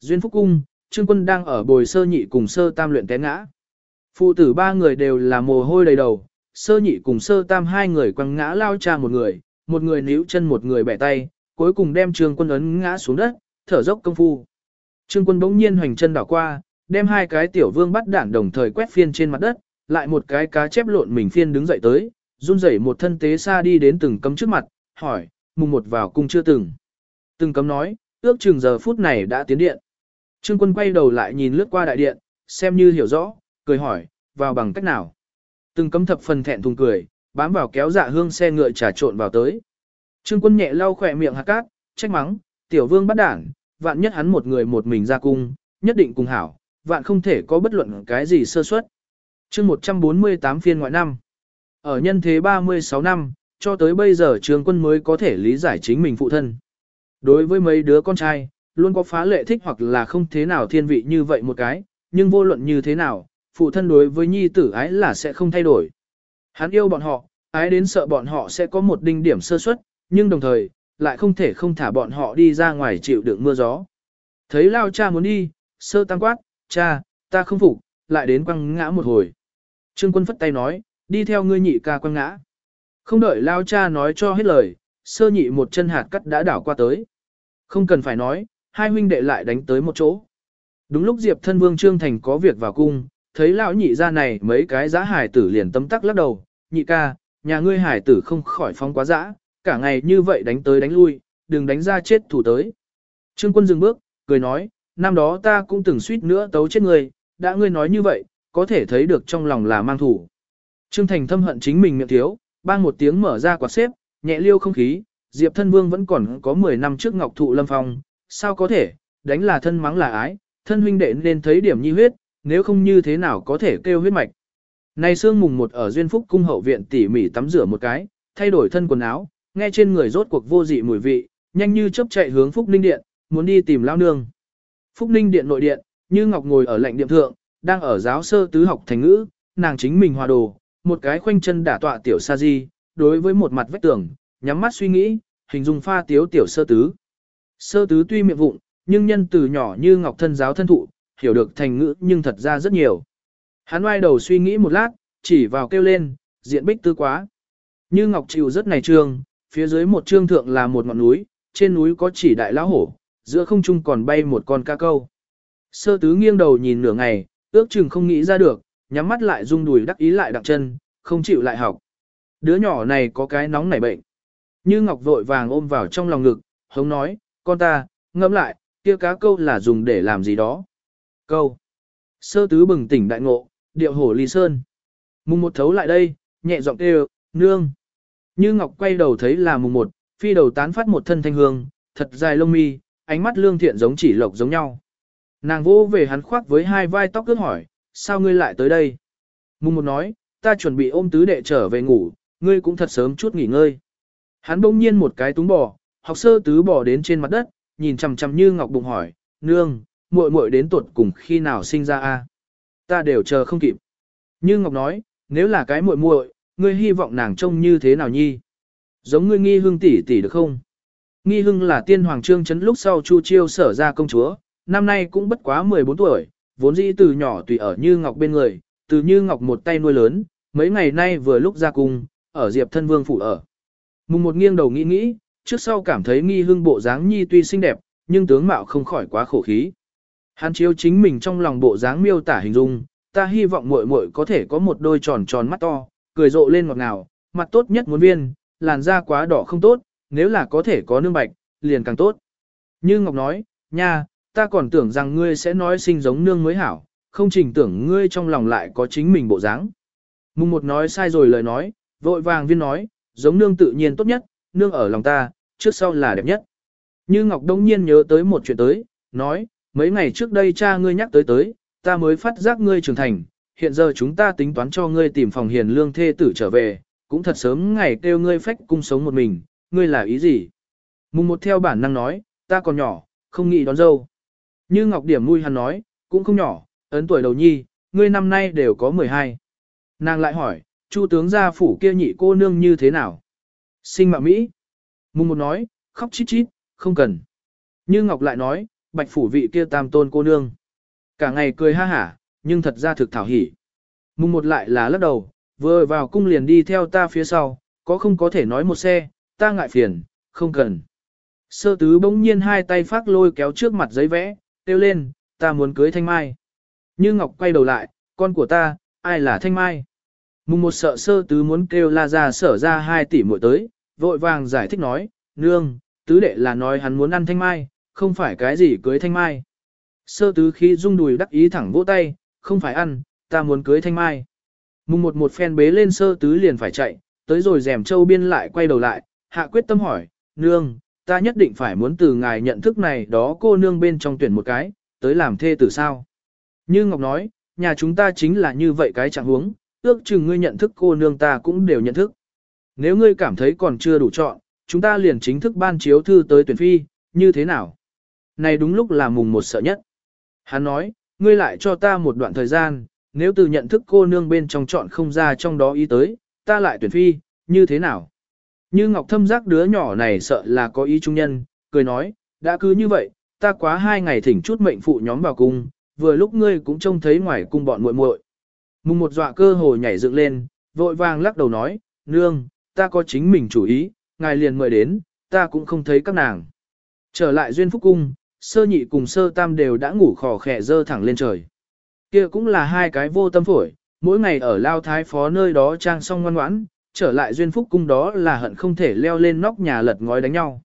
Duyên Phúc Cung, Trương Quân đang ở bồi sơ nhị cùng sơ tam luyện té ngã. Phụ tử ba người đều là mồ hôi đầy đầu, sơ nhị cùng sơ tam hai người quăng ngã lao cha một người, một người níu chân một người bẻ tay, cuối cùng đem Trương Quân ấn ngã xuống đất, thở dốc công phu. Trương Quân bỗng nhiên hoành chân đảo qua, đem hai cái tiểu vương bắt đản đồng thời quét phiên trên mặt đất, lại một cái cá chép lộn mình phiên đứng dậy tới, run rẩy một thân tế xa đi đến từng cấm trước mặt, hỏi, mùng một vào cung chưa từng. Từng cấm nói, ước chừng giờ phút này đã tiến điện. Trương quân quay đầu lại nhìn lướt qua đại điện, xem như hiểu rõ, cười hỏi, vào bằng cách nào. Từng cấm thập phần thẹn thùng cười, bám vào kéo dạ hương xe ngựa trà trộn vào tới. Trương quân nhẹ lau khỏe miệng hạt cát, trách mắng, tiểu vương bắt đảng, vạn nhất hắn một người một mình ra cung, nhất định cùng hảo, vạn không thể có bất luận cái gì sơ suất. chương 148 phiên ngoại năm. Ở nhân thế 36 năm, cho tới bây giờ trường quân mới có thể lý giải chính mình phụ thân. Đối với mấy đứa con trai, luôn có phá lệ thích hoặc là không thế nào thiên vị như vậy một cái, nhưng vô luận như thế nào, phụ thân đối với nhi tử ái là sẽ không thay đổi. Hắn yêu bọn họ, ái đến sợ bọn họ sẽ có một đinh điểm sơ suất, nhưng đồng thời, lại không thể không thả bọn họ đi ra ngoài chịu đựng mưa gió. Thấy lao cha muốn đi, sơ tăng quát, cha, ta không phục, lại đến quăng ngã một hồi. Trương quân phất tay nói, đi theo ngươi nhị ca quăng ngã. Không đợi lao cha nói cho hết lời, sơ nhị một chân hạt cắt đã đảo qua tới. Không cần phải nói, hai huynh đệ lại đánh tới một chỗ. Đúng lúc Diệp thân vương Trương Thành có việc vào cung, thấy lão nhị ra này mấy cái giá hải tử liền tấm tắc lắc đầu, nhị ca, nhà ngươi hải tử không khỏi phong quá dã, cả ngày như vậy đánh tới đánh lui, đừng đánh ra chết thủ tới. Trương quân dừng bước, cười nói, năm đó ta cũng từng suýt nữa tấu chết ngươi, đã ngươi nói như vậy, có thể thấy được trong lòng là mang thủ. Trương Thành thâm hận chính mình miệng thiếu, bang một tiếng mở ra quạt xếp, nhẹ liêu không khí, Diệp thân vương vẫn còn có 10 năm trước ngọc thụ lâm phong, sao có thể, đánh là thân mắng là ái, thân huynh đệ nên thấy điểm nhi huyết, nếu không như thế nào có thể kêu huyết mạch. Này sương mùng một ở duyên phúc cung hậu viện tỉ mỉ tắm rửa một cái, thay đổi thân quần áo, nghe trên người rốt cuộc vô dị mùi vị, nhanh như chớp chạy hướng Phúc Ninh Điện, muốn đi tìm lao nương. Phúc Ninh Điện nội điện, như Ngọc ngồi ở lệnh điện thượng, đang ở giáo sơ tứ học thành ngữ, nàng chính mình hòa đồ, một cái khoanh chân đả tọa tiểu sa di, đối với một mặt vách tường, nhắm mắt suy nghĩ, hình dung pha tiếu tiểu sơ tứ. Sơ tứ tuy miệng vụng, nhưng nhân từ nhỏ như Ngọc thân giáo thân thụ, hiểu được thành ngữ nhưng thật ra rất nhiều. Hắn oai đầu suy nghĩ một lát, chỉ vào kêu lên, diện bích tư quá. Như Ngọc chịu rất này trường phía dưới một trương thượng là một ngọn núi, trên núi có chỉ đại lão hổ, giữa không trung còn bay một con ca câu. Sơ tứ nghiêng đầu nhìn nửa ngày, ước chừng không nghĩ ra được, nhắm mắt lại rung đùi đắc ý lại đặng chân, không chịu lại học. Đứa nhỏ này có cái nóng nảy bệnh. Như Ngọc vội vàng ôm vào trong lòng ngực, hống nói, con ta, ngẫm lại, kia cá câu là dùng để làm gì đó. Câu. Sơ tứ bừng tỉnh đại ngộ, điệu hổ ly sơn. Mùng một thấu lại đây, nhẹ giọng kêu, nương. Như Ngọc quay đầu thấy là mùng một, phi đầu tán phát một thân thanh hương, thật dài lông mi, ánh mắt lương thiện giống chỉ lộc giống nhau. Nàng vô về hắn khoác với hai vai tóc cướp hỏi, sao ngươi lại tới đây? Mùng một nói, ta chuẩn bị ôm tứ đệ trở về ngủ, ngươi cũng thật sớm chút nghỉ ngơi. Hắn bỗng nhiên một cái túng bò, học sơ tứ bò đến trên mặt đất, nhìn chằm chằm như ngọc bụng hỏi, nương, muội muội đến tuột cùng khi nào sinh ra a? Ta đều chờ không kịp. Như ngọc nói, nếu là cái muội muội, ngươi hy vọng nàng trông như thế nào nhi? Giống ngươi nghi hương tỷ tỷ được không? Nghi hưng là tiên hoàng trương chấn lúc sau chu chiêu sở ra công chúa, năm nay cũng bất quá 14 tuổi, vốn dĩ từ nhỏ tùy ở Như Ngọc bên người, từ Như Ngọc một tay nuôi lớn, mấy ngày nay vừa lúc ra cung, ở Diệp thân vương phủ ở. Mùng một nghiêng đầu nghĩ nghĩ, trước sau cảm thấy nghi hưng bộ dáng nhi tuy xinh đẹp, nhưng tướng mạo không khỏi quá khổ khí. Hắn chiếu chính mình trong lòng bộ dáng miêu tả hình dung, ta hy vọng muội muội có thể có một đôi tròn tròn mắt to, cười rộ lên ngọt ngào, mặt tốt nhất muốn viên, làn da quá đỏ không tốt, nếu là có thể có nương bạch, liền càng tốt. Như Ngọc nói, nha, ta còn tưởng rằng ngươi sẽ nói sinh giống nương mới hảo, không trình tưởng ngươi trong lòng lại có chính mình bộ dáng. Mùng một nói sai rồi lời nói, vội vàng viên nói, giống nương tự nhiên tốt nhất, nương ở lòng ta, trước sau là đẹp nhất. Như Ngọc đông nhiên nhớ tới một chuyện tới, nói, mấy ngày trước đây cha ngươi nhắc tới tới, ta mới phát giác ngươi trưởng thành, hiện giờ chúng ta tính toán cho ngươi tìm phòng hiền lương thê tử trở về, cũng thật sớm ngày kêu ngươi phách cung sống một mình, ngươi là ý gì? Mùng một theo bản năng nói, ta còn nhỏ, không nghĩ đón dâu. Như Ngọc Điểm nuôi hắn nói, cũng không nhỏ, ấn tuổi đầu nhi, ngươi năm nay đều có 12. Nàng lại hỏi, chu tướng gia phủ kia nhị cô nương như thế nào? Sinh mạng Mỹ. Mùng một nói, khóc chít chít, không cần. Như Ngọc lại nói, bạch phủ vị kia tam tôn cô nương. Cả ngày cười ha hả, nhưng thật ra thực thảo hỉ. Mùng một lại là lắc đầu, vừa vào cung liền đi theo ta phía sau, có không có thể nói một xe, ta ngại phiền, không cần. Sơ tứ bỗng nhiên hai tay phát lôi kéo trước mặt giấy vẽ, kêu lên, ta muốn cưới thanh mai. Như Ngọc quay đầu lại, con của ta, ai là thanh mai? Mùng một sợ sơ tứ muốn kêu la ra sở ra hai tỷ muội tới, vội vàng giải thích nói, nương, tứ đệ là nói hắn muốn ăn thanh mai, không phải cái gì cưới thanh mai. Sơ tứ khi rung đùi đắc ý thẳng vỗ tay, không phải ăn, ta muốn cưới thanh mai. Mùng một một phen bế lên sơ tứ liền phải chạy, tới rồi rèm châu biên lại quay đầu lại, hạ quyết tâm hỏi, nương, ta nhất định phải muốn từ ngài nhận thức này đó cô nương bên trong tuyển một cái, tới làm thê tử sao. Như Ngọc nói, nhà chúng ta chính là như vậy cái trạng huống, ước chừng ngươi nhận thức cô nương ta cũng đều nhận thức. Nếu ngươi cảm thấy còn chưa đủ chọn, chúng ta liền chính thức ban chiếu thư tới tuyển phi, như thế nào? Này đúng lúc là mùng một sợ nhất. Hắn nói, ngươi lại cho ta một đoạn thời gian, nếu từ nhận thức cô nương bên trong chọn không ra trong đó ý tới, ta lại tuyển phi, như thế nào? Như Ngọc Thâm giác đứa nhỏ này sợ là có ý trung nhân, cười nói, đã cứ như vậy, ta quá hai ngày thỉnh chút mệnh phụ nhóm vào cung, vừa lúc ngươi cũng trông thấy ngoài cung bọn muội muội. Mùng một dọa cơ hồ nhảy dựng lên, vội vàng lắc đầu nói, nương, ta có chính mình chủ ý, ngài liền mời đến, ta cũng không thấy các nàng. Trở lại duyên phúc cung, sơ nhị cùng sơ tam đều đã ngủ khò khẽ dơ thẳng lên trời. Kia cũng là hai cái vô tâm phổi, mỗi ngày ở lao thái phó nơi đó trang xong ngoan ngoãn, trở lại duyên phúc cung đó là hận không thể leo lên nóc nhà lật ngói đánh nhau.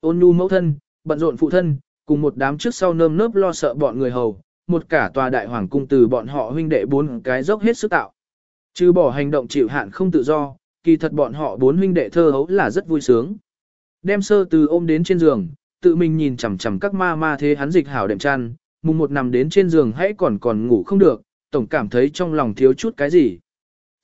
Ôn nhu mẫu thân, bận rộn phụ thân, cùng một đám trước sau nơm nớp lo sợ bọn người hầu, một cả tòa đại hoàng cung từ bọn họ huynh đệ bốn cái dốc hết sức tạo. Trừ bỏ hành động chịu hạn không tự do, kỳ thật bọn họ bốn huynh đệ thơ hấu là rất vui sướng. Đem sơ từ ôm đến trên giường, tự mình nhìn chằm chằm các ma ma thế hắn dịch hảo đệm chăn, mùng một nằm đến trên giường hãy còn còn ngủ không được, tổng cảm thấy trong lòng thiếu chút cái gì.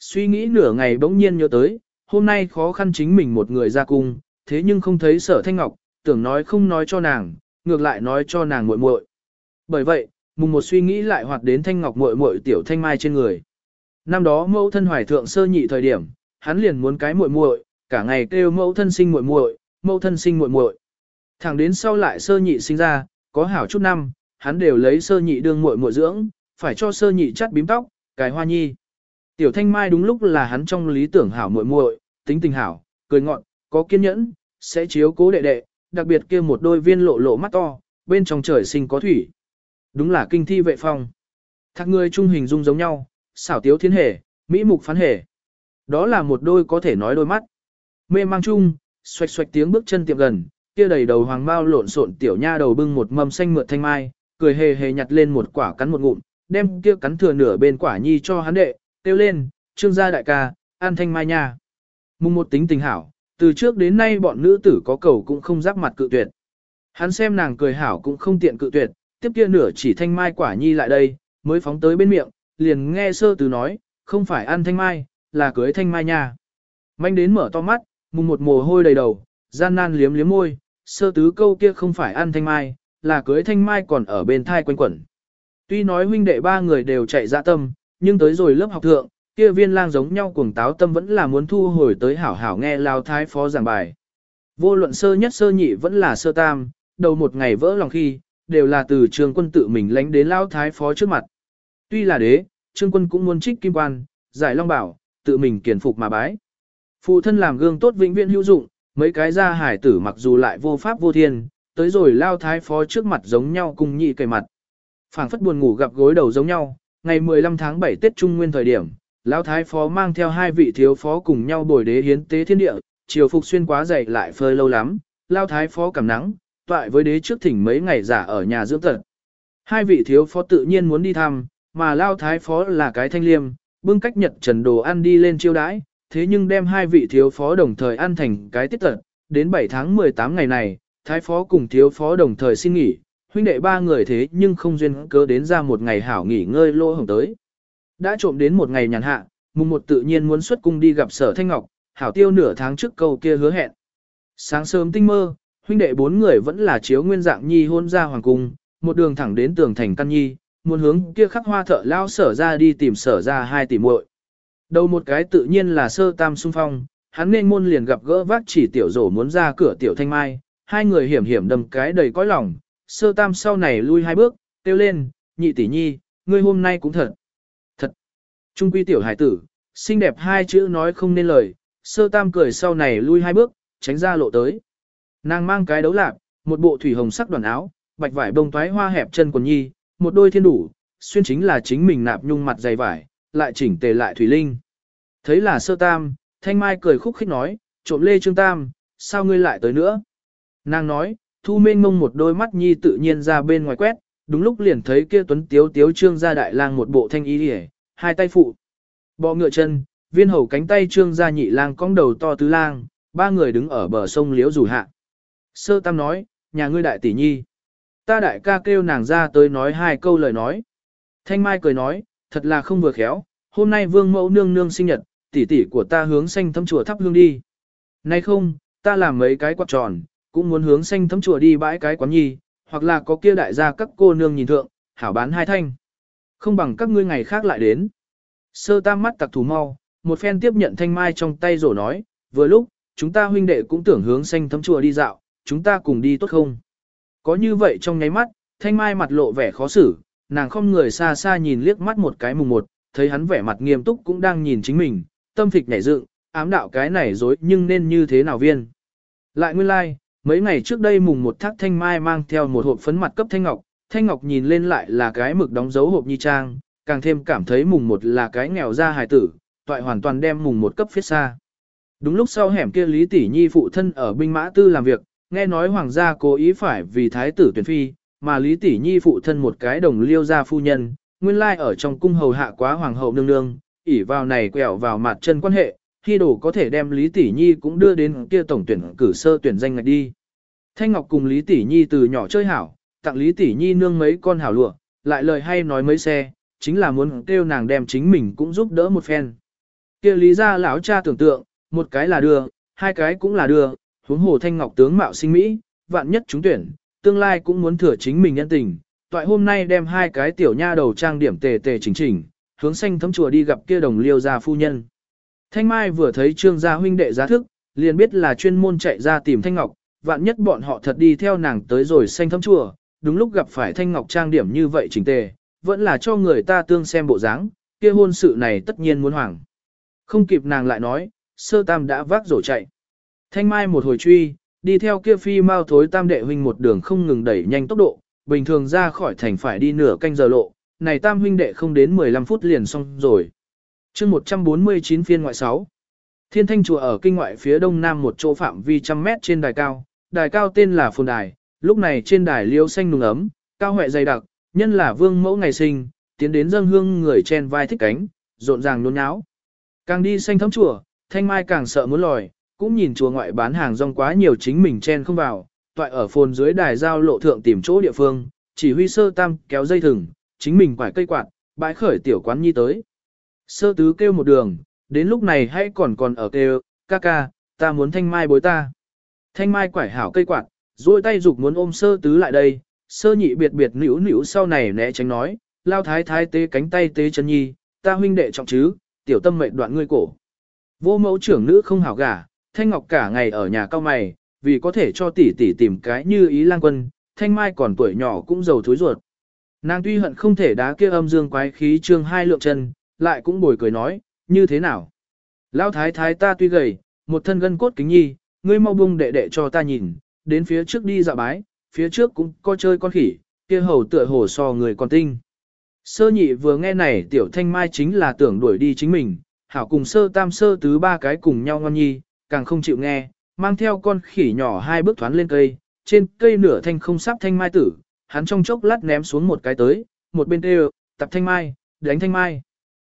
Suy nghĩ nửa ngày bỗng nhiên nhớ tới, hôm nay khó khăn chính mình một người ra cung, thế nhưng không thấy sở thanh ngọc, tưởng nói không nói cho nàng, ngược lại nói cho nàng muội muội. Bởi vậy, mùng một suy nghĩ lại hoạt đến thanh ngọc muội muội tiểu thanh mai trên người. Năm đó mẫu thân hoài thượng sơ nhị thời điểm, hắn liền muốn cái muội muội, cả ngày kêu mẫu thân sinh muội muội, mẫu thân sinh muội muội. Thẳng đến sau lại sơ nhị sinh ra, có hảo chút năm, hắn đều lấy sơ nhị đương muội muội dưỡng, phải cho sơ nhị chắt bím tóc, cái hoa nhi. Tiểu Thanh Mai đúng lúc là hắn trong lý tưởng hảo muội muội, tính tình hảo, cười ngọn, có kiên nhẫn, sẽ chiếu cố đệ đệ, đặc biệt kia một đôi viên lộ lộ mắt to, bên trong trời sinh có thủy. Đúng là kinh thi vệ phong. Thác người trung hình dung giống nhau, xảo tiếu thiên hề, mỹ mục phán hề. Đó là một đôi có thể nói đôi mắt. Mê mang chung, xoạch xoạch tiếng bước chân tiệm gần, kia đầy đầu hoàng bao lộn xộn tiểu nha đầu bưng một mâm xanh mượt thanh mai, cười hề hề nhặt lên một quả cắn một ngụm, đem kia cắn thừa nửa bên quả nhi cho hắn đệ, kêu lên, trương gia đại ca, an thanh mai nha. Mùng một tính tình hảo, từ trước đến nay bọn nữ tử có cầu cũng không giáp mặt cự tuyệt. Hắn xem nàng cười hảo cũng không tiện cự tuyệt, tiếp kia nửa chỉ thanh mai quả nhi lại đây, mới phóng tới bên miệng, liền nghe sơ từ nói, không phải ăn thanh mai, là cưới thanh mai nha. Manh đến mở to mắt, mùng một mồ hôi đầy đầu, gian nan liếm liếm môi, sơ tứ câu kia không phải ăn thanh mai, là cưới thanh mai còn ở bên thai quanh quẩn. Tuy nói huynh đệ ba người đều chạy dạ tâm, nhưng tới rồi lớp học thượng, kia viên lang giống nhau cuồng táo tâm vẫn là muốn thu hồi tới hảo hảo nghe lao thái phó giảng bài. Vô luận sơ nhất sơ nhị vẫn là sơ tam, đầu một ngày vỡ lòng khi, đều là từ trường quân tự mình lánh đến lao thái phó trước mặt. Tuy là đế, trương quân cũng muốn trích kim quan, giải long bảo, tự mình kiền phục mà bái. Phụ thân làm gương tốt vĩnh viễn hữu dụng, mấy cái gia hải tử mặc dù lại vô pháp vô thiên, tới rồi lao thái phó trước mặt giống nhau cùng nhị cầy mặt. phảng phất buồn ngủ gặp gối đầu giống nhau, ngày 15 tháng 7 Tết Trung Nguyên thời điểm, Lão Thái Phó mang theo hai vị thiếu phó cùng nhau bồi đế hiến tế thiên địa, chiều phục xuyên quá dày lại phơi lâu lắm, Lão Thái Phó cảm nắng, toại với đế trước thỉnh mấy ngày giả ở nhà dưỡng tật. Hai vị thiếu phó tự nhiên muốn đi thăm, mà Lão Thái Phó là cái thanh liêm, bưng cách nhật trần đồ ăn đi lên chiêu đãi, thế nhưng đem hai vị thiếu phó đồng thời ăn thành cái tiết tận, đến 7 tháng 18 ngày này, Thái Phó cùng thiếu phó đồng thời xin nghỉ, huynh đệ ba người thế nhưng không duyên cớ đến ra một ngày hảo nghỉ ngơi lô hồng tới. Đã trộm đến một ngày nhàn hạ, mùng một tự nhiên muốn xuất cung đi gặp sở thanh ngọc, hảo tiêu nửa tháng trước câu kia hứa hẹn. Sáng sớm tinh mơ, huynh đệ bốn người vẫn là chiếu nguyên dạng nhi hôn ra hoàng cung, một đường thẳng đến tường thành căn nhi, muốn hướng kia khắc hoa thợ lao sở ra đi tìm sở ra hai tỷ muội. Đầu một cái tự nhiên là sơ tam sung phong, hắn nên môn liền gặp gỡ vác chỉ tiểu rổ muốn ra cửa tiểu thanh mai, hai người hiểm hiểm đầm cái đầy cõi lòng, sơ tam sau này lui hai bước, kêu lên, nhị tỷ nhi, ngươi hôm nay cũng thật. Thật. Trung quy tiểu hải tử, xinh đẹp hai chữ nói không nên lời, sơ tam cười sau này lui hai bước, tránh ra lộ tới. Nàng mang cái đấu lạc, một bộ thủy hồng sắc đoàn áo, bạch vải bông toái hoa hẹp chân quần nhi, một đôi thiên đủ, xuyên chính là chính mình nạp nhung mặt dày vải, lại chỉnh tề lại thủy linh. Thấy là sơ tam, thanh mai cười khúc khích nói, trộm lê trương tam, sao ngươi lại tới nữa? Nàng nói, thu mênh mông một đôi mắt nhi tự nhiên ra bên ngoài quét, đúng lúc liền thấy kia tuấn tiếu tiếu trương gia đại lang một bộ thanh y hề, hai tay phụ. Bọ ngựa chân, viên hầu cánh tay trương gia nhị lang cong đầu to tứ lang, ba người đứng ở bờ sông liễu rủ hạ. Sơ tam nói, nhà ngươi đại tỷ nhi. Ta đại ca kêu nàng ra tới nói hai câu lời nói. Thanh Mai cười nói, thật là không vừa khéo, hôm nay vương mẫu nương nương sinh nhật, tỷ tỷ của ta hướng xanh thấm chùa thắp hương đi. Nay không, ta làm mấy cái quạt tròn, cũng muốn hướng xanh thấm chùa đi bãi cái quán nhi, hoặc là có kia đại gia các cô nương nhìn thượng, hảo bán hai thanh. Không bằng các ngươi ngày khác lại đến. Sơ tam mắt tặc thủ mau, một phen tiếp nhận thanh mai trong tay rổ nói, vừa lúc, chúng ta huynh đệ cũng tưởng hướng xanh thấm chùa đi dạo, chúng ta cùng đi tốt không? Có như vậy trong nháy mắt, thanh mai mặt lộ vẻ khó xử, nàng không người xa xa nhìn liếc mắt một cái mùng một, thấy hắn vẻ mặt nghiêm túc cũng đang nhìn chính mình, tâm thịch nhảy dựng, ám đạo cái này dối nhưng nên như thế nào viên. Lại nguyên lai, like, mấy ngày trước đây mùng một thác thanh mai mang theo một hộp phấn mặt cấp thanh ngọc, thanh ngọc nhìn lên lại là cái mực đóng dấu hộp nhi trang, càng thêm cảm thấy mùng một là cái nghèo ra hài tử, toại hoàn toàn đem mùng một cấp phía xa. Đúng lúc sau hẻm kia Lý Tỷ Nhi phụ thân ở binh mã tư làm việc, nghe nói hoàng gia cố ý phải vì thái tử tuyển phi, mà Lý Tỷ Nhi phụ thân một cái đồng liêu gia phu nhân, nguyên lai ở trong cung hầu hạ quá hoàng hậu nương nương, ỉ vào này quẹo vào mặt chân quan hệ, khi đủ có thể đem Lý Tỷ Nhi cũng đưa đến kia tổng tuyển cử sơ tuyển danh ngạch đi. Thanh Ngọc cùng Lý Tỷ Nhi từ nhỏ chơi hảo, tặng Lý Tỷ Nhi nương mấy con hảo lụa, lại lời hay nói mấy xe, chính là muốn kêu nàng đem chính mình cũng giúp đỡ một phen. Kia lý Gia lão cha tưởng tượng, một cái là đưa, hai cái cũng là đưa, huống hồ Thanh Ngọc tướng mạo sinh Mỹ, vạn nhất chúng tuyển, tương lai cũng muốn thừa chính mình nhân tình. Toại hôm nay đem hai cái tiểu nha đầu trang điểm tề tề chỉnh chỉnh, hướng xanh thấm chùa đi gặp kia đồng liêu gia phu nhân. Thanh Mai vừa thấy trương gia huynh đệ giá thức, liền biết là chuyên môn chạy ra tìm Thanh Ngọc, vạn nhất bọn họ thật đi theo nàng tới rồi xanh thấm chùa, đúng lúc gặp phải Thanh Ngọc trang điểm như vậy chỉnh tề, vẫn là cho người ta tương xem bộ dáng, kia hôn sự này tất nhiên muốn hoảng. Không kịp nàng lại nói, sơ tam đã vác rổ chạy. Thanh Mai một hồi truy, đi theo kia phi mau thối tam đệ huynh một đường không ngừng đẩy nhanh tốc độ, bình thường ra khỏi thành phải đi nửa canh giờ lộ, này tam huynh đệ không đến 15 phút liền xong rồi chương 149 phiên ngoại 6. Thiên Thanh chùa ở kinh ngoại phía đông nam một chỗ phạm vi trăm mét trên đài cao, đài cao tên là Phồn Đài, lúc này trên đài liêu xanh nùng ấm, cao huệ dày đặc, nhân là vương mẫu ngày sinh, tiến đến dâng hương người chen vai thích cánh, rộn ràng nôn nháo. Càng đi xanh thấm chùa, Thanh Mai càng sợ muốn lòi, cũng nhìn chùa ngoại bán hàng rong quá nhiều chính mình chen không vào, toại ở phồn dưới đài giao lộ thượng tìm chỗ địa phương, chỉ huy sơ tam kéo dây thừng, chính mình quải cây quạt, bãi khởi tiểu quán nhi tới. Sơ tứ kêu một đường, đến lúc này hãy còn còn ở kêu, ca ca, ta muốn thanh mai bối ta. Thanh mai quải hảo cây quạt, duỗi tay dục muốn ôm sơ tứ lại đây, sơ nhị biệt biệt nỉu nỉu sau này né tránh nói, lao thái thái tế cánh tay tế chân nhi, ta huynh đệ trọng chứ, tiểu tâm mệnh đoạn ngươi cổ. Vô mẫu trưởng nữ không hảo gả, thanh ngọc cả ngày ở nhà cao mày, vì có thể cho tỷ tỷ tìm cái như ý lang quân, thanh mai còn tuổi nhỏ cũng giàu thối ruột. Nàng tuy hận không thể đá kia âm dương quái khí trương hai lượng chân, lại cũng bồi cười nói, như thế nào? Lão thái thái ta tuy gầy, một thân gân cốt kính nhi, ngươi mau bung đệ đệ cho ta nhìn, đến phía trước đi dạo bái, phía trước cũng có chơi con khỉ, kia hầu tựa hồ so người còn tinh. Sơ nhị vừa nghe này tiểu thanh mai chính là tưởng đuổi đi chính mình, hảo cùng sơ tam sơ tứ ba cái cùng nhau ngon nhi, càng không chịu nghe, mang theo con khỉ nhỏ hai bước thoán lên cây, trên cây nửa thanh không sắp thanh mai tử, hắn trong chốc lát ném xuống một cái tới, một bên kêu, tập thanh mai, đánh thanh mai.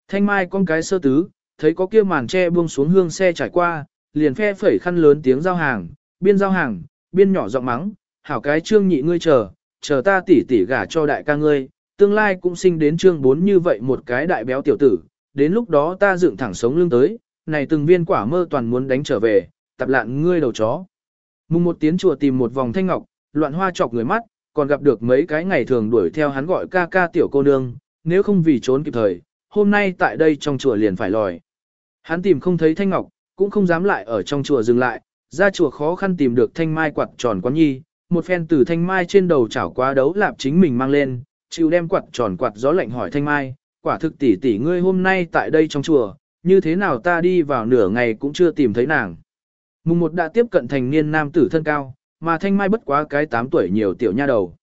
Thanh mai con cái sơ tứ, thấy có kia màn tre buông xuống hương xe trải qua, liền phe phẩy khăn lớn tiếng giao hàng, biên giao hàng, biên nhỏ giọng mắng, hảo cái trương nhị ngươi chờ, chờ ta tỉ tỉ gả cho đại ca ngươi, tương lai cũng sinh đến trương bốn như vậy một cái đại béo tiểu tử, đến lúc đó ta dựng thẳng sống lưng tới, này từng viên quả mơ toàn muốn đánh trở về, tập lạn ngươi đầu chó. Mùng một tiếng chùa tìm một vòng thanh ngọc, loạn hoa chọc người mắt, còn gặp được mấy cái ngày thường đuổi theo hắn gọi ca ca tiểu cô nương, nếu không vì trốn kịp thời, hôm nay tại đây trong chùa liền phải lòi. Hắn tìm không thấy thanh ngọc, cũng không dám lại ở trong chùa dừng lại, ra chùa khó khăn tìm được thanh mai quạt tròn quán nhi, một phen từ thanh mai trên đầu chảo quá đấu lạp chính mình mang lên, chịu đem quạt tròn quạt gió lạnh hỏi thanh mai, quả thực tỷ tỷ ngươi hôm nay tại đây trong chùa, như thế nào ta đi vào nửa ngày cũng chưa tìm thấy nàng. Mùng một đã tiếp cận thành niên nam tử thân cao, mà thanh mai bất quá cái 8 tuổi nhiều tiểu nha đầu.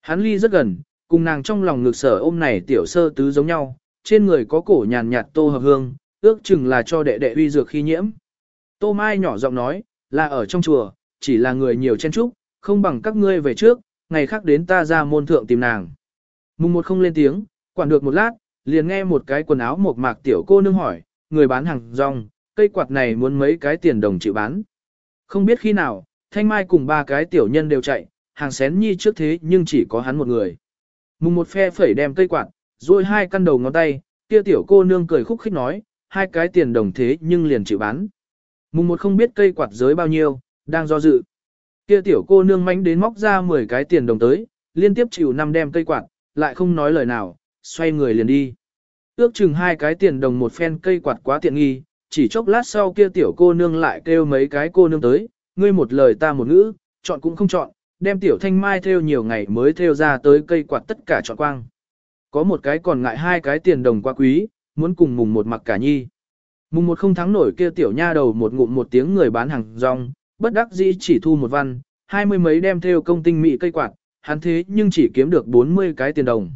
Hắn ly rất gần, cùng nàng trong lòng ngực sở ôm này tiểu sơ tứ giống nhau, trên người có cổ nhàn nhạt tô hợp hương, ước chừng là cho đệ đệ uy dược khi nhiễm. Tô Mai nhỏ giọng nói, là ở trong chùa, chỉ là người nhiều chen trúc, không bằng các ngươi về trước, ngày khác đến ta ra môn thượng tìm nàng. Mùng một không lên tiếng, quản được một lát, liền nghe một cái quần áo mộc mạc tiểu cô nương hỏi, người bán hàng rong, cây quạt này muốn mấy cái tiền đồng chịu bán. Không biết khi nào, Thanh Mai cùng ba cái tiểu nhân đều chạy, hàng xén nhi trước thế nhưng chỉ có hắn một người. Mùng một phe phẩy đem cây quạt, rồi hai căn đầu ngón tay, kia tiểu cô nương cười khúc khích nói, hai cái tiền đồng thế nhưng liền chịu bán. Mùng một không biết cây quạt giới bao nhiêu, đang do dự. Kia tiểu cô nương mánh đến móc ra 10 cái tiền đồng tới, liên tiếp chịu năm đem cây quạt, lại không nói lời nào, xoay người liền đi. Ước chừng hai cái tiền đồng một phen cây quạt quá tiện nghi, chỉ chốc lát sau kia tiểu cô nương lại kêu mấy cái cô nương tới, ngươi một lời ta một ngữ, chọn cũng không chọn, đem tiểu thanh mai theo nhiều ngày mới theo ra tới cây quạt tất cả chọn quang. Có một cái còn ngại hai cái tiền đồng quá quý, muốn cùng mùng một mặc cả nhi. Mùng một không thắng nổi kia tiểu nha đầu một ngụm một tiếng người bán hàng rong, bất đắc dĩ chỉ thu một văn, hai mươi mấy đem theo công tinh mỹ cây quạt, hắn thế nhưng chỉ kiếm được 40 cái tiền đồng.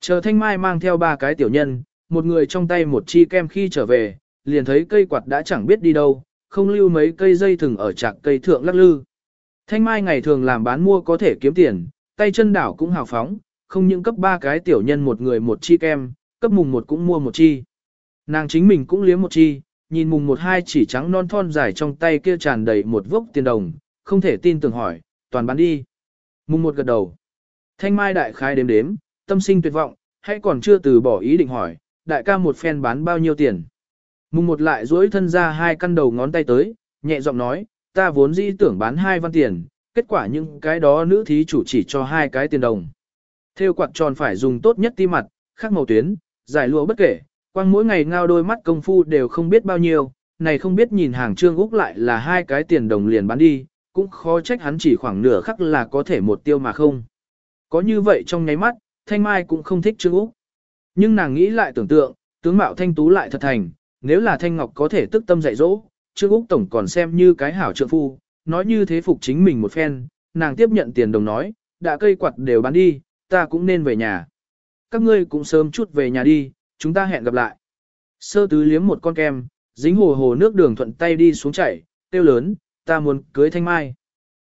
Chờ thanh mai mang theo ba cái tiểu nhân, một người trong tay một chi kem khi trở về, liền thấy cây quạt đã chẳng biết đi đâu, không lưu mấy cây dây thừng ở chạc cây thượng lắc lư. Thanh mai ngày thường làm bán mua có thể kiếm tiền, tay chân đảo cũng hào phóng, không những cấp ba cái tiểu nhân một người một chi kem, cấp mùng một cũng mua một chi. Nàng chính mình cũng liếm một chi, nhìn mùng một hai chỉ trắng non thon dài trong tay kia tràn đầy một vốc tiền đồng, không thể tin tưởng hỏi, toàn bán đi. Mùng một gật đầu. Thanh mai đại khai đếm đếm, tâm sinh tuyệt vọng, hãy còn chưa từ bỏ ý định hỏi, đại ca một phen bán bao nhiêu tiền. Mùng một lại duỗi thân ra hai căn đầu ngón tay tới, nhẹ giọng nói, ta vốn dĩ tưởng bán hai văn tiền, kết quả những cái đó nữ thí chủ chỉ cho hai cái tiền đồng. Theo quạt tròn phải dùng tốt nhất ti mặt, khác màu tuyến, giải lụa bất kể, quang mỗi ngày ngao đôi mắt công phu đều không biết bao nhiêu, này không biết nhìn hàng trương Úc lại là hai cái tiền đồng liền bán đi, cũng khó trách hắn chỉ khoảng nửa khắc là có thể một tiêu mà không. Có như vậy trong nháy mắt, Thanh Mai cũng không thích Trương Úc. Nhưng nàng nghĩ lại tưởng tượng, tướng mạo Thanh Tú lại thật thành, nếu là Thanh Ngọc có thể tức tâm dạy dỗ, Trương Úc Tổng còn xem như cái hảo trượng phu, nói như thế phục chính mình một phen, nàng tiếp nhận tiền đồng nói, đã cây quạt đều bán đi, ta cũng nên về nhà. Các ngươi cũng sớm chút về nhà đi, chúng ta hẹn gặp lại. Sơ tứ liếm một con kem, dính hồ hồ nước đường thuận tay đi xuống chảy, tiêu lớn, ta muốn cưới Thanh Mai.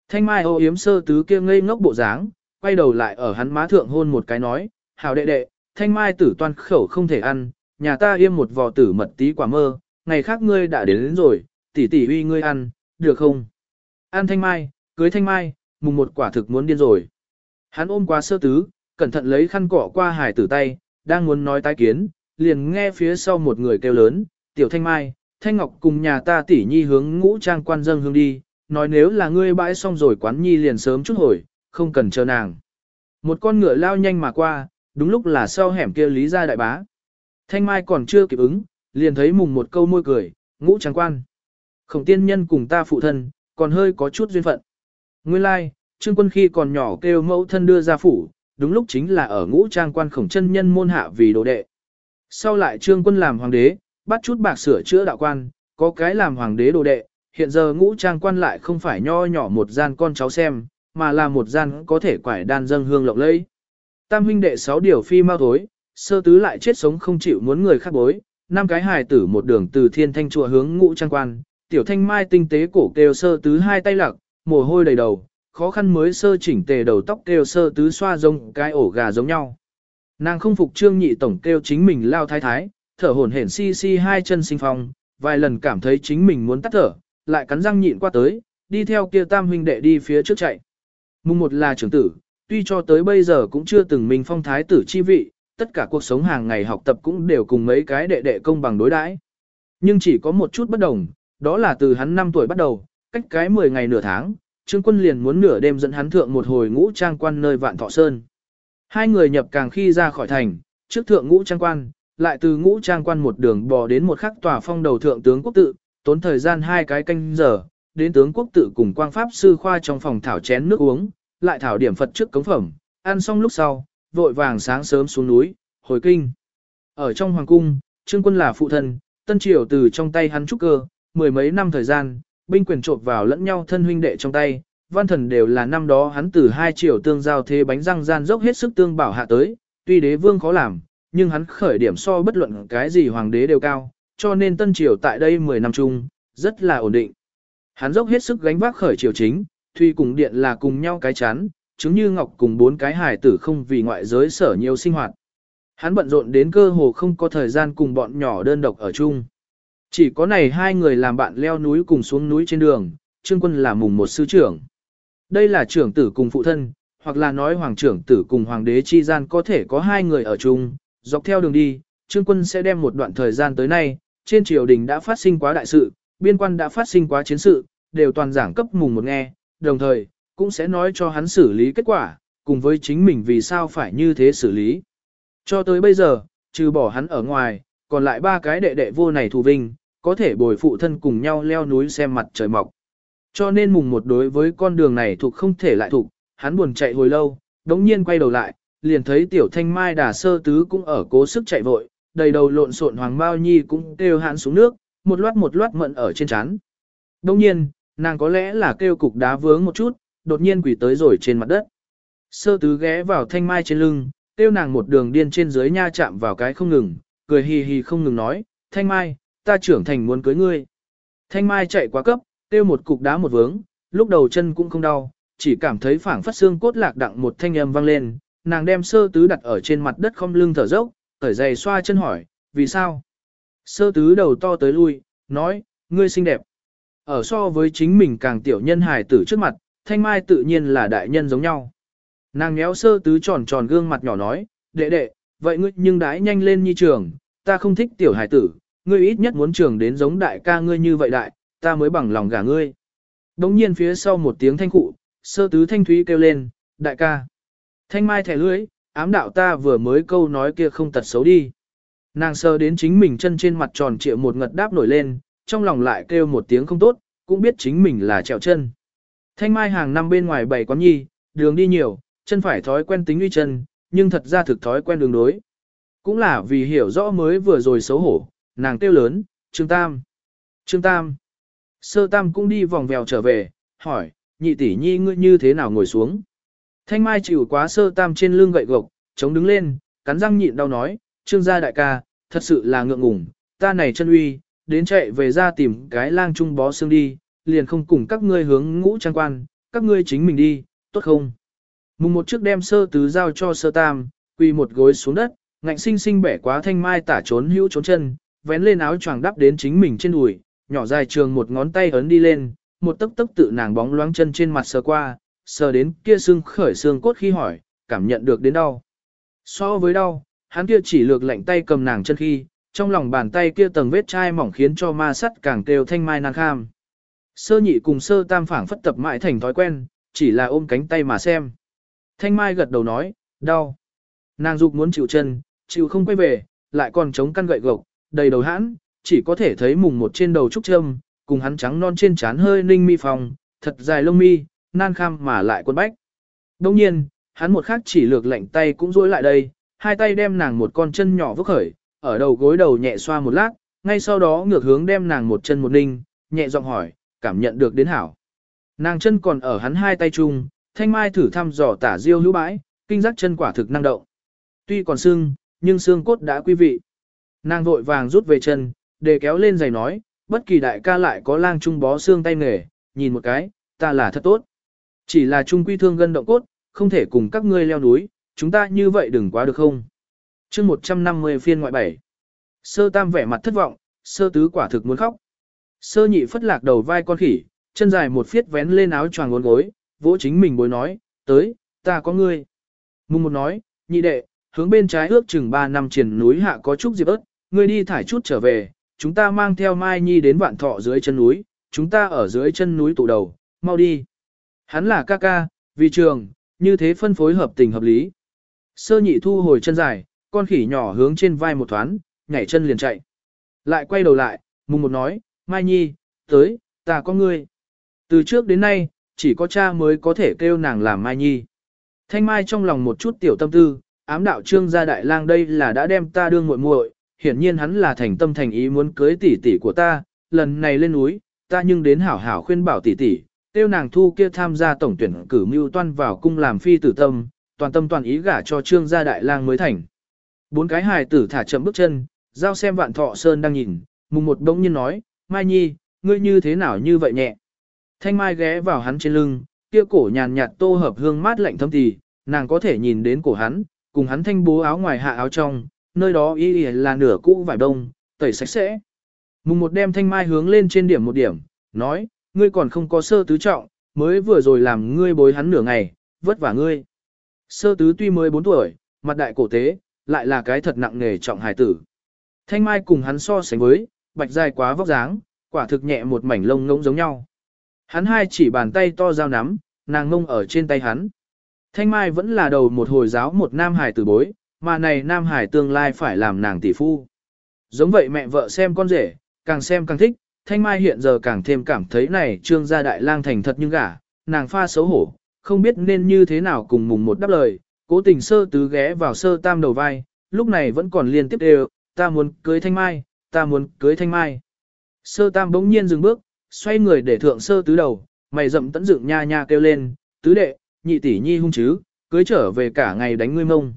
Thanh Mai ô yếm sơ tứ kia ngây ngốc bộ dáng, quay đầu lại ở hắn má thượng hôn một cái nói, hảo đệ đệ, Thanh Mai tử toan khẩu không thể ăn, nhà ta yêm một vò tử mật tí quả mơ, ngày khác ngươi đã đến, đến rồi, tỷ tỷ uy ngươi ăn, được không? Ăn Thanh Mai, cưới Thanh Mai, mùng một quả thực muốn điên rồi. Hắn ôm qua sơ tứ, cẩn thận lấy khăn cọ qua hải tử tay, đang muốn nói tái kiến, liền nghe phía sau một người kêu lớn, tiểu Thanh Mai, Thanh Ngọc cùng nhà ta tỷ nhi hướng ngũ trang quan dâng hương đi, nói nếu là ngươi bãi xong rồi quán nhi liền sớm chút hồi, không cần chờ nàng. Một con ngựa lao nhanh mà qua, đúng lúc là sau hẻm kia lý ra đại bá. Thanh Mai còn chưa kịp ứng, liền thấy mùng một câu môi cười, ngũ trang quan. Khổng tiên nhân cùng ta phụ thân, còn hơi có chút duyên phận. Nguyên lai, like, trương quân khi còn nhỏ kêu mẫu thân đưa ra phủ, đúng lúc chính là ở ngũ trang quan khổng chân nhân môn hạ vì đồ đệ. Sau lại trương quân làm hoàng đế, bắt chút bạc sửa chữa đạo quan, có cái làm hoàng đế đồ đệ, hiện giờ ngũ trang quan lại không phải nho nhỏ một gian con cháu xem, mà là một gian có thể quải đan dâng hương lộng lẫy. Tam huynh đệ sáu điều phi mau thối, sơ tứ lại chết sống không chịu muốn người khác bối, năm cái hài tử một đường từ thiên thanh chùa hướng ngũ trang quan, tiểu thanh mai tinh tế cổ kêu sơ tứ hai tay lặc, mồ hôi đầy đầu, khó khăn mới sơ chỉnh tề đầu tóc kêu sơ tứ xoa rông cái ổ gà giống nhau. Nàng không phục trương nhị tổng kêu chính mình lao thái thái, thở hổn hển si si hai chân sinh phong, vài lần cảm thấy chính mình muốn tắt thở, lại cắn răng nhịn qua tới, đi theo kia tam huynh đệ đi phía trước chạy. Mùng một là trưởng tử, tuy cho tới bây giờ cũng chưa từng mình phong thái tử chi vị, tất cả cuộc sống hàng ngày học tập cũng đều cùng mấy cái đệ đệ công bằng đối đãi. Nhưng chỉ có một chút bất đồng, đó là từ hắn 5 tuổi bắt đầu, cách cái 10 ngày nửa tháng, Trương Quân liền muốn nửa đêm dẫn hắn thượng một hồi ngũ trang quan nơi Vạn Thọ Sơn. Hai người nhập càng khi ra khỏi thành, trước thượng ngũ trang quan, lại từ ngũ trang quan một đường bò đến một khắc tòa phong đầu thượng tướng quốc tự, tốn thời gian hai cái canh giờ, đến tướng quốc tự cùng quang pháp sư khoa trong phòng thảo chén nước uống, lại thảo điểm Phật trước cống phẩm, ăn xong lúc sau, vội vàng sáng sớm xuống núi, hồi kinh. Ở trong hoàng cung, trương quân là phụ thân, tân triều từ trong tay hắn trúc cơ, mười mấy năm thời gian, binh quyền trộn vào lẫn nhau thân huynh đệ trong tay, văn thần đều là năm đó hắn từ hai triều tương giao thế bánh răng gian dốc hết sức tương bảo hạ tới, tuy đế vương khó làm, nhưng hắn khởi điểm so bất luận cái gì hoàng đế đều cao, cho nên Tân Triều tại đây 10 năm chung, rất là ổn định. Hắn dốc hết sức gánh vác khởi triều chính, Thùy cùng điện là cùng nhau cái chán, chứng như ngọc cùng bốn cái hài tử không vì ngoại giới sở nhiều sinh hoạt. Hắn bận rộn đến cơ hồ không có thời gian cùng bọn nhỏ đơn độc ở chung. Chỉ có này hai người làm bạn leo núi cùng xuống núi trên đường, Trương Quân là mùng một sư trưởng. Đây là trưởng tử cùng phụ thân, hoặc là nói hoàng trưởng tử cùng hoàng đế chi gian có thể có hai người ở chung, dọc theo đường đi, Trương Quân sẽ đem một đoạn thời gian tới nay, trên triều đình đã phát sinh quá đại sự, biên quan đã phát sinh quá chiến sự, đều toàn giảng cấp mùng một nghe, đồng thời, cũng sẽ nói cho hắn xử lý kết quả, cùng với chính mình vì sao phải như thế xử lý. Cho tới bây giờ, trừ bỏ hắn ở ngoài, còn lại ba cái đệ đệ vô này thù vinh, có thể bồi phụ thân cùng nhau leo núi xem mặt trời mọc. Cho nên mùng một đối với con đường này thuộc không thể lại thuộc, hắn buồn chạy hồi lâu, đống nhiên quay đầu lại, liền thấy tiểu thanh mai đà sơ tứ cũng ở cố sức chạy vội, đầy đầu lộn xộn hoàng bao nhi cũng kêu hắn xuống nước, một loát một loát mận ở trên chán. Đống nhiên, nàng có lẽ là kêu cục đá vướng một chút, đột nhiên quỷ tới rồi trên mặt đất. Sơ tứ ghé vào thanh mai trên lưng, kêu nàng một đường điên trên dưới nha chạm vào cái không ngừng, cười hì hì không ngừng nói, thanh mai, ta trưởng thành muốn cưới ngươi. Thanh mai chạy quá cấp, kêu một cục đá một vướng, lúc đầu chân cũng không đau, chỉ cảm thấy phảng phất xương cốt lạc đặng một thanh âm vang lên, nàng đem sơ tứ đặt ở trên mặt đất không lưng thở dốc, thở dày xoa chân hỏi, vì sao? Sơ tứ đầu to tới lui, nói, ngươi xinh đẹp. Ở so với chính mình càng tiểu nhân hài tử trước mặt, thanh mai tự nhiên là đại nhân giống nhau. Nàng nhéo sơ tứ tròn tròn gương mặt nhỏ nói, đệ đệ, vậy ngươi nhưng đãi nhanh lên nhi trường, ta không thích tiểu hài tử, ngươi ít nhất muốn trường đến giống đại ca ngươi như vậy đại, ta mới bằng lòng gả ngươi. Đống nhiên phía sau một tiếng thanh cụ, sơ tứ thanh thúy kêu lên, đại ca. Thanh mai thẻ lưới, ám đạo ta vừa mới câu nói kia không tật xấu đi. Nàng sơ đến chính mình chân trên mặt tròn trịa một ngật đáp nổi lên, trong lòng lại kêu một tiếng không tốt, cũng biết chính mình là trèo chân. Thanh mai hàng năm bên ngoài bảy quán nhi, đường đi nhiều, chân phải thói quen tính uy chân, nhưng thật ra thực thói quen đường đối. Cũng là vì hiểu rõ mới vừa rồi xấu hổ, nàng kêu lớn, Trương Tam. Trương Tam. Sơ Tam cũng đi vòng vèo trở về, hỏi, nhị tỷ nhi ngươi như thế nào ngồi xuống. Thanh Mai chịu quá Sơ Tam trên lưng gậy gộc, chống đứng lên, cắn răng nhịn đau nói, Trương gia đại ca, thật sự là ngượng ngùng, ta này chân uy, đến chạy về ra tìm cái lang trung bó xương đi, liền không cùng các ngươi hướng ngũ trang quan, các ngươi chính mình đi, tốt không? Mùng một trước đem sơ tứ giao cho sơ tam, quỳ một gối xuống đất, ngạnh sinh sinh bẻ quá thanh mai tả trốn hữu trốn chân, vén lên áo choàng đắp đến chính mình trên đùi, nhỏ dài trường một ngón tay ấn đi lên, một tấc tấc tự nàng bóng loáng chân trên mặt sờ qua, sờ đến kia xương khởi xương cốt khi hỏi, cảm nhận được đến đau. So với đau, hắn kia chỉ lược lạnh tay cầm nàng chân khi, trong lòng bàn tay kia tầng vết chai mỏng khiến cho ma sắt càng kêu thanh mai nàng kham. Sơ nhị cùng sơ tam phảng phất tập mãi thành thói quen, chỉ là ôm cánh tay mà xem. Thanh mai gật đầu nói, đau. Nàng dục muốn chịu chân, chịu không quay về, lại còn chống căn gậy gộc, đầy đầu hãn, chỉ có thể thấy mùng một trên đầu trúc châm, cùng hắn trắng non trên trán hơi ninh mi phòng, thật dài lông mi, nan kham mà lại quân bách. Đông nhiên, hắn một khắc chỉ lược lạnh tay cũng rối lại đây, hai tay đem nàng một con chân nhỏ vứt khởi, ở đầu gối đầu nhẹ xoa một lát, ngay sau đó ngược hướng đem nàng một chân một ninh, nhẹ giọng hỏi, cảm nhận được đến hảo. Nàng chân còn ở hắn hai tay chung, thanh mai thử thăm dò tả diêu hữu bãi, kinh giác chân quả thực năng động. Tuy còn sưng, nhưng xương cốt đã quý vị. Nàng vội vàng rút về chân, để kéo lên giày nói, bất kỳ đại ca lại có lang trung bó xương tay nghề, nhìn một cái, ta là thật tốt. Chỉ là trung quy thương gân động cốt, không thể cùng các ngươi leo núi, chúng ta như vậy đừng quá được không chương 150 phiên ngoại bảy. Sơ tam vẻ mặt thất vọng, sơ tứ quả thực muốn khóc. Sơ nhị phất lạc đầu vai con khỉ, chân dài một phiết vén lên áo choàng uốn gối, vỗ chính mình bối nói, tới, ta có ngươi. Mùng một nói, nhị đệ, hướng bên trái ước chừng 3 năm triển núi hạ có chút diệp ớt, ngươi đi thải chút trở về, chúng ta mang theo Mai Nhi đến vạn thọ dưới chân núi, chúng ta ở dưới chân núi tụ đầu, mau đi. Hắn là ca ca, vì trường, như thế phân phối hợp tình hợp lý. Sơ nhị thu hồi chân dài, con khỉ nhỏ hướng trên vai một thoáng, nhảy chân liền chạy. Lại quay đầu lại, mùng một nói, Mai Nhi, tới, ta có ngươi. Từ trước đến nay, chỉ có cha mới có thể kêu nàng làm Mai Nhi. Thanh Mai trong lòng một chút tiểu tâm tư, ám đạo trương gia đại lang đây là đã đem ta đương muội muội, hiển nhiên hắn là thành tâm thành ý muốn cưới tỷ tỷ của ta, lần này lên núi, ta nhưng đến hảo hảo khuyên bảo tỷ tỷ, tiêu nàng thu kia tham gia tổng tuyển cử mưu toan vào cung làm phi tử tâm, toàn tâm toàn ý gả cho trương gia đại lang mới thành. Bốn cái hài tử thả chậm bước chân, giao xem vạn thọ sơn đang nhìn, mùng một đống nhiên nói, Mai Nhi, ngươi như thế nào như vậy nhẹ. Thanh Mai ghé vào hắn trên lưng, kia cổ nhàn nhạt tô hợp hương mát lạnh thâm tì, nàng có thể nhìn đến cổ hắn, cùng hắn thanh bố áo ngoài hạ áo trong, nơi đó y là nửa cũ vải đông, tẩy sạch sẽ. Mùng một đem thanh mai hướng lên trên điểm một điểm, nói, ngươi còn không có sơ tứ trọng, mới vừa rồi làm ngươi bối hắn nửa ngày, vất vả ngươi. Sơ tứ tuy mới 4 tuổi, mặt đại cổ tế, lại là cái thật nặng nghề trọng hài tử. Thanh mai cùng hắn so sánh với, bạch dài quá vóc dáng, quả thực nhẹ một mảnh lông ngỗng giống nhau. Hắn hai chỉ bàn tay to dao nắm, nàng ngông ở trên tay hắn. Thanh mai vẫn là đầu một hồi giáo một nam hải tử bối, mà này nam hải tương lai phải làm nàng tỷ phu. Giống vậy mẹ vợ xem con rể, càng xem càng thích, thanh mai hiện giờ càng thêm cảm thấy này trương gia đại lang thành thật nhưng gả, nàng pha xấu hổ, không biết nên như thế nào cùng mùng một đáp lời, cố tình sơ tứ ghé vào sơ tam đầu vai, lúc này vẫn còn liên tiếp đều, ta muốn cưới thanh mai, ta muốn cưới thanh mai. Sơ tam bỗng nhiên dừng bước, xoay người để thượng sơ tứ đầu, mày rậm tẫn dựng nha nha kêu lên, tứ đệ, nhị tỷ nhi hung chứ, cưới trở về cả ngày đánh ngươi mông.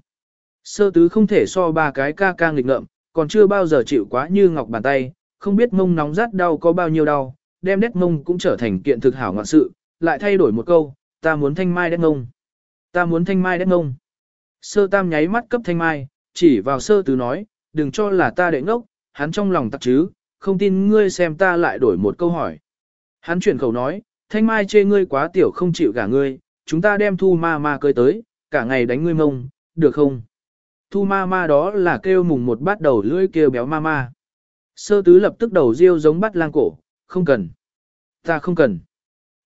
Sơ tứ không thể so ba cái ca ca nghịch ngợm, còn chưa bao giờ chịu quá như ngọc bàn tay, không biết mông nóng rát đau có bao nhiêu đau, đem đét mông cũng trở thành kiện thực hảo ngoạn sự, lại thay đổi một câu, ta muốn thanh mai đét mông. Ta muốn thanh mai đét mông. Sơ tam nháy mắt cấp thanh mai, chỉ vào sơ tứ nói, đừng cho là ta đệ ngốc, hắn trong lòng tặc chứ, không tin ngươi xem ta lại đổi một câu hỏi. Hắn chuyển khẩu nói, thanh mai chê ngươi quá tiểu không chịu cả ngươi, chúng ta đem thu ma ma cơi tới, cả ngày đánh ngươi mông, được không? Thu ma ma đó là kêu mùng một bát đầu lưỡi kêu béo ma ma. Sơ tứ lập tức đầu riêu giống bắt lang cổ, không cần. Ta không cần.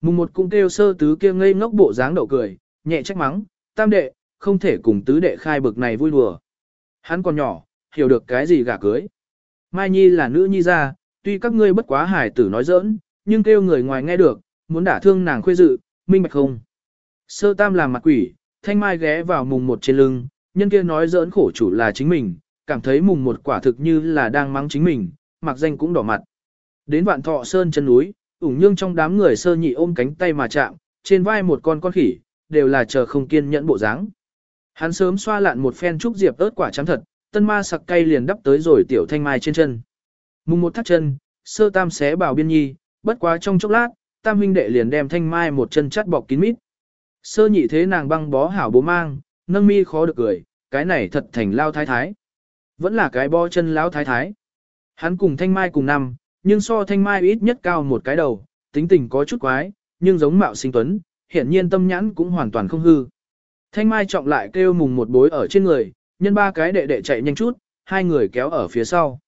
Mùng một cũng kêu sơ tứ kia ngây ngốc bộ dáng đậu cười, nhẹ trách mắng, tam đệ, không thể cùng tứ đệ khai bực này vui đùa. Hắn còn nhỏ, hiểu được cái gì gả cưới. Mai Nhi là nữ nhi ra, tuy các ngươi bất quá hải tử nói giỡn, nhưng kêu người ngoài nghe được, muốn đả thương nàng khuê dự, minh bạch không. Sơ tam làm mặt quỷ, thanh mai ghé vào mùng một trên lưng, nhân kia nói giỡn khổ chủ là chính mình, cảm thấy mùng một quả thực như là đang mắng chính mình, mặc danh cũng đỏ mặt. Đến vạn thọ sơn chân núi, ủng nhương trong đám người sơ nhị ôm cánh tay mà chạm, trên vai một con con khỉ, đều là chờ không kiên nhẫn bộ dáng. Hắn sớm xoa lạn một phen trúc diệp ớt quả trắng thật, tân ma sặc cay liền đắp tới rồi tiểu thanh mai trên chân. Mùng một thắt chân, sơ tam xé bảo biên nhi, bất quá trong chốc lát, tam huynh đệ liền đem thanh mai một chân chắt bọc kín mít. Sơ nhị thế nàng băng bó hảo bố mang, nâng mi khó được cười, cái này thật thành lao thái thái. Vẫn là cái bo chân lao thái thái. Hắn cùng thanh mai cùng năm, nhưng so thanh mai ít nhất cao một cái đầu, tính tình có chút quái, nhưng giống mạo sinh tuấn, hiện nhiên tâm nhãn cũng hoàn toàn không hư. Thanh mai trọng lại kêu mùng một bối ở trên người, nhân ba cái đệ đệ chạy nhanh chút, hai người kéo ở phía sau.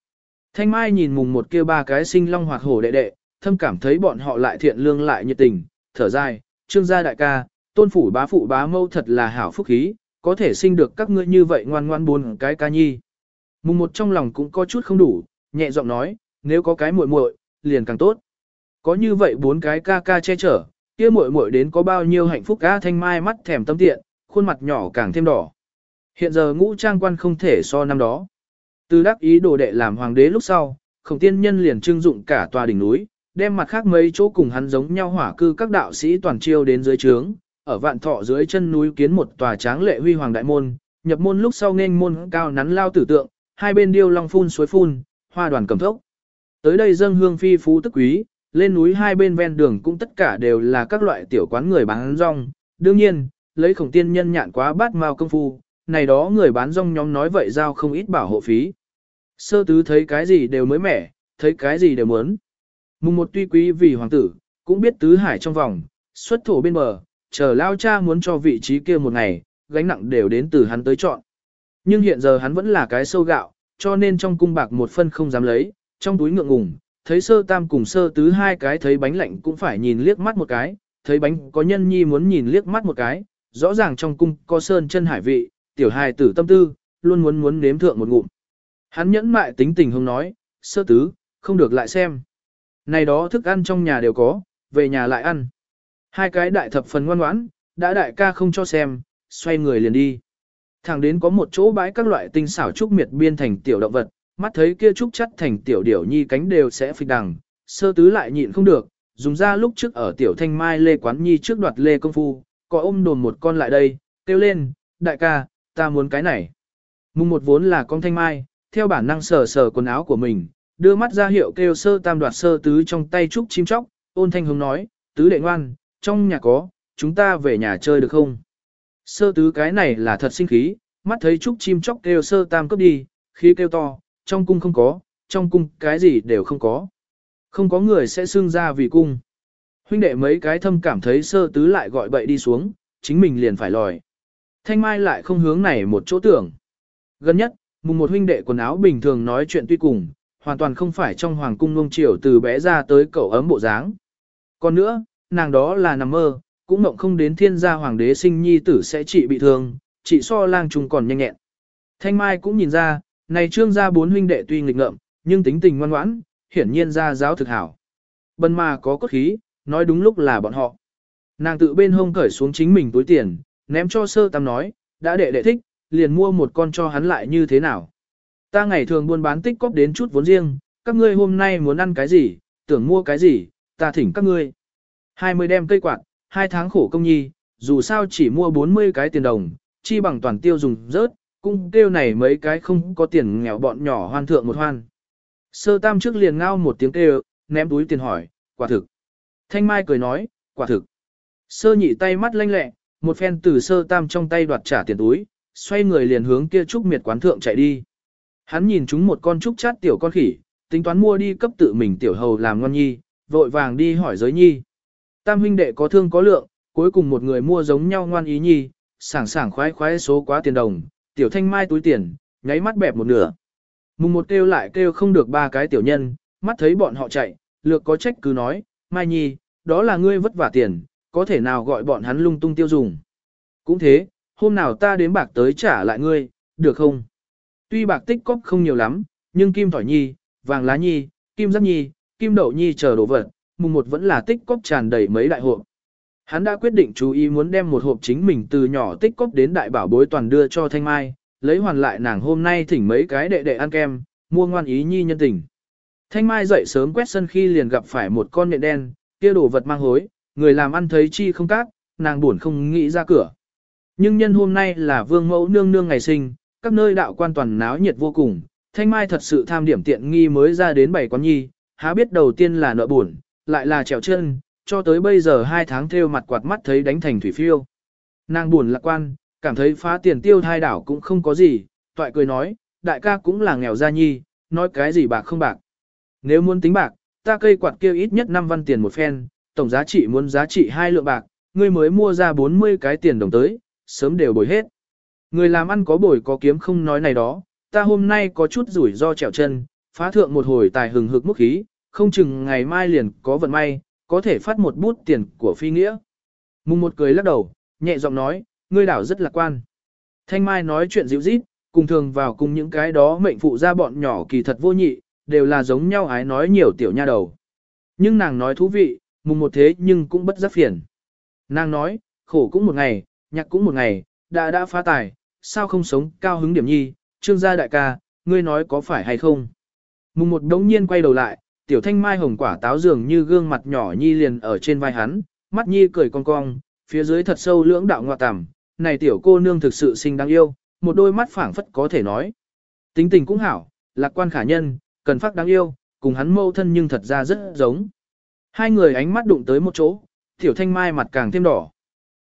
Thanh mai nhìn mùng một kêu ba cái sinh long hoạt hổ đệ đệ, thâm cảm thấy bọn họ lại thiện lương lại nhiệt tình, thở dài, trương gia đại ca, tôn phủ bá phụ bá mâu thật là hảo phúc khí, có thể sinh được các ngươi như vậy ngoan ngoan buồn cái ca nhi. Mùng một trong lòng cũng có chút không đủ, nhẹ giọng nói, nếu có cái muội muội, liền càng tốt. Có như vậy bốn cái ca ca che chở, kia muội muội đến có bao nhiêu hạnh phúc ca thanh mai mắt thèm tâm tiện, khuôn mặt nhỏ càng thêm đỏ. Hiện giờ ngũ trang quan không thể so năm đó. Từ đắc ý đồ đệ làm hoàng đế lúc sau, khổng tiên nhân liền trưng dụng cả tòa đỉnh núi, đem mặt khác mấy chỗ cùng hắn giống nhau hỏa cư các đạo sĩ toàn chiêu đến dưới trướng, ở vạn thọ dưới chân núi kiến một tòa tráng lệ huy hoàng đại môn, nhập môn lúc sau nên môn cao nắn lao tử tượng, hai bên điêu long phun suối phun, hoa đoàn cầm thốc. Tới đây dâng hương phi phú tức quý, lên núi hai bên ven đường cũng tất cả đều là các loại tiểu quán người bán rong. Đương nhiên, lấy khổng tiên nhân nhạn quá bát mao công phu, này đó người bán rong nhóm nói vậy giao không ít bảo hộ phí. Sơ tứ thấy cái gì đều mới mẻ, thấy cái gì đều muốn. Mùng một tuy quý vì hoàng tử, cũng biết tứ hải trong vòng, xuất thổ bên bờ, chờ lao cha muốn cho vị trí kia một ngày, gánh nặng đều đến từ hắn tới chọn. Nhưng hiện giờ hắn vẫn là cái sâu gạo, cho nên trong cung bạc một phân không dám lấy, trong túi ngượng ngùng, thấy sơ tam cùng sơ tứ hai cái thấy bánh lạnh cũng phải nhìn liếc mắt một cái, thấy bánh có nhân nhi muốn nhìn liếc mắt một cái, rõ ràng trong cung có sơn chân hải vị, tiểu hài tử tâm tư, luôn muốn muốn nếm thượng một ngụm. Hắn nhẫn mại tính tình không nói, sơ tứ, không được lại xem. Này đó thức ăn trong nhà đều có, về nhà lại ăn. Hai cái đại thập phần ngoan ngoãn, đã đại ca không cho xem, xoay người liền đi. Thẳng đến có một chỗ bãi các loại tinh xảo trúc miệt biên thành tiểu động vật, mắt thấy kia trúc chất thành tiểu điểu nhi cánh đều sẽ phịch đằng, sơ tứ lại nhịn không được, dùng ra lúc trước ở tiểu thanh mai lê quán nhi trước đoạt lê công phu, có ôm đồn một con lại đây, kêu lên, đại ca, ta muốn cái này. Mùng một vốn là con thanh mai, theo bản năng sờ sờ quần áo của mình, đưa mắt ra hiệu kêu sơ tam đoạt sơ tứ trong tay trúc chim chóc, ôn thanh hướng nói, tứ đệ ngoan, trong nhà có, chúng ta về nhà chơi được không? Sơ tứ cái này là thật sinh khí, mắt thấy trúc chim chóc kêu sơ tam cướp đi, khí kêu to, trong cung không có, trong cung cái gì đều không có. Không có người sẽ xưng ra vì cung. Huynh đệ mấy cái thâm cảm thấy sơ tứ lại gọi bậy đi xuống, chính mình liền phải lòi. Thanh Mai lại không hướng này một chỗ tưởng. Gần nhất, mùng một huynh đệ quần áo bình thường nói chuyện tuy cùng, hoàn toàn không phải trong hoàng cung nông triều từ bé ra tới cậu ấm bộ dáng. Còn nữa, nàng đó là nằm mơ, cũng mộng không đến thiên gia hoàng đế sinh nhi tử sẽ trị bị thương, chỉ so lang trùng còn nhanh nhẹn. Thanh Mai cũng nhìn ra, này trương gia bốn huynh đệ tuy nghịch ngợm, nhưng tính tình ngoan ngoãn, hiển nhiên ra giáo thực hảo. Bần mà có cốt khí, nói đúng lúc là bọn họ. Nàng tự bên hông cởi xuống chính mình túi tiền, ném cho sơ tam nói, đã đệ đệ thích, liền mua một con cho hắn lại như thế nào. Ta ngày thường buôn bán tích cóp đến chút vốn riêng, các ngươi hôm nay muốn ăn cái gì, tưởng mua cái gì, ta thỉnh các ngươi. 20 đem cây quạt, hai tháng khổ công nhi, dù sao chỉ mua 40 cái tiền đồng, chi bằng toàn tiêu dùng rớt, cũng tiêu này mấy cái không có tiền nghèo bọn nhỏ hoan thượng một hoan. Sơ tam trước liền ngao một tiếng kêu, ném túi tiền hỏi, quả thực. Thanh Mai cười nói, quả thực. Sơ nhị tay mắt lanh lẹ, một phen từ sơ tam trong tay đoạt trả tiền túi, xoay người liền hướng kia trúc miệt quán thượng chạy đi. Hắn nhìn chúng một con trúc chát tiểu con khỉ, tính toán mua đi cấp tự mình tiểu hầu làm ngon nhi, vội vàng đi hỏi giới nhi. Tam huynh đệ có thương có lượng, cuối cùng một người mua giống nhau ngoan ý nhi, sảng sảng khoái khoái số quá tiền đồng, tiểu thanh mai túi tiền, nháy mắt bẹp một nửa. Mùng một kêu lại kêu không được ba cái tiểu nhân, mắt thấy bọn họ chạy, lược có trách cứ nói, Mai Nhi, đó là ngươi vất vả tiền, có thể nào gọi bọn hắn lung tung tiêu dùng. Cũng thế, hôm nào ta đến bạc tới trả lại ngươi, được không? Tuy bạc tích cóp không nhiều lắm, nhưng kim thỏi nhi, vàng lá nhi, kim giáp nhi, kim đậu nhi chờ đồ vật, mùng một vẫn là tích cóp tràn đầy mấy đại hộp. Hắn đã quyết định chú ý muốn đem một hộp chính mình từ nhỏ tích cóp đến đại bảo bối toàn đưa cho Thanh Mai, lấy hoàn lại nàng hôm nay thỉnh mấy cái đệ đệ ăn kem, mua ngoan ý nhi nhân tình. Thanh Mai dậy sớm quét sân khi liền gặp phải một con nhện đen, kia đồ vật mang hối, người làm ăn thấy chi không cát, nàng buồn không nghĩ ra cửa. Nhưng nhân hôm nay là vương mẫu nương nương ngày sinh, các nơi đạo quan toàn náo nhiệt vô cùng, Thanh Mai thật sự tham điểm tiện nghi mới ra đến bảy quán nhi, há biết đầu tiên là nợ buồn, lại là trèo chân, cho tới bây giờ hai tháng theo mặt quạt mắt thấy đánh thành thủy phiêu. Nàng buồn lạc quan, cảm thấy phá tiền tiêu thai đảo cũng không có gì, toại cười nói, đại ca cũng là nghèo gia nhi, nói cái gì bạc không bạc. Nếu muốn tính bạc, ta cây quạt kêu ít nhất 5 văn tiền một phen, tổng giá trị muốn giá trị hai lượng bạc, ngươi mới mua ra 40 cái tiền đồng tới, sớm đều bồi hết. Người làm ăn có bồi có kiếm không nói này đó, ta hôm nay có chút rủi ro trèo chân, phá thượng một hồi tài hừng hực mức khí, không chừng ngày mai liền có vận may, có thể phát một bút tiền của phi nghĩa. Mùng một cười lắc đầu, nhẹ giọng nói, ngươi đảo rất lạc quan. Thanh Mai nói chuyện dịu rít, cùng thường vào cùng những cái đó mệnh phụ ra bọn nhỏ kỳ thật vô nhị, đều là giống nhau ái nói nhiều tiểu nha đầu. Nhưng nàng nói thú vị, mùng một thế nhưng cũng bất giác phiền. Nàng nói, khổ cũng một ngày, nhạc cũng một ngày, đã đã phá tài, sao không sống cao hứng điểm nhi, trương gia đại ca, ngươi nói có phải hay không. Mùng một đống nhiên quay đầu lại, tiểu thanh mai hồng quả táo dường như gương mặt nhỏ nhi liền ở trên vai hắn, mắt nhi cười cong cong, phía dưới thật sâu lưỡng đạo ngoại tằm, này tiểu cô nương thực sự xinh đáng yêu, một đôi mắt phảng phất có thể nói. Tính tình cũng hảo, lạc quan khả nhân, cần phát đáng yêu, cùng hắn mâu thân nhưng thật ra rất giống. Hai người ánh mắt đụng tới một chỗ, tiểu thanh mai mặt càng thêm đỏ.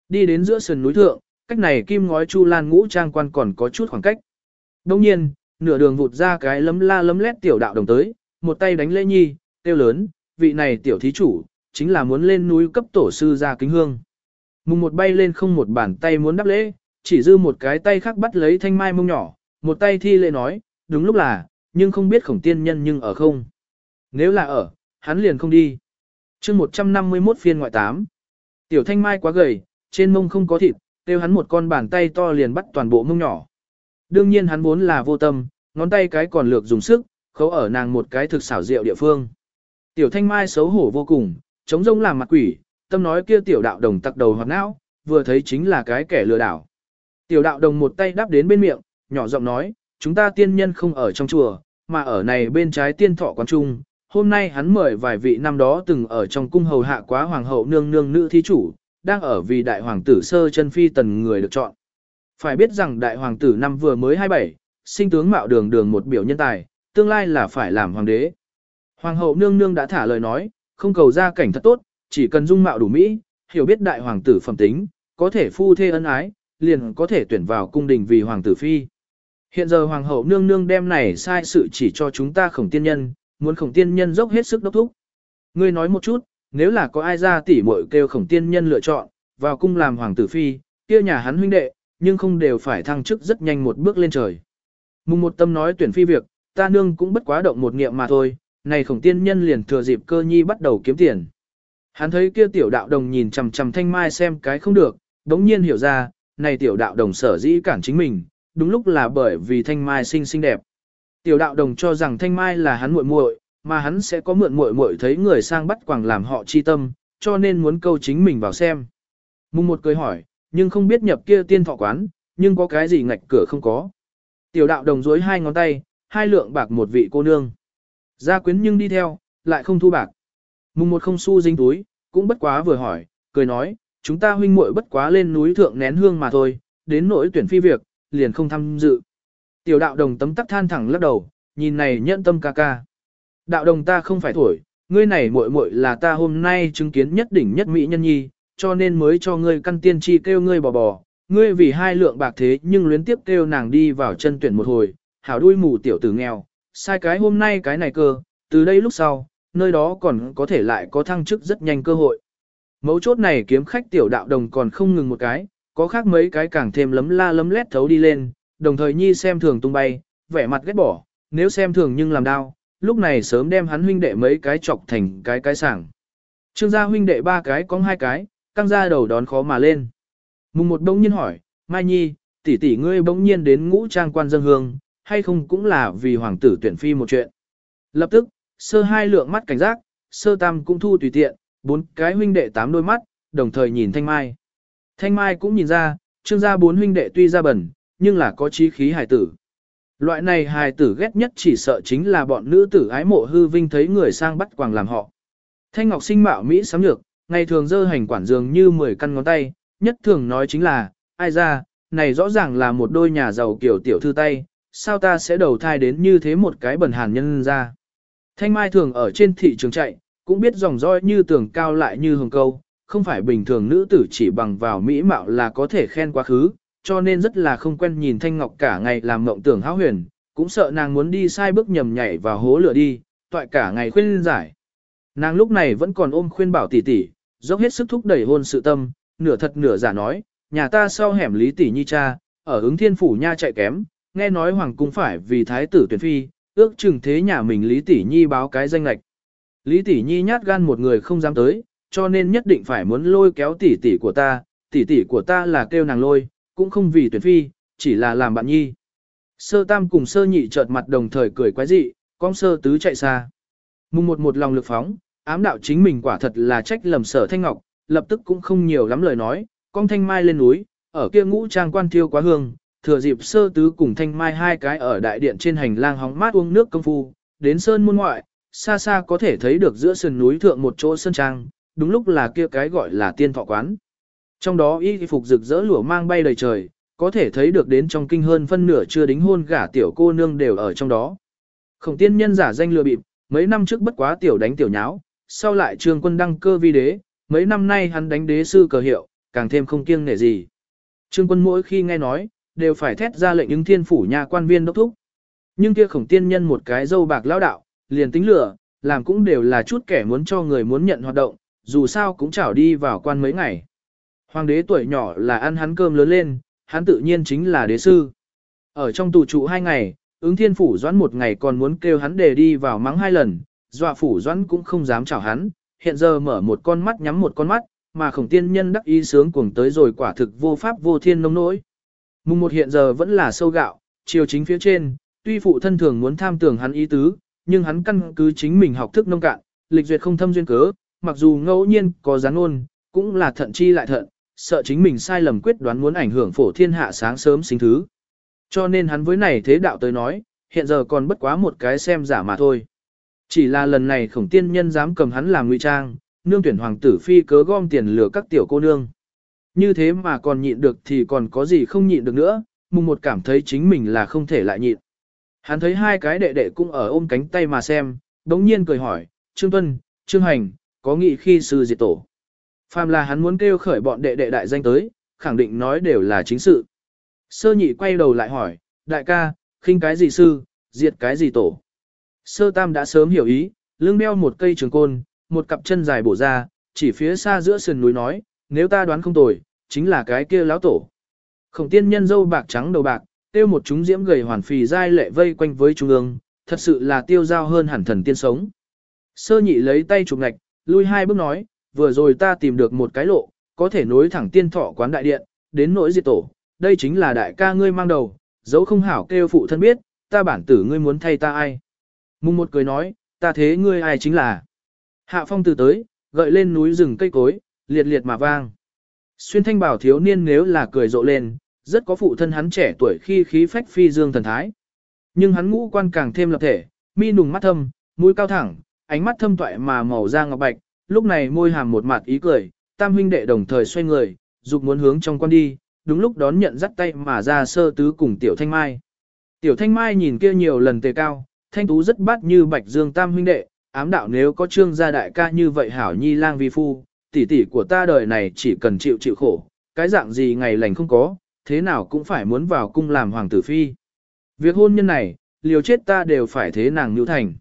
Đi đến giữa sườn núi thượng, cách này kim ngói chu lan ngũ trang quan còn có chút khoảng cách. Đông nhiên, nửa đường vụt ra cái lấm la lấm lét tiểu đạo đồng tới, một tay đánh lễ nhi, tiêu lớn, vị này tiểu thí chủ, chính là muốn lên núi cấp tổ sư ra kính hương. Mùng một bay lên không một bàn tay muốn đáp lễ, chỉ dư một cái tay khác bắt lấy thanh mai mông nhỏ, một tay thi lễ nói, đúng lúc là, nhưng không biết khổng tiên nhân nhưng ở không. Nếu là ở, hắn liền không đi. chương 151 phiên ngoại 8. Tiểu thanh mai quá gầy, trên mông không có thịt, kêu hắn một con bàn tay to liền bắt toàn bộ mông nhỏ. Đương nhiên hắn vốn là vô tâm, ngón tay cái còn lược dùng sức, khấu ở nàng một cái thực xảo diệu địa phương. Tiểu thanh mai xấu hổ vô cùng, chống rông làm mặt quỷ, tâm nói kia tiểu đạo đồng tặc đầu hoặc não, vừa thấy chính là cái kẻ lừa đảo. Tiểu đạo đồng một tay đắp đến bên miệng, nhỏ giọng nói, chúng ta tiên nhân không ở trong chùa, mà ở này bên trái tiên thọ quán trung. Hôm nay hắn mời vài vị năm đó từng ở trong cung hầu hạ quá hoàng hậu nương nương nữ thí chủ, đang ở vì đại hoàng tử sơ chân phi tần người được chọn. Phải biết rằng đại hoàng tử năm vừa mới 27, sinh tướng mạo đường đường một biểu nhân tài, tương lai là phải làm hoàng đế. Hoàng hậu nương nương đã thả lời nói, không cầu ra cảnh thật tốt, chỉ cần dung mạo đủ mỹ, hiểu biết đại hoàng tử phẩm tính, có thể phu thê ân ái, liền có thể tuyển vào cung đình vì hoàng tử phi. Hiện giờ hoàng hậu nương nương đem này sai sự chỉ cho chúng ta khổng tiên nhân, muốn khổng tiên nhân dốc hết sức đốc thúc. Ngươi nói một chút, nếu là có ai ra tỉ muội kêu khổng tiên nhân lựa chọn, vào cung làm hoàng tử phi, kia nhà hắn huynh đệ, nhưng không đều phải thăng chức rất nhanh một bước lên trời. Mùng một tâm nói tuyển phi việc, ta nương cũng bất quá động một niệm mà thôi, này khổng tiên nhân liền thừa dịp cơ nhi bắt đầu kiếm tiền. Hắn thấy kia tiểu đạo đồng nhìn chằm chằm thanh mai xem cái không được, đống nhiên hiểu ra, này tiểu đạo đồng sở dĩ cản chính mình, đúng lúc là bởi vì thanh mai xinh xinh đẹp. Tiểu đạo đồng cho rằng thanh mai là hắn muội muội, mà hắn sẽ có mượn muội muội thấy người sang bắt quàng làm họ chi tâm, cho nên muốn câu chính mình vào xem. Mùng một cười hỏi, nhưng không biết nhập kia tiên thọ quán, nhưng có cái gì ngạch cửa không có. Tiểu đạo đồng dối hai ngón tay, hai lượng bạc một vị cô nương. Gia quyến nhưng đi theo, lại không thu bạc. Mùng một không xu dính túi, cũng bất quá vừa hỏi, cười nói, chúng ta huynh muội bất quá lên núi thượng nén hương mà thôi, đến nỗi tuyển phi việc, liền không tham dự. Tiểu đạo đồng tấm tắc than thẳng lắc đầu, nhìn này nhẫn tâm ca ca. Đạo đồng ta không phải thổi, ngươi này muội muội là ta hôm nay chứng kiến nhất đỉnh nhất mỹ nhân nhi, cho nên mới cho ngươi căn tiên chi kêu ngươi bò bò, ngươi vì hai lượng bạc thế nhưng luyến tiếp kêu nàng đi vào chân tuyển một hồi, hảo đuôi mù tiểu tử nghèo, sai cái hôm nay cái này cơ, từ đây lúc sau, nơi đó còn có thể lại có thăng chức rất nhanh cơ hội. Mấu chốt này kiếm khách tiểu đạo đồng còn không ngừng một cái, có khác mấy cái càng thêm lấm la lấm lét thấu đi lên, đồng thời nhi xem thường tung bay, vẻ mặt ghét bỏ, nếu xem thường nhưng làm đau, lúc này sớm đem hắn huynh đệ mấy cái chọc thành cái cái sảng. Trương gia huynh đệ ba cái có hai cái, căng ra đầu đón khó mà lên. Mùng một bỗng nhiên hỏi, Mai Nhi, tỷ tỷ ngươi bỗng nhiên đến ngũ trang quan dân hương, hay không cũng là vì hoàng tử tuyển phi một chuyện. Lập tức, sơ hai lượng mắt cảnh giác, sơ tam cũng thu tùy tiện, bốn cái huynh đệ tám đôi mắt, đồng thời nhìn Thanh Mai. Thanh Mai cũng nhìn ra, trương gia bốn huynh đệ tuy ra bẩn, nhưng là có trí khí hài tử. Loại này hài tử ghét nhất chỉ sợ chính là bọn nữ tử ái mộ hư vinh thấy người sang bắt quàng làm họ. Thanh Ngọc sinh mạo Mỹ sắm nhược, ngày thường dơ hành quản dường như 10 căn ngón tay, nhất thường nói chính là, ai ra, này rõ ràng là một đôi nhà giàu kiểu tiểu thư tay, sao ta sẽ đầu thai đến như thế một cái bẩn hàn nhân ra. Thanh Mai thường ở trên thị trường chạy, cũng biết dòng roi như tường cao lại như hồng câu, không phải bình thường nữ tử chỉ bằng vào mỹ mạo là có thể khen quá khứ, cho nên rất là không quen nhìn Thanh Ngọc cả ngày làm mộng tưởng háo huyền, cũng sợ nàng muốn đi sai bước nhầm nhảy vào hố lửa đi, toại cả ngày khuyên giải. Nàng lúc này vẫn còn ôm khuyên bảo tỷ tỷ, dốc hết sức thúc đẩy hôn sự tâm, nửa thật nửa giả nói, nhà ta sau hẻm lý tỷ nhi cha, ở ứng thiên phủ nha chạy kém, nghe nói hoàng cung phải vì thái tử tuyển phi, ước chừng thế nhà mình lý tỷ nhi báo cái danh lạch. Lý tỷ nhi nhát gan một người không dám tới, cho nên nhất định phải muốn lôi kéo tỷ tỷ của ta, tỷ tỷ của ta là kêu nàng lôi, cũng không vì tuyển phi, chỉ là làm bạn nhi. Sơ tam cùng sơ nhị chợt mặt đồng thời cười quái dị, con sơ tứ chạy xa. Mùng một một lòng lực phóng, ám đạo chính mình quả thật là trách lầm sở thanh ngọc, lập tức cũng không nhiều lắm lời nói, con thanh mai lên núi, ở kia ngũ trang quan thiêu quá hương, thừa dịp sơ tứ cùng thanh mai hai cái ở đại điện trên hành lang hóng mát uống nước công phu, đến sơn môn ngoại, xa xa có thể thấy được giữa sườn núi thượng một chỗ sơn trang, đúng lúc là kia cái gọi là tiên thọ quán. Trong đó y phục rực rỡ lửa mang bay đầy trời, có thể thấy được đến trong kinh hơn phân nửa chưa đính hôn gả tiểu cô nương đều ở trong đó. Khổng tiên nhân giả danh lừa bịp, mấy năm trước bất quá tiểu đánh tiểu nháo, sau lại trương quân đăng cơ vi đế, mấy năm nay hắn đánh đế sư cờ hiệu, càng thêm không kiêng nể gì. Trương quân mỗi khi nghe nói, đều phải thét ra lệnh ứng thiên phủ nhà quan viên đốc thúc. Nhưng kia khổng tiên nhân một cái dâu bạc lão đạo, liền tính lửa, làm cũng đều là chút kẻ muốn cho người muốn nhận hoạt động, dù sao cũng chảo đi vào quan mấy ngày. Hoàng đế tuổi nhỏ là ăn hắn cơm lớn lên, hắn tự nhiên chính là đế sư. Ở trong tù trụ hai ngày, ứng thiên phủ doãn một ngày còn muốn kêu hắn để đi vào mắng hai lần, dọa phủ doãn cũng không dám chào hắn, hiện giờ mở một con mắt nhắm một con mắt, mà khổng tiên nhân đắc ý sướng cuồng tới rồi quả thực vô pháp vô thiên nông nỗi. Mùng một hiện giờ vẫn là sâu gạo, chiều chính phía trên, tuy phụ thân thường muốn tham tưởng hắn ý tứ, nhưng hắn căn cứ chính mình học thức nông cạn, lịch duyệt không thâm duyên cớ, mặc dù ngẫu nhiên có gián ôn, cũng là thận chi lại thận, sợ chính mình sai lầm quyết đoán muốn ảnh hưởng phổ thiên hạ sáng sớm sinh thứ. Cho nên hắn với này thế đạo tới nói, hiện giờ còn bất quá một cái xem giả mà thôi. Chỉ là lần này khổng tiên nhân dám cầm hắn làm ngụy trang, nương tuyển hoàng tử phi cớ gom tiền lừa các tiểu cô nương. Như thế mà còn nhịn được thì còn có gì không nhịn được nữa, mùng một cảm thấy chính mình là không thể lại nhịn. Hắn thấy hai cái đệ đệ cũng ở ôm cánh tay mà xem, đống nhiên cười hỏi, Trương Tuân, Trương Hành, có nghị khi sư diệt tổ. Phàm là hắn muốn kêu khởi bọn đệ đệ đại danh tới, khẳng định nói đều là chính sự. Sơ nhị quay đầu lại hỏi, đại ca, khinh cái gì sư, diệt cái gì tổ. Sơ tam đã sớm hiểu ý, lưng đeo một cây trường côn, một cặp chân dài bổ ra, chỉ phía xa giữa sườn núi nói, nếu ta đoán không tồi, chính là cái kia lão tổ. Khổng tiên nhân dâu bạc trắng đầu bạc, tiêu một chúng diễm gầy hoàn phì dai lệ vây quanh với trung ương, thật sự là tiêu giao hơn hẳn thần tiên sống. Sơ nhị lấy tay chụp ngạch, lui hai bước nói, vừa rồi ta tìm được một cái lộ, có thể nối thẳng tiên thọ quán đại điện, đến nỗi diệt tổ, đây chính là đại ca ngươi mang đầu, dấu không hảo kêu phụ thân biết, ta bản tử ngươi muốn thay ta ai. Mùng một cười nói, ta thế ngươi ai chính là. Hạ phong từ tới, gợi lên núi rừng cây cối, liệt liệt mà vang. Xuyên thanh bảo thiếu niên nếu là cười rộ lên, rất có phụ thân hắn trẻ tuổi khi khí phách phi dương thần thái. Nhưng hắn ngũ quan càng thêm lập thể, mi nùng mắt thâm, mũi cao thẳng, ánh mắt thâm toại mà màu da ngọc bạch, lúc này môi hàm một mặt ý cười, tam huynh đệ đồng thời xoay người, dục muốn hướng trong quan đi, đúng lúc đón nhận dắt tay mà ra sơ tứ cùng tiểu thanh mai. Tiểu thanh mai nhìn kia nhiều lần tề cao, thanh tú rất bát như bạch dương tam huynh đệ, ám đạo nếu có trương gia đại ca như vậy hảo nhi lang vi phu, tỷ tỷ của ta đời này chỉ cần chịu chịu khổ, cái dạng gì ngày lành không có, thế nào cũng phải muốn vào cung làm hoàng tử phi. Việc hôn nhân này, liều chết ta đều phải thế nàng nhu thành.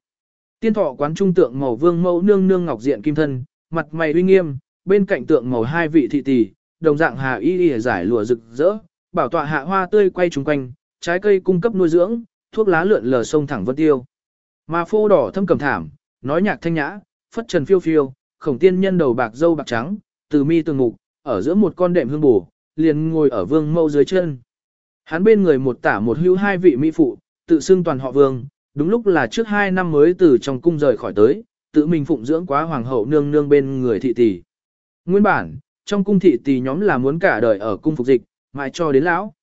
Tiên thọ quán trung tượng màu vương mẫu nương nương ngọc diện kim thân, mặt mày uy nghiêm, bên cạnh tượng màu hai vị thị tỷ, đồng dạng hà y y giải lụa rực rỡ, bảo tọa hạ hoa tươi quay trung quanh, trái cây cung cấp nuôi dưỡng, thuốc lá lượn lờ sông thẳng vân tiêu. Mà phô đỏ thâm cầm thảm, nói nhạc thanh nhã, phất trần phiêu phiêu, khổng tiên nhân đầu bạc dâu bạc trắng, từ mi tường mục, ở giữa một con đệm hương bù, liền ngồi ở vương mâu dưới chân. Hắn bên người một tả một hưu hai vị mỹ phụ, tự xưng toàn họ vương, đúng lúc là trước hai năm mới từ trong cung rời khỏi tới, tự mình phụng dưỡng quá hoàng hậu nương nương bên người thị tỷ. Nguyên bản, trong cung thị tỷ nhóm là muốn cả đời ở cung phục dịch, mãi cho đến lão.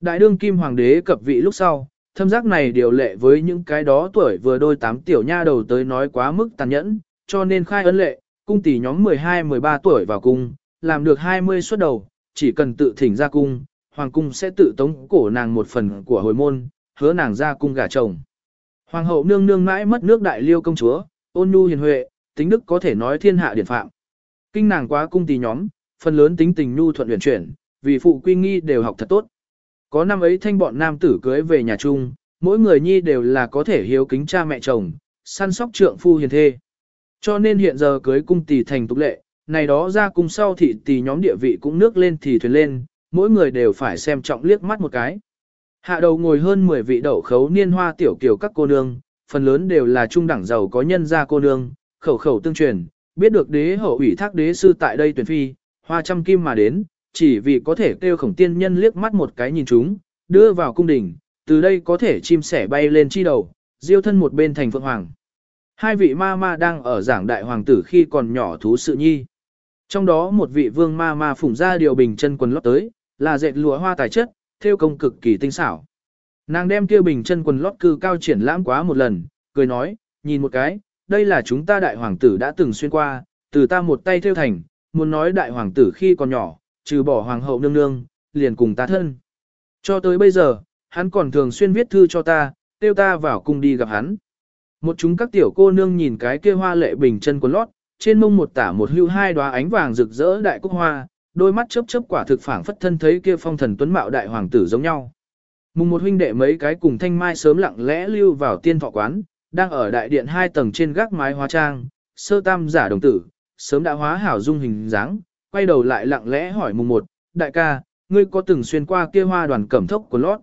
Đại đương kim hoàng đế cập vị lúc sau, thâm giác này điều lệ với những cái đó tuổi vừa đôi tám tiểu nha đầu tới nói quá mức tàn nhẫn, cho nên khai ấn lệ, cung tỷ nhóm 12-13 tuổi vào cung, làm được 20 xuất đầu, chỉ cần tự thỉnh ra cung, hoàng cung sẽ tự tống cổ nàng một phần của hồi môn, hứa nàng ra cung gả chồng. Hoàng hậu nương nương mãi mất nước đại liêu công chúa, ôn nhu hiền huệ, tính đức có thể nói thiên hạ điển phạm. Kinh nàng quá cung tỷ nhóm, phần lớn tính tình nhu thuận huyền chuyển, vì phụ quy nghi đều học thật tốt. Có năm ấy thanh bọn nam tử cưới về nhà chung, mỗi người nhi đều là có thể hiếu kính cha mẹ chồng, săn sóc trượng phu hiền thê. Cho nên hiện giờ cưới cung tỷ thành tục lệ, này đó ra cung sau thị tỷ nhóm địa vị cũng nước lên thì thuyền lên, mỗi người đều phải xem trọng liếc mắt một cái. Hạ đầu ngồi hơn 10 vị đậu khấu niên hoa tiểu kiểu các cô nương, phần lớn đều là trung đẳng giàu có nhân gia cô nương, khẩu khẩu tương truyền, biết được đế hậu ủy thác đế sư tại đây tuyển phi, hoa trăm kim mà đến, chỉ vì có thể kêu khổng tiên nhân liếc mắt một cái nhìn chúng, đưa vào cung đình, từ đây có thể chim sẻ bay lên chi đầu, diêu thân một bên thành phượng hoàng. Hai vị ma ma đang ở giảng đại hoàng tử khi còn nhỏ thú sự nhi. Trong đó một vị vương ma ma phủng ra điều bình chân quần lót tới, là dệt lụa hoa tài chất, theo công cực kỳ tinh xảo. Nàng đem kia bình chân quần lót cư cao triển lãm quá một lần, cười nói, nhìn một cái, đây là chúng ta đại hoàng tử đã từng xuyên qua, từ ta một tay theo thành, muốn nói đại hoàng tử khi còn nhỏ, trừ bỏ hoàng hậu nương nương, liền cùng ta thân. Cho tới bây giờ, hắn còn thường xuyên viết thư cho ta, tiêu ta vào cung đi gặp hắn. Một chúng các tiểu cô nương nhìn cái kia hoa lệ bình chân quần lót, trên mông một tả một hưu hai đóa ánh vàng rực rỡ đại cúc hoa, đôi mắt chớp chớp quả thực phảng phất thân thấy kia phong thần tuấn mạo đại hoàng tử giống nhau. Mùng một huynh đệ mấy cái cùng thanh mai sớm lặng lẽ lưu vào tiên thọ quán, đang ở đại điện hai tầng trên gác mái hóa trang, sơ tam giả đồng tử, sớm đã hóa hảo dung hình dáng, quay đầu lại lặng lẽ hỏi mùng một, đại ca, ngươi có từng xuyên qua kia hoa đoàn cẩm thốc của lót?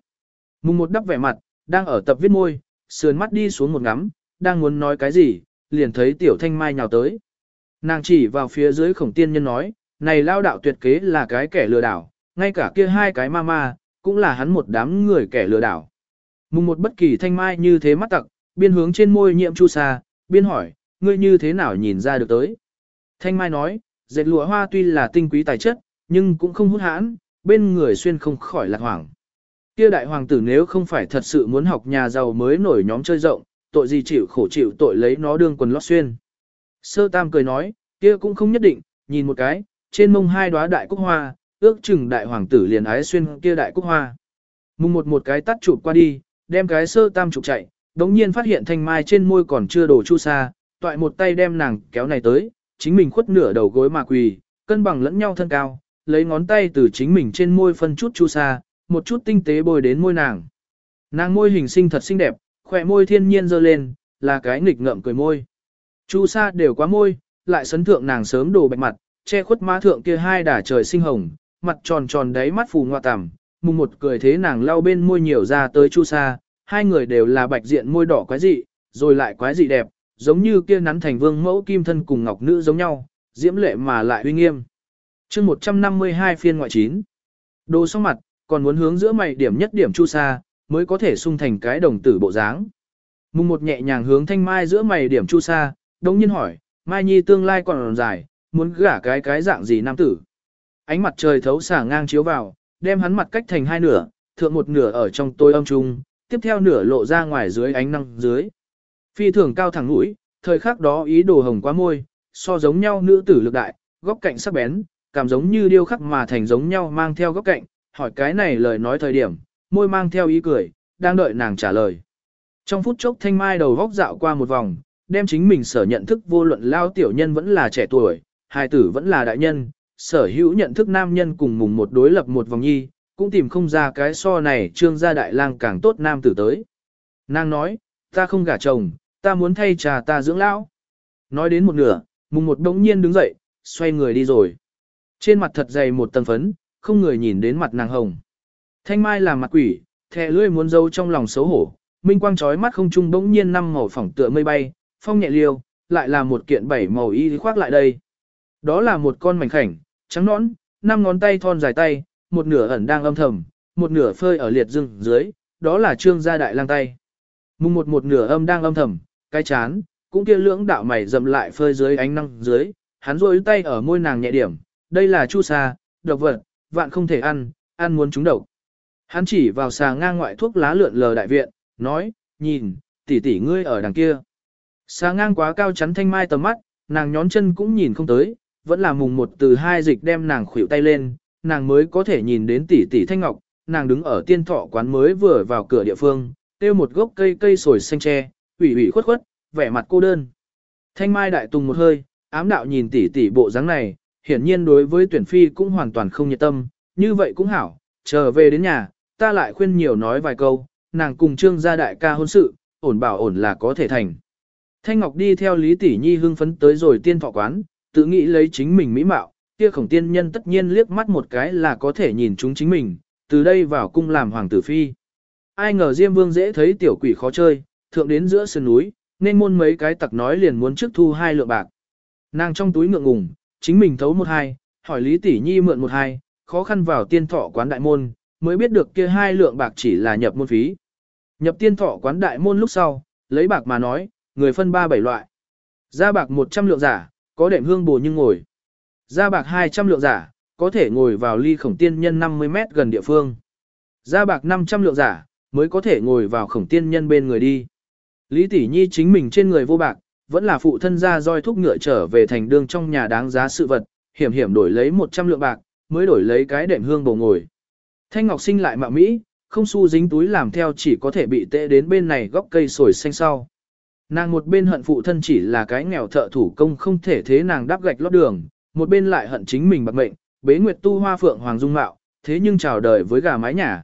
Mùng một đắp vẻ mặt, đang ở tập viết môi, sườn mắt đi xuống một ngắm, đang muốn nói cái gì, liền thấy tiểu thanh mai nhào tới. Nàng chỉ vào phía dưới khổng tiên nhân nói, này lao đạo tuyệt kế là cái kẻ lừa đảo, ngay cả kia hai cái ma ma, cũng là hắn một đám người kẻ lừa đảo. Mùng một bất kỳ thanh mai như thế mắt tặc, biên hướng trên môi nhiệm chu sa, biên hỏi, ngươi như thế nào nhìn ra được tới. Thanh mai nói, dệt lụa hoa tuy là tinh quý tài chất, nhưng cũng không hút hãn, bên người xuyên không khỏi lạc hoảng. Kia đại hoàng tử nếu không phải thật sự muốn học nhà giàu mới nổi nhóm chơi rộng, tội gì chịu khổ chịu tội lấy nó đương quần lót xuyên. Sơ tam cười nói, kia cũng không nhất định, nhìn một cái, trên mông hai đóa đại cúc hoa, ước chừng đại hoàng tử liền ái xuyên kia đại cúc hoa. Mùng một một cái tắt chụp qua đi, đem cái sơ tam chụp chạy, đống nhiên phát hiện thanh mai trên môi còn chưa đổ chu sa, toại một tay đem nàng kéo này tới, chính mình khuất nửa đầu gối mà quỳ, cân bằng lẫn nhau thân cao, lấy ngón tay từ chính mình trên môi phân chút chu sa, một chút tinh tế bồi đến môi nàng. Nàng môi hình sinh thật xinh đẹp, khỏe môi thiên nhiên dơ lên, là cái nghịch ngợm cười môi. Chu sa đều quá môi, lại sấn thượng nàng sớm đồ bạch mặt, che khuất má thượng kia hai đả trời sinh hồng, mặt tròn tròn đáy mắt phù ngoa tằm, mùng một cười thế nàng lau bên môi nhiều ra tới chu sa, hai người đều là bạch diện môi đỏ quái dị, rồi lại quái dị đẹp, giống như kia nắn thành vương mẫu kim thân cùng ngọc nữ giống nhau, diễm lệ mà lại uy nghiêm. chương 152 phiên ngoại 9. Đồ xong mặt, còn muốn hướng giữa mày điểm nhất điểm chu sa, mới có thể sung thành cái đồng tử bộ dáng. Mùng một nhẹ nhàng hướng thanh mai giữa mày điểm chu sa, đống nhiên hỏi, mai nhi tương lai còn dài, muốn gả cái cái dạng gì nam tử. Ánh mặt trời thấu xả ngang chiếu vào, đem hắn mặt cách thành hai nửa, thượng một nửa ở trong tôi âm trung, tiếp theo nửa lộ ra ngoài dưới ánh năng dưới. Phi thường cao thẳng mũi, thời khắc đó ý đồ hồng quá môi, so giống nhau nữ tử lực đại, góc cạnh sắc bén, cảm giống như điêu khắc mà thành giống nhau mang theo góc cạnh, hỏi cái này lời nói thời điểm, môi mang theo ý cười, đang đợi nàng trả lời. Trong phút chốc thanh mai đầu góc dạo qua một vòng, đem chính mình sở nhận thức vô luận lao tiểu nhân vẫn là trẻ tuổi, hài tử vẫn là đại nhân, sở hữu nhận thức nam nhân cùng mùng một đối lập một vòng nhi, cũng tìm không ra cái so này trương gia đại lang càng tốt nam tử tới. Nàng nói, ta không gả chồng, ta muốn thay trà ta dưỡng lão. Nói đến một nửa, mùng một đống nhiên đứng dậy, xoay người đi rồi. Trên mặt thật dày một tầng phấn, không người nhìn đến mặt nàng hồng. Thanh mai là mặt quỷ, thẻ lưỡi muốn dâu trong lòng xấu hổ, minh quang trói mắt không trung bỗng nhiên năm màu phỏng tựa mây bay, phong nhẹ liêu, lại là một kiện bảy màu y khoác lại đây. Đó là một con mảnh khảnh, trắng nõn, năm ngón tay thon dài tay, một nửa ẩn đang âm thầm, một nửa phơi ở liệt rừng dưới, đó là trương gia đại lang tay. Mùng một một nửa âm đang âm thầm, cái chán, cũng kia lưỡng đạo mày dầm lại phơi dưới ánh năng dưới, hắn rôi tay ở môi nàng nhẹ điểm, đây là chu sa, độc vật, vạn không thể ăn, ăn muốn trúng độc. Hắn chỉ vào xà ngang ngoại thuốc lá lượn lờ đại viện, nói, nhìn, tỷ tỷ ngươi ở đằng kia. Xà ngang quá cao chắn thanh mai tầm mắt, nàng nhón chân cũng nhìn không tới, vẫn là mùng một từ hai dịch đem nàng khuỷu tay lên, nàng mới có thể nhìn đến tỷ tỷ thanh ngọc, nàng đứng ở tiên thọ quán mới vừa vào cửa địa phương, tiêu một gốc cây cây sồi xanh tre, ủy ủy khuất khuất, vẻ mặt cô đơn. Thanh mai đại tùng một hơi, ám đạo nhìn tỷ tỷ bộ dáng này, hiển nhiên đối với tuyển phi cũng hoàn toàn không nhiệt tâm, như vậy cũng hảo, trở về đến nhà, ta lại khuyên nhiều nói vài câu, nàng cùng trương gia đại ca hôn sự, ổn bảo ổn là có thể thành. Thanh Ngọc đi theo Lý Tỷ Nhi hưng phấn tới rồi tiên thọ quán, tự nghĩ lấy chính mình mỹ mạo, kia khổng tiên nhân tất nhiên liếc mắt một cái là có thể nhìn chúng chính mình, từ đây vào cung làm hoàng tử phi. Ai ngờ Diêm Vương dễ thấy tiểu quỷ khó chơi, thượng đến giữa sườn núi, nên môn mấy cái tặc nói liền muốn trước thu hai lượng bạc. Nàng trong túi ngượng ngùng, chính mình thấu một hai, hỏi Lý Tỷ Nhi mượn một hai, khó khăn vào tiên thọ quán đại môn, mới biết được kia hai lượng bạc chỉ là nhập môn phí. Nhập tiên thọ quán đại môn lúc sau, lấy bạc mà nói, người phân ba bảy loại. Ra bạc 100 lượng giả, có đệm hương bồ nhưng ngồi. Ra bạc 200 lượng giả, có thể ngồi vào ly khổng tiên nhân 50 mét gần địa phương. Ra bạc 500 lượng giả, mới có thể ngồi vào khổng tiên nhân bên người đi. Lý tỷ nhi chính mình trên người vô bạc, vẫn là phụ thân ra roi thúc ngựa trở về thành đương trong nhà đáng giá sự vật, hiểm hiểm đổi lấy 100 lượng bạc, mới đổi lấy cái đệm hương bồ ngồi. Thanh Ngọc sinh lại mạo Mỹ, không xu dính túi làm theo chỉ có thể bị tệ đến bên này góc cây sồi xanh sau. Nàng một bên hận phụ thân chỉ là cái nghèo thợ thủ công không thể thế nàng đắp gạch lót đường, một bên lại hận chính mình bạc mệnh, bế nguyệt tu hoa phượng hoàng dung mạo, thế nhưng chào đời với gà mái nhà.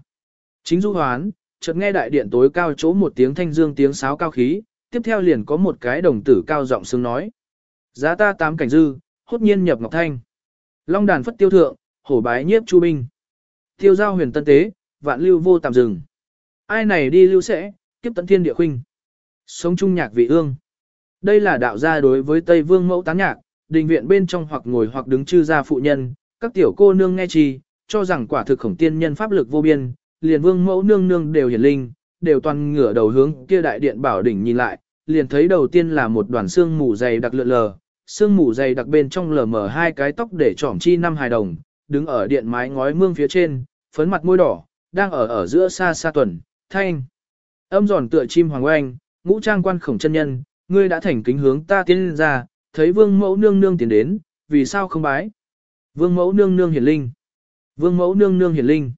Chính du hoán, chợt nghe đại điện tối cao chỗ một tiếng thanh dương tiếng sáo cao khí, tiếp theo liền có một cái đồng tử cao giọng sướng nói. Giá ta tám cảnh dư, hốt nhiên nhập ngọc thanh. Long đàn phất tiêu thượng, hổ bái nhiếp chu binh. Tiêu giao huyền tân tế, vạn lưu vô tạm dừng. Ai này đi lưu sẽ, kiếp tận thiên địa khuynh. Sống chung nhạc vị ương. Đây là đạo gia đối với Tây Vương mẫu tán nhạc, đình viện bên trong hoặc ngồi hoặc đứng chư gia phụ nhân, các tiểu cô nương nghe chi, cho rằng quả thực khổng tiên nhân pháp lực vô biên, liền vương mẫu nương nương đều hiển linh, đều toàn ngửa đầu hướng kia đại điện bảo đỉnh nhìn lại, liền thấy đầu tiên là một đoàn xương mù dày đặc lượn lờ, xương mù dày đặc bên trong lờ mở hai cái tóc để trỏm chi năm hài đồng, đứng ở điện mái ngói mương phía trên, phấn mặt môi đỏ, đang ở ở giữa xa xa tuần, thanh. Âm giòn tựa chim hoàng oanh, ngũ trang quan khổng chân nhân, ngươi đã thành kính hướng ta tiến lên ra, thấy vương mẫu nương nương tiến đến, vì sao không bái? Vương mẫu nương nương hiển linh. Vương mẫu nương nương hiển linh.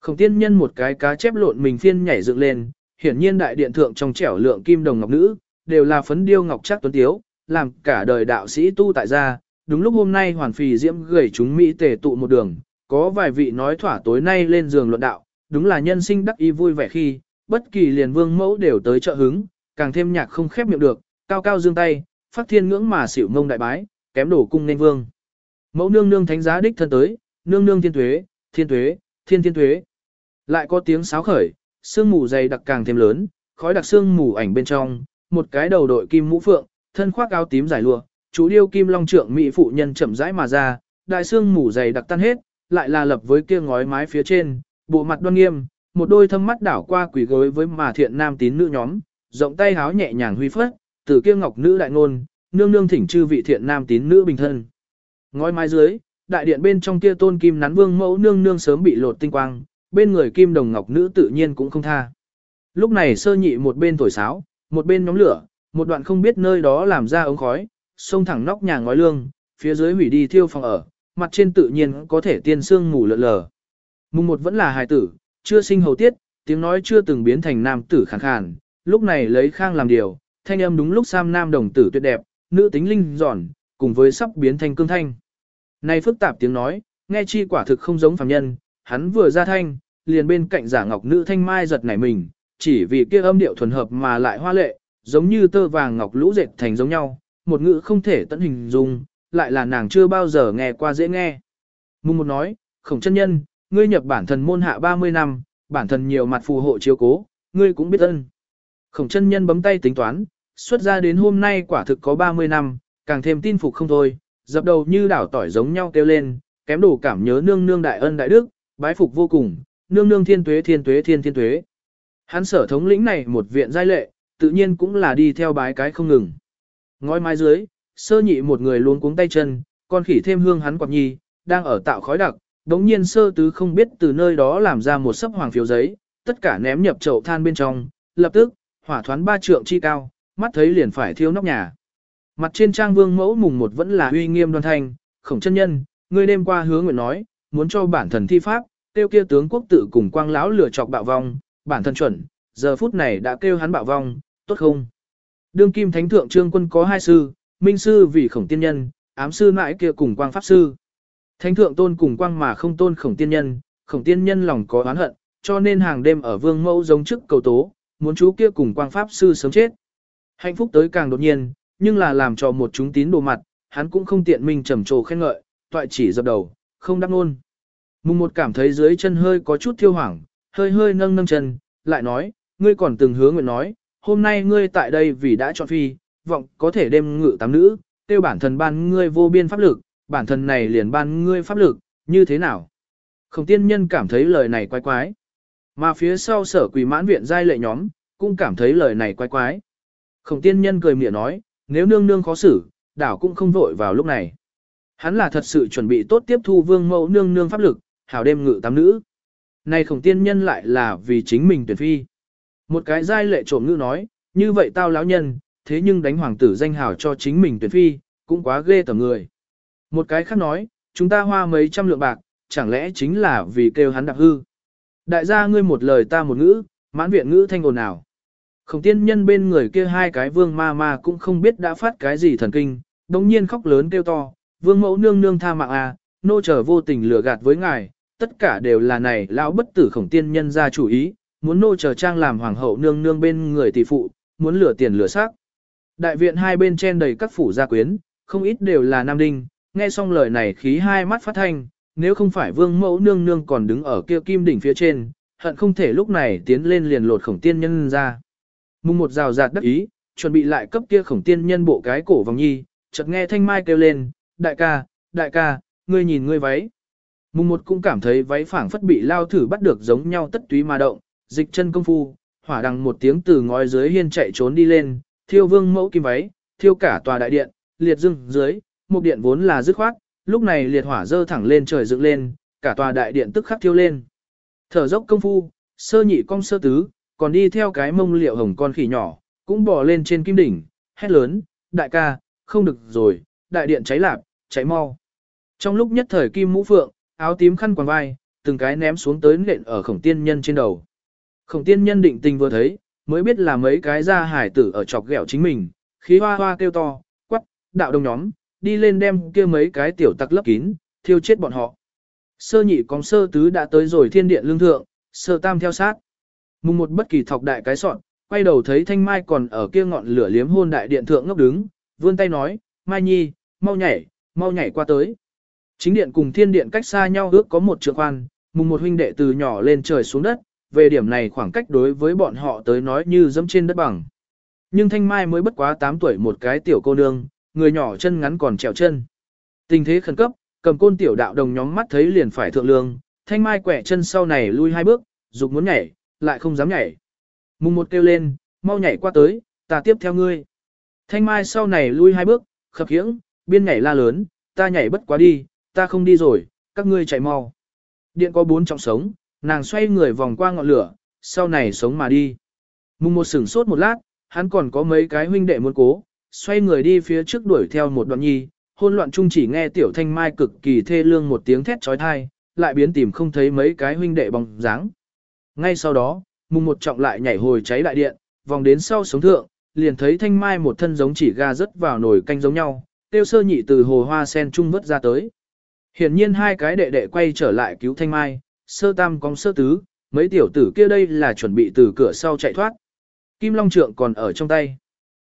Khổng tiên nhân một cái cá chép lộn mình phiên nhảy dựng lên, hiển nhiên đại điện thượng trong trẻo lượng kim đồng ngọc nữ, đều là phấn điêu ngọc chắc tuấn tiếu, làm cả đời đạo sĩ tu tại gia. Đúng lúc hôm nay hoàn phì diễm gửi chúng Mỹ tề tụ một đường, có vài vị nói thỏa tối nay lên giường luận đạo, đúng là nhân sinh đắc y vui vẻ khi, bất kỳ liền vương mẫu đều tới trợ hứng, càng thêm nhạc không khép miệng được, cao cao dương tay, phát thiên ngưỡng mà xỉu mông đại bái, kém đổ cung nên vương. Mẫu nương nương thánh giá đích thân tới, nương nương thiên tuế, thiên tuế, thiên thiên tuế. Lại có tiếng sáo khởi, sương mù dày đặc càng thêm lớn, khói đặc sương mù ảnh bên trong, một cái đầu đội kim mũ phượng, thân khoác áo tím dài lụa, chú điêu kim long trượng mỹ phụ nhân chậm rãi mà ra, đại sương mù dày đặc tan hết, lại là lập với kia ngói mái phía trên, bộ mặt đoan nghiêm, một đôi thâm mắt đảo qua quỷ gối với mà thiện nam tín nữ nhóm, rộng tay háo nhẹ nhàng huy phất, từ kia ngọc nữ đại ngôn, nương nương thỉnh chư vị thiện nam tín nữ bình thân. Ngói mái dưới, đại điện bên trong kia tôn kim nắn vương mẫu nương nương sớm bị lột tinh quang, bên người kim đồng ngọc nữ tự nhiên cũng không tha. Lúc này sơ nhị một bên thổi sáo, một bên nhóm lửa, một đoạn không biết nơi đó làm ra ống khói, xông thẳng nóc nhà ngói lương, phía dưới hủy đi thiêu phòng ở, mặt trên tự nhiên có thể tiên sương ngủ lợn lờ. Mùng một vẫn là hài tử, chưa sinh hầu tiết, tiếng nói chưa từng biến thành nam tử khàn khàn, lúc này lấy khang làm điều, thanh âm đúng lúc sam nam đồng tử tuyệt đẹp, nữ tính linh giòn, cùng với sắp biến thành cương thanh. Này phức tạp tiếng nói, nghe chi quả thực không giống phàm nhân, hắn vừa ra thanh, liền bên cạnh giả ngọc nữ thanh mai giật nảy mình, chỉ vì kia âm điệu thuần hợp mà lại hoa lệ, giống như tơ vàng ngọc lũ dệt thành giống nhau, một ngữ không thể tận hình dung, lại là nàng chưa bao giờ nghe qua dễ nghe. Mùng một nói, khổng chân nhân, ngươi nhập bản thần môn hạ 30 năm, bản thần nhiều mặt phù hộ chiếu cố, ngươi cũng biết ân. Khổng chân nhân bấm tay tính toán, xuất ra đến hôm nay quả thực có 30 năm, càng thêm tin phục không thôi, dập đầu như đảo tỏi giống nhau kêu lên, kém đủ cảm nhớ nương nương đại ân đại đức, bái phục vô cùng, nương nương thiên tuế thiên tuế thiên thiên tuế. Hắn sở thống lĩnh này một viện giai lệ, tự nhiên cũng là đi theo bái cái không ngừng. Ngói mái dưới, sơ nhị một người luôn cuống tay chân, con khỉ thêm hương hắn quạt nhi, đang ở tạo khói đặc, đống nhiên sơ tứ không biết từ nơi đó làm ra một sấp hoàng phiếu giấy, tất cả ném nhập chậu than bên trong, lập tức, hỏa thoán ba trượng chi cao, mắt thấy liền phải thiêu nóc nhà. Mặt trên trang vương mẫu mùng một vẫn là uy nghiêm đoan thanh, khổng chân nhân, Ngươi đêm qua hứa nguyện nói, muốn cho bản thần thi pháp, tiêu kia tướng quốc tự cùng quang lão lửa chọc bạo vong, bản thân chuẩn, giờ phút này đã kêu hắn bạo vong, tốt không? Đương kim thánh thượng trương quân có hai sư, minh sư vì khổng tiên nhân, ám sư mãi kia cùng quang pháp sư. Thánh thượng tôn cùng quang mà không tôn khổng tiên nhân, khổng tiên nhân lòng có oán hận, cho nên hàng đêm ở vương mẫu giống chức cầu tố, muốn chú kia cùng quang pháp sư sớm chết. Hạnh phúc tới càng đột nhiên, nhưng là làm cho một chúng tín đồ mặt, hắn cũng không tiện mình trầm trồ khen ngợi, toại chỉ dập đầu, không đáp luôn. Mùng một cảm thấy dưới chân hơi có chút thiêu hoảng, hơi hơi nâng nâng chân, lại nói, ngươi còn từng hứa nguyện nói, hôm nay ngươi tại đây vì đã chọn phi, vọng có thể đem ngự tám nữ, tiêu bản thân ban ngươi vô biên pháp lực, bản thân này liền ban ngươi pháp lực, như thế nào? Khổng tiên nhân cảm thấy lời này quái quái. Mà phía sau sở quỷ mãn viện giai lệ nhóm, cũng cảm thấy lời này quái quái. Khổng tiên nhân cười miệng nói, nếu nương nương khó xử, đảo cũng không vội vào lúc này. Hắn là thật sự chuẩn bị tốt tiếp thu vương mẫu nương nương pháp lực, hảo đêm ngự tám nữ. Này khổng tiên nhân lại là vì chính mình tuyển phi. Một cái giai lệ trộm ngữ nói, như vậy tao lão nhân, thế nhưng đánh hoàng tử danh hào cho chính mình tuyển phi, cũng quá ghê tởm người. Một cái khác nói, chúng ta hoa mấy trăm lượng bạc, chẳng lẽ chính là vì kêu hắn đạp hư. Đại gia ngươi một lời ta một ngữ, mãn viện ngữ thanh ồn nào. Khổng tiên nhân bên người kia hai cái vương ma ma cũng không biết đã phát cái gì thần kinh, đồng nhiên khóc lớn kêu to, vương mẫu nương nương tha mạng à, nô trở vô tình lừa gạt với ngài, tất cả đều là này lão bất tử khổng tiên nhân ra chủ ý, muốn nô chờ trang làm hoàng hậu nương nương bên người tỷ phụ, muốn lửa tiền lửa xác. Đại viện hai bên chen đầy các phủ gia quyến, không ít đều là nam đinh, nghe xong lời này khí hai mắt phát thanh, nếu không phải vương mẫu nương nương còn đứng ở kia kim đỉnh phía trên, hận không thể lúc này tiến lên liền lột khổng tiên nhân ra. Mùng một rào rạt đắc ý, chuẩn bị lại cấp kia khổng tiên nhân bộ cái cổ vòng nhi, chợt nghe thanh mai kêu lên, đại ca, đại ca, ngươi nhìn ngươi váy. Mùng một cũng cảm thấy váy phảng phất bị lao thử bắt được giống nhau tất túy mà động, dịch chân công phu, hỏa đằng một tiếng từ ngói dưới hiên chạy trốn đi lên, thiêu vương mẫu kim váy, thiêu cả tòa đại điện, liệt dưng dưới, một điện vốn là dứt khoát, lúc này liệt hỏa dơ thẳng lên trời dựng lên, cả tòa đại điện tức khắc thiêu lên. Thở dốc công phu, sơ nhị công sơ tứ, còn đi theo cái mông liệu hồng con khỉ nhỏ, cũng bò lên trên kim đỉnh, hét lớn, đại ca, không được rồi, đại điện cháy lạp, cháy mau. Trong lúc nhất thời kim mũ phượng, áo tím khăn quàng vai, từng cái ném xuống tới nện ở khổng tiên nhân trên đầu. Khổng tiên nhân định tình vừa thấy, mới biết là mấy cái ra hải tử ở chọc ghẹo chính mình, khí hoa hoa kêu to, quắc, đạo đồng nhóm, đi lên đem kia mấy cái tiểu tặc lấp kín, thiêu chết bọn họ. Sơ nhị cóng sơ tứ đã tới rồi thiên điện lương thượng, sơ tam theo sát. Mùng một bất kỳ thọc đại cái sọn, quay đầu thấy thanh mai còn ở kia ngọn lửa liếm hôn đại điện thượng ngốc đứng, vươn tay nói, mai nhi, mau nhảy, mau nhảy qua tới. Chính điện cùng thiên điện cách xa nhau ước có một trượng khoan, mùng một huynh đệ từ nhỏ lên trời xuống đất, về điểm này khoảng cách đối với bọn họ tới nói như dẫm trên đất bằng. Nhưng Thanh Mai mới bất quá 8 tuổi một cái tiểu cô nương, người nhỏ chân ngắn còn trèo chân. Tình thế khẩn cấp, cầm côn tiểu đạo đồng nhóm mắt thấy liền phải thượng lương, Thanh Mai quẻ chân sau này lui hai bước, dục muốn nhảy, lại không dám nhảy. Mùng một kêu lên, mau nhảy qua tới, ta tiếp theo ngươi. Thanh Mai sau này lui hai bước, khập khiễng, biên nhảy la lớn, ta nhảy bất quá đi, ta không đi rồi, các ngươi chạy mau. Điện có bốn trọng sống, nàng xoay người vòng qua ngọn lửa, sau này sống mà đi. Mùng một sửng sốt một lát, hắn còn có mấy cái huynh đệ muốn cố, xoay người đi phía trước đuổi theo một đoạn nhi, hôn loạn chung chỉ nghe tiểu thanh mai cực kỳ thê lương một tiếng thét trói thai, lại biến tìm không thấy mấy cái huynh đệ bóng dáng. Ngay sau đó, mùng một trọng lại nhảy hồi cháy đại điện, vòng đến sau sống thượng, liền thấy thanh mai một thân giống chỉ ga rớt vào nồi canh giống nhau, tiêu sơ nhị từ hồ hoa sen trung vớt ra tới. Hiển nhiên hai cái đệ đệ quay trở lại cứu thanh mai, sơ tam cong sơ tứ, mấy tiểu tử kia đây là chuẩn bị từ cửa sau chạy thoát. Kim Long Trượng còn ở trong tay.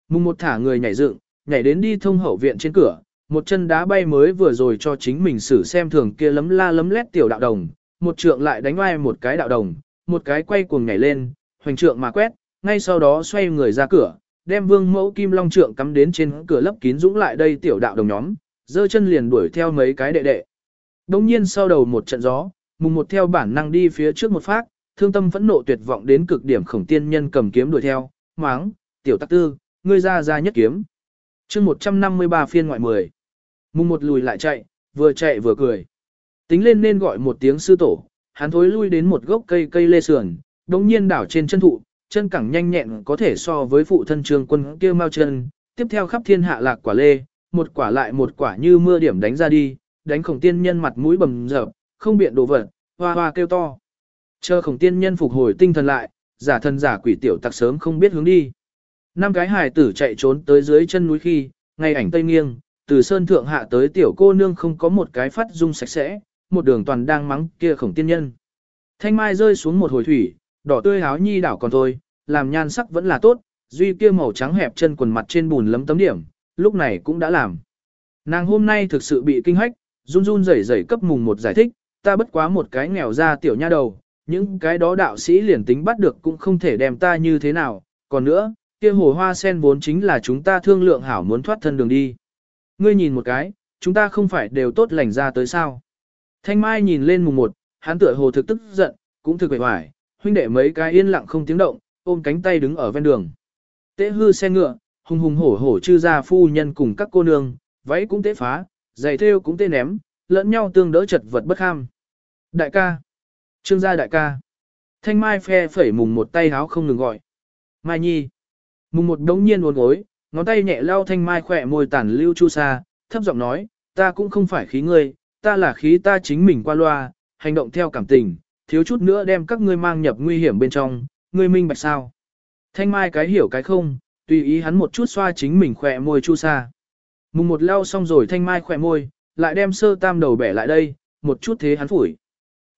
Mùng một thả người nhảy dựng, nhảy đến đi thông hậu viện trên cửa, một chân đá bay mới vừa rồi cho chính mình xử xem thường kia lấm la lấm lét tiểu đạo đồng, một trượng lại đánh oai một cái đạo đồng, một cái quay cuồng nhảy lên, hoành trượng mà quét, ngay sau đó xoay người ra cửa, đem vương mẫu kim long trượng cắm đến trên cửa lấp kín dũng lại đây tiểu đạo đồng nhóm, giơ chân liền đuổi theo mấy cái đệ đệ. Đông nhiên sau đầu một trận gió, mùng một theo bản năng đi phía trước một phát, thương tâm phẫn nộ tuyệt vọng đến cực điểm khổng tiên nhân cầm kiếm đuổi theo, máng, tiểu tắc tư, ngươi ra ra nhất kiếm. chương 153 phiên ngoại 10. Mùng một lùi lại chạy, vừa chạy vừa cười. Tính lên nên gọi một tiếng sư tổ, hắn thối lui đến một gốc cây cây lê sườn, đống nhiên đảo trên chân thụ, chân cẳng nhanh nhẹn có thể so với phụ thân trường quân kia mau chân, tiếp theo khắp thiên hạ lạc quả lê, một quả lại một quả như mưa điểm đánh ra đi, đánh khổng tiên nhân mặt mũi bầm dập, không biện đồ vật, hoa hoa kêu to. Chờ khổng tiên nhân phục hồi tinh thần lại, giả thân giả quỷ tiểu tặc sớm không biết hướng đi. Năm cái hài tử chạy trốn tới dưới chân núi khi, ngay ảnh tây nghiêng, từ sơn thượng hạ tới tiểu cô nương không có một cái phát dung sạch sẽ, một đường toàn đang mắng kia khổng tiên nhân. Thanh mai rơi xuống một hồi thủy, đỏ tươi áo nhi đảo còn thôi, làm nhan sắc vẫn là tốt, duy kia màu trắng hẹp chân quần mặt trên bùn lấm tấm điểm, lúc này cũng đã làm. Nàng hôm nay thực sự bị kinh hách, run run rẩy rẩy cấp mùng một giải thích, ta bất quá một cái nghèo ra tiểu nha đầu, những cái đó đạo sĩ liền tính bắt được cũng không thể đem ta như thế nào, còn nữa, kia hồ hoa sen vốn chính là chúng ta thương lượng hảo muốn thoát thân đường đi. Ngươi nhìn một cái, chúng ta không phải đều tốt lành ra tới sao. Thanh Mai nhìn lên mùng một, hắn tựa hồ thực tức giận, cũng thực vẻ hoài, huynh đệ mấy cái yên lặng không tiếng động, ôm cánh tay đứng ở ven đường. Tế hư xe ngựa, hùng hùng hổ hổ chư ra phu nhân cùng các cô nương, váy cũng tế phá, giày thêu cũng tế ném, lẫn nhau tương đỡ chật vật bất ham. Đại ca, trương gia đại ca, thanh mai phe phẩy mùng một tay háo không ngừng gọi. Mai nhi, mùng một đống nhiên uốn gối, ngón tay nhẹ lau thanh mai khỏe môi tàn lưu chu sa, thấp giọng nói, ta cũng không phải khí ngươi, ta là khí ta chính mình qua loa, hành động theo cảm tình, thiếu chút nữa đem các ngươi mang nhập nguy hiểm bên trong, ngươi minh bạch sao. Thanh mai cái hiểu cái không, tùy ý hắn một chút xoa chính mình khỏe môi chu sa. Mùng một lau xong rồi thanh mai khỏe môi, lại đem sơ tam đầu bẻ lại đây, một chút thế hắn phủi.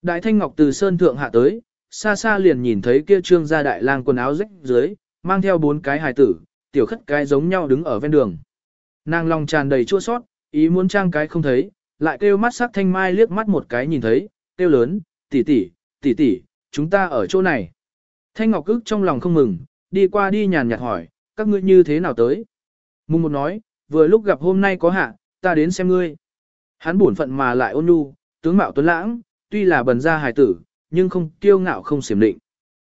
Đại thanh ngọc từ sơn thượng hạ tới, xa xa liền nhìn thấy kia trương gia đại lang quần áo rách dưới, mang theo bốn cái hài tử, tiểu khất cái giống nhau đứng ở ven đường. Nàng lòng tràn đầy chua sót, ý muốn trang cái không thấy, lại kêu mắt sắc thanh mai liếc mắt một cái nhìn thấy, kêu lớn, tỷ tỷ, tỷ tỷ, chúng ta ở chỗ này. Thanh ngọc ức trong lòng không mừng, đi qua đi nhàn nhạt hỏi, các ngươi như thế nào tới? Mùng một nói, vừa lúc gặp hôm nay có hạ, ta đến xem ngươi. Hắn buồn phận mà lại ôn nhu, tướng mạo tuấn lãng, tuy là bần gia hài tử, nhưng không kiêu ngạo không xiểm định.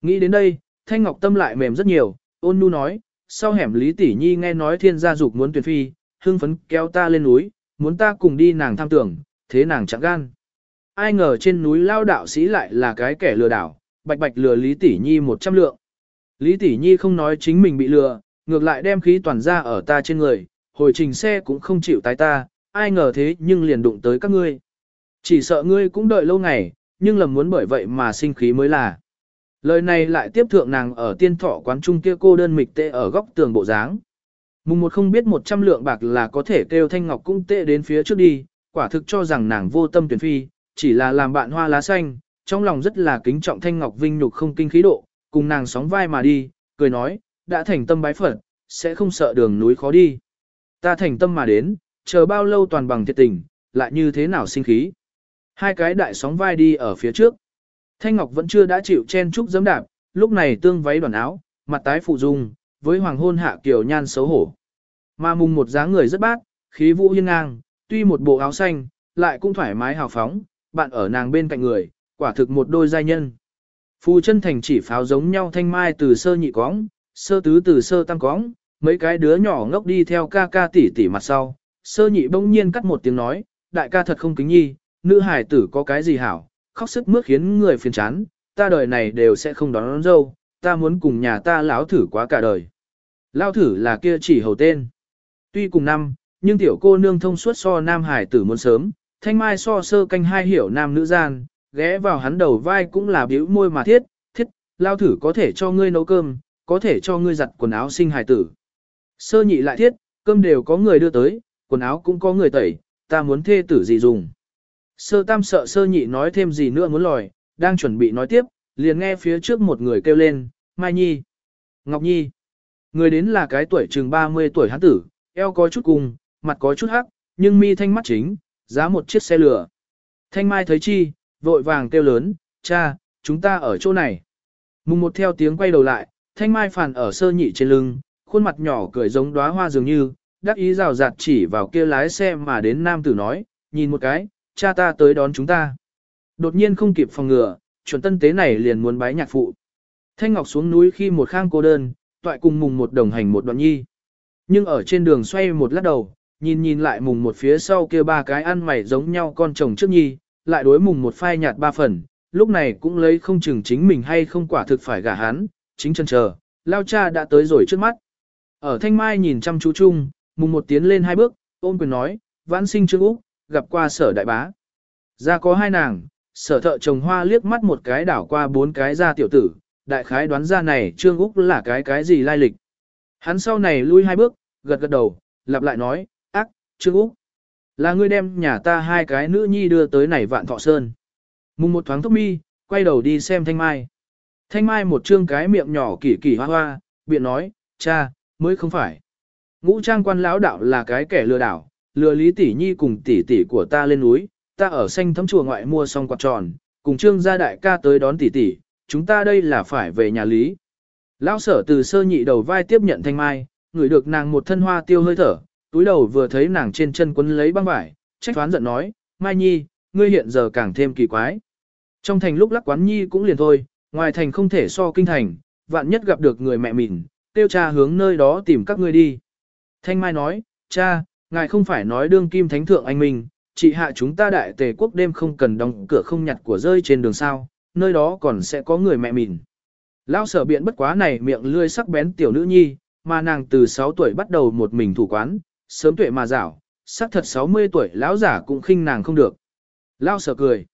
Nghĩ đến đây, Thanh Ngọc tâm lại mềm rất nhiều, ôn nhu nói, sau hẻm Lý Tỷ Nhi nghe nói thiên gia dục muốn tuyển phi, hưng phấn kéo ta lên núi, muốn ta cùng đi nàng tham tưởng, thế nàng chẳng gan. Ai ngờ trên núi lao đạo sĩ lại là cái kẻ lừa đảo, bạch bạch lừa Lý Tỷ Nhi một trăm lượng. Lý Tỷ Nhi không nói chính mình bị lừa, ngược lại đem khí toàn ra ở ta trên người, hồi trình xe cũng không chịu tái ta, ai ngờ thế nhưng liền đụng tới các ngươi. Chỉ sợ ngươi cũng đợi lâu ngày, nhưng lầm muốn bởi vậy mà sinh khí mới là. Lời này lại tiếp thượng nàng ở tiên thọ quán trung kia cô đơn mịch tệ ở góc tường bộ dáng. Mùng một không biết 100 lượng bạc là có thể kêu Thanh Ngọc cung tệ đến phía trước đi, quả thực cho rằng nàng vô tâm tuyển phi, chỉ là làm bạn hoa lá xanh, trong lòng rất là kính trọng Thanh Ngọc vinh nhục không kinh khí độ, cùng nàng sóng vai mà đi, cười nói, đã thành tâm bái Phật, sẽ không sợ đường núi khó đi. Ta thành tâm mà đến, chờ bao lâu toàn bằng thiệt tình, lại như thế nào sinh khí. Hai cái đại sóng vai đi ở phía trước. Thanh Ngọc vẫn chưa đã chịu chen chúc giấm đạp, lúc này tương váy đoàn áo, mặt tái phụ dung, với hoàng hôn hạ kiểu nhan xấu hổ. Mà mùng một dáng người rất bát, khí vũ hiên ngang, tuy một bộ áo xanh, lại cũng thoải mái hào phóng, bạn ở nàng bên cạnh người, quả thực một đôi giai nhân. Phù chân thành chỉ pháo giống nhau thanh mai từ sơ nhị cóng, sơ tứ từ sơ tăng cóng, mấy cái đứa nhỏ ngốc đi theo ca ca tỷ tỷ mặt sau. Sơ nhị bỗng nhiên cắt một tiếng nói, đại ca thật không kính nhi, nữ hải tử có cái gì hảo, khóc sức mướt khiến người phiền chán, ta đời này đều sẽ không đón, đón dâu, ta muốn cùng nhà ta lão thử quá cả đời. Lão thử là kia chỉ hầu tên. Tuy cùng năm, nhưng tiểu cô nương thông suốt so nam hải tử muốn sớm, thanh mai so sơ canh hai hiểu nam nữ gian, ghé vào hắn đầu vai cũng là biểu môi mà thiết, thiết, lao thử có thể cho ngươi nấu cơm, có thể cho ngươi giặt quần áo sinh hài tử. Sơ nhị lại thiết, cơm đều có người đưa tới, quần áo cũng có người tẩy, ta muốn thê tử gì dùng. Sơ tam sợ sơ nhị nói thêm gì nữa muốn lòi, đang chuẩn bị nói tiếp, liền nghe phía trước một người kêu lên, Mai Nhi, Ngọc Nhi. Người đến là cái tuổi chừng 30 tuổi hắn tử, eo có chút cùng, mặt có chút hắc, nhưng mi thanh mắt chính, giá một chiếc xe lửa. Thanh Mai thấy chi, vội vàng kêu lớn, cha, chúng ta ở chỗ này. Mùng một theo tiếng quay đầu lại, Thanh Mai phản ở sơ nhị trên lưng, khuôn mặt nhỏ cười giống đóa hoa dường như, đắc ý rào rạt chỉ vào kia lái xe mà đến nam tử nói, nhìn một cái, cha ta tới đón chúng ta. Đột nhiên không kịp phòng ngừa, chuẩn tân tế này liền muốn bái nhạc phụ. Thanh Ngọc xuống núi khi một khang cô đơn, toại cùng mùng một đồng hành một đoạn nhi. Nhưng ở trên đường xoay một lát đầu, nhìn nhìn lại mùng một phía sau kia ba cái ăn mày giống nhau con chồng trước nhi, lại đối mùng một phai nhạt ba phần, lúc này cũng lấy không chừng chính mình hay không quả thực phải gả hắn, chính chân chờ, lao cha đã tới rồi trước mắt. Ở thanh mai nhìn chăm chú chung, mùng một tiến lên hai bước, ôm quyền nói, vãn sinh trương Úc, gặp qua sở đại bá. Ra có hai nàng, sở thợ trồng hoa liếc mắt một cái đảo qua bốn cái ra tiểu tử, đại khái đoán ra này trương Úc là cái cái gì lai lịch. Hắn sau này lui hai bước, gật gật đầu, lặp lại nói, ác, trương Úc. Là ngươi đem nhà ta hai cái nữ nhi đưa tới này vạn thọ sơn. Mùng một thoáng thúc mi, quay đầu đi xem thanh mai. Thanh mai một trương cái miệng nhỏ kỳ kỳ hoa hoa, biện nói, cha, mới không phải. Ngũ trang quan lão đạo là cái kẻ lừa đảo, lừa lý tỷ nhi cùng tỷ tỷ của ta lên núi, ta ở xanh thấm chùa ngoại mua xong quạt tròn, cùng trương gia đại ca tới đón tỷ tỷ, chúng ta đây là phải về nhà lý. Lão sở từ sơ nhị đầu vai tiếp nhận thanh mai, ngửi được nàng một thân hoa tiêu hơi thở, túi đầu vừa thấy nàng trên chân quấn lấy băng vải, trách toán giận nói, Mai Nhi, ngươi hiện giờ càng thêm kỳ quái. Trong thành lúc lắc quán Nhi cũng liền thôi, ngoài thành không thể so kinh thành, vạn nhất gặp được người mẹ mình, tiêu cha hướng nơi đó tìm các ngươi đi. Thanh Mai nói, cha, ngài không phải nói đương kim thánh thượng anh minh, chị hạ chúng ta đại tề quốc đêm không cần đóng cửa không nhặt của rơi trên đường sao, nơi đó còn sẽ có người mẹ mình. Lão sở biện bất quá này miệng lươi sắc bén tiểu nữ nhi, mà nàng từ 6 tuổi bắt đầu một mình thủ quán, sớm tuệ mà rảo, sắc thật 60 tuổi lão giả cũng khinh nàng không được. Lão sở cười.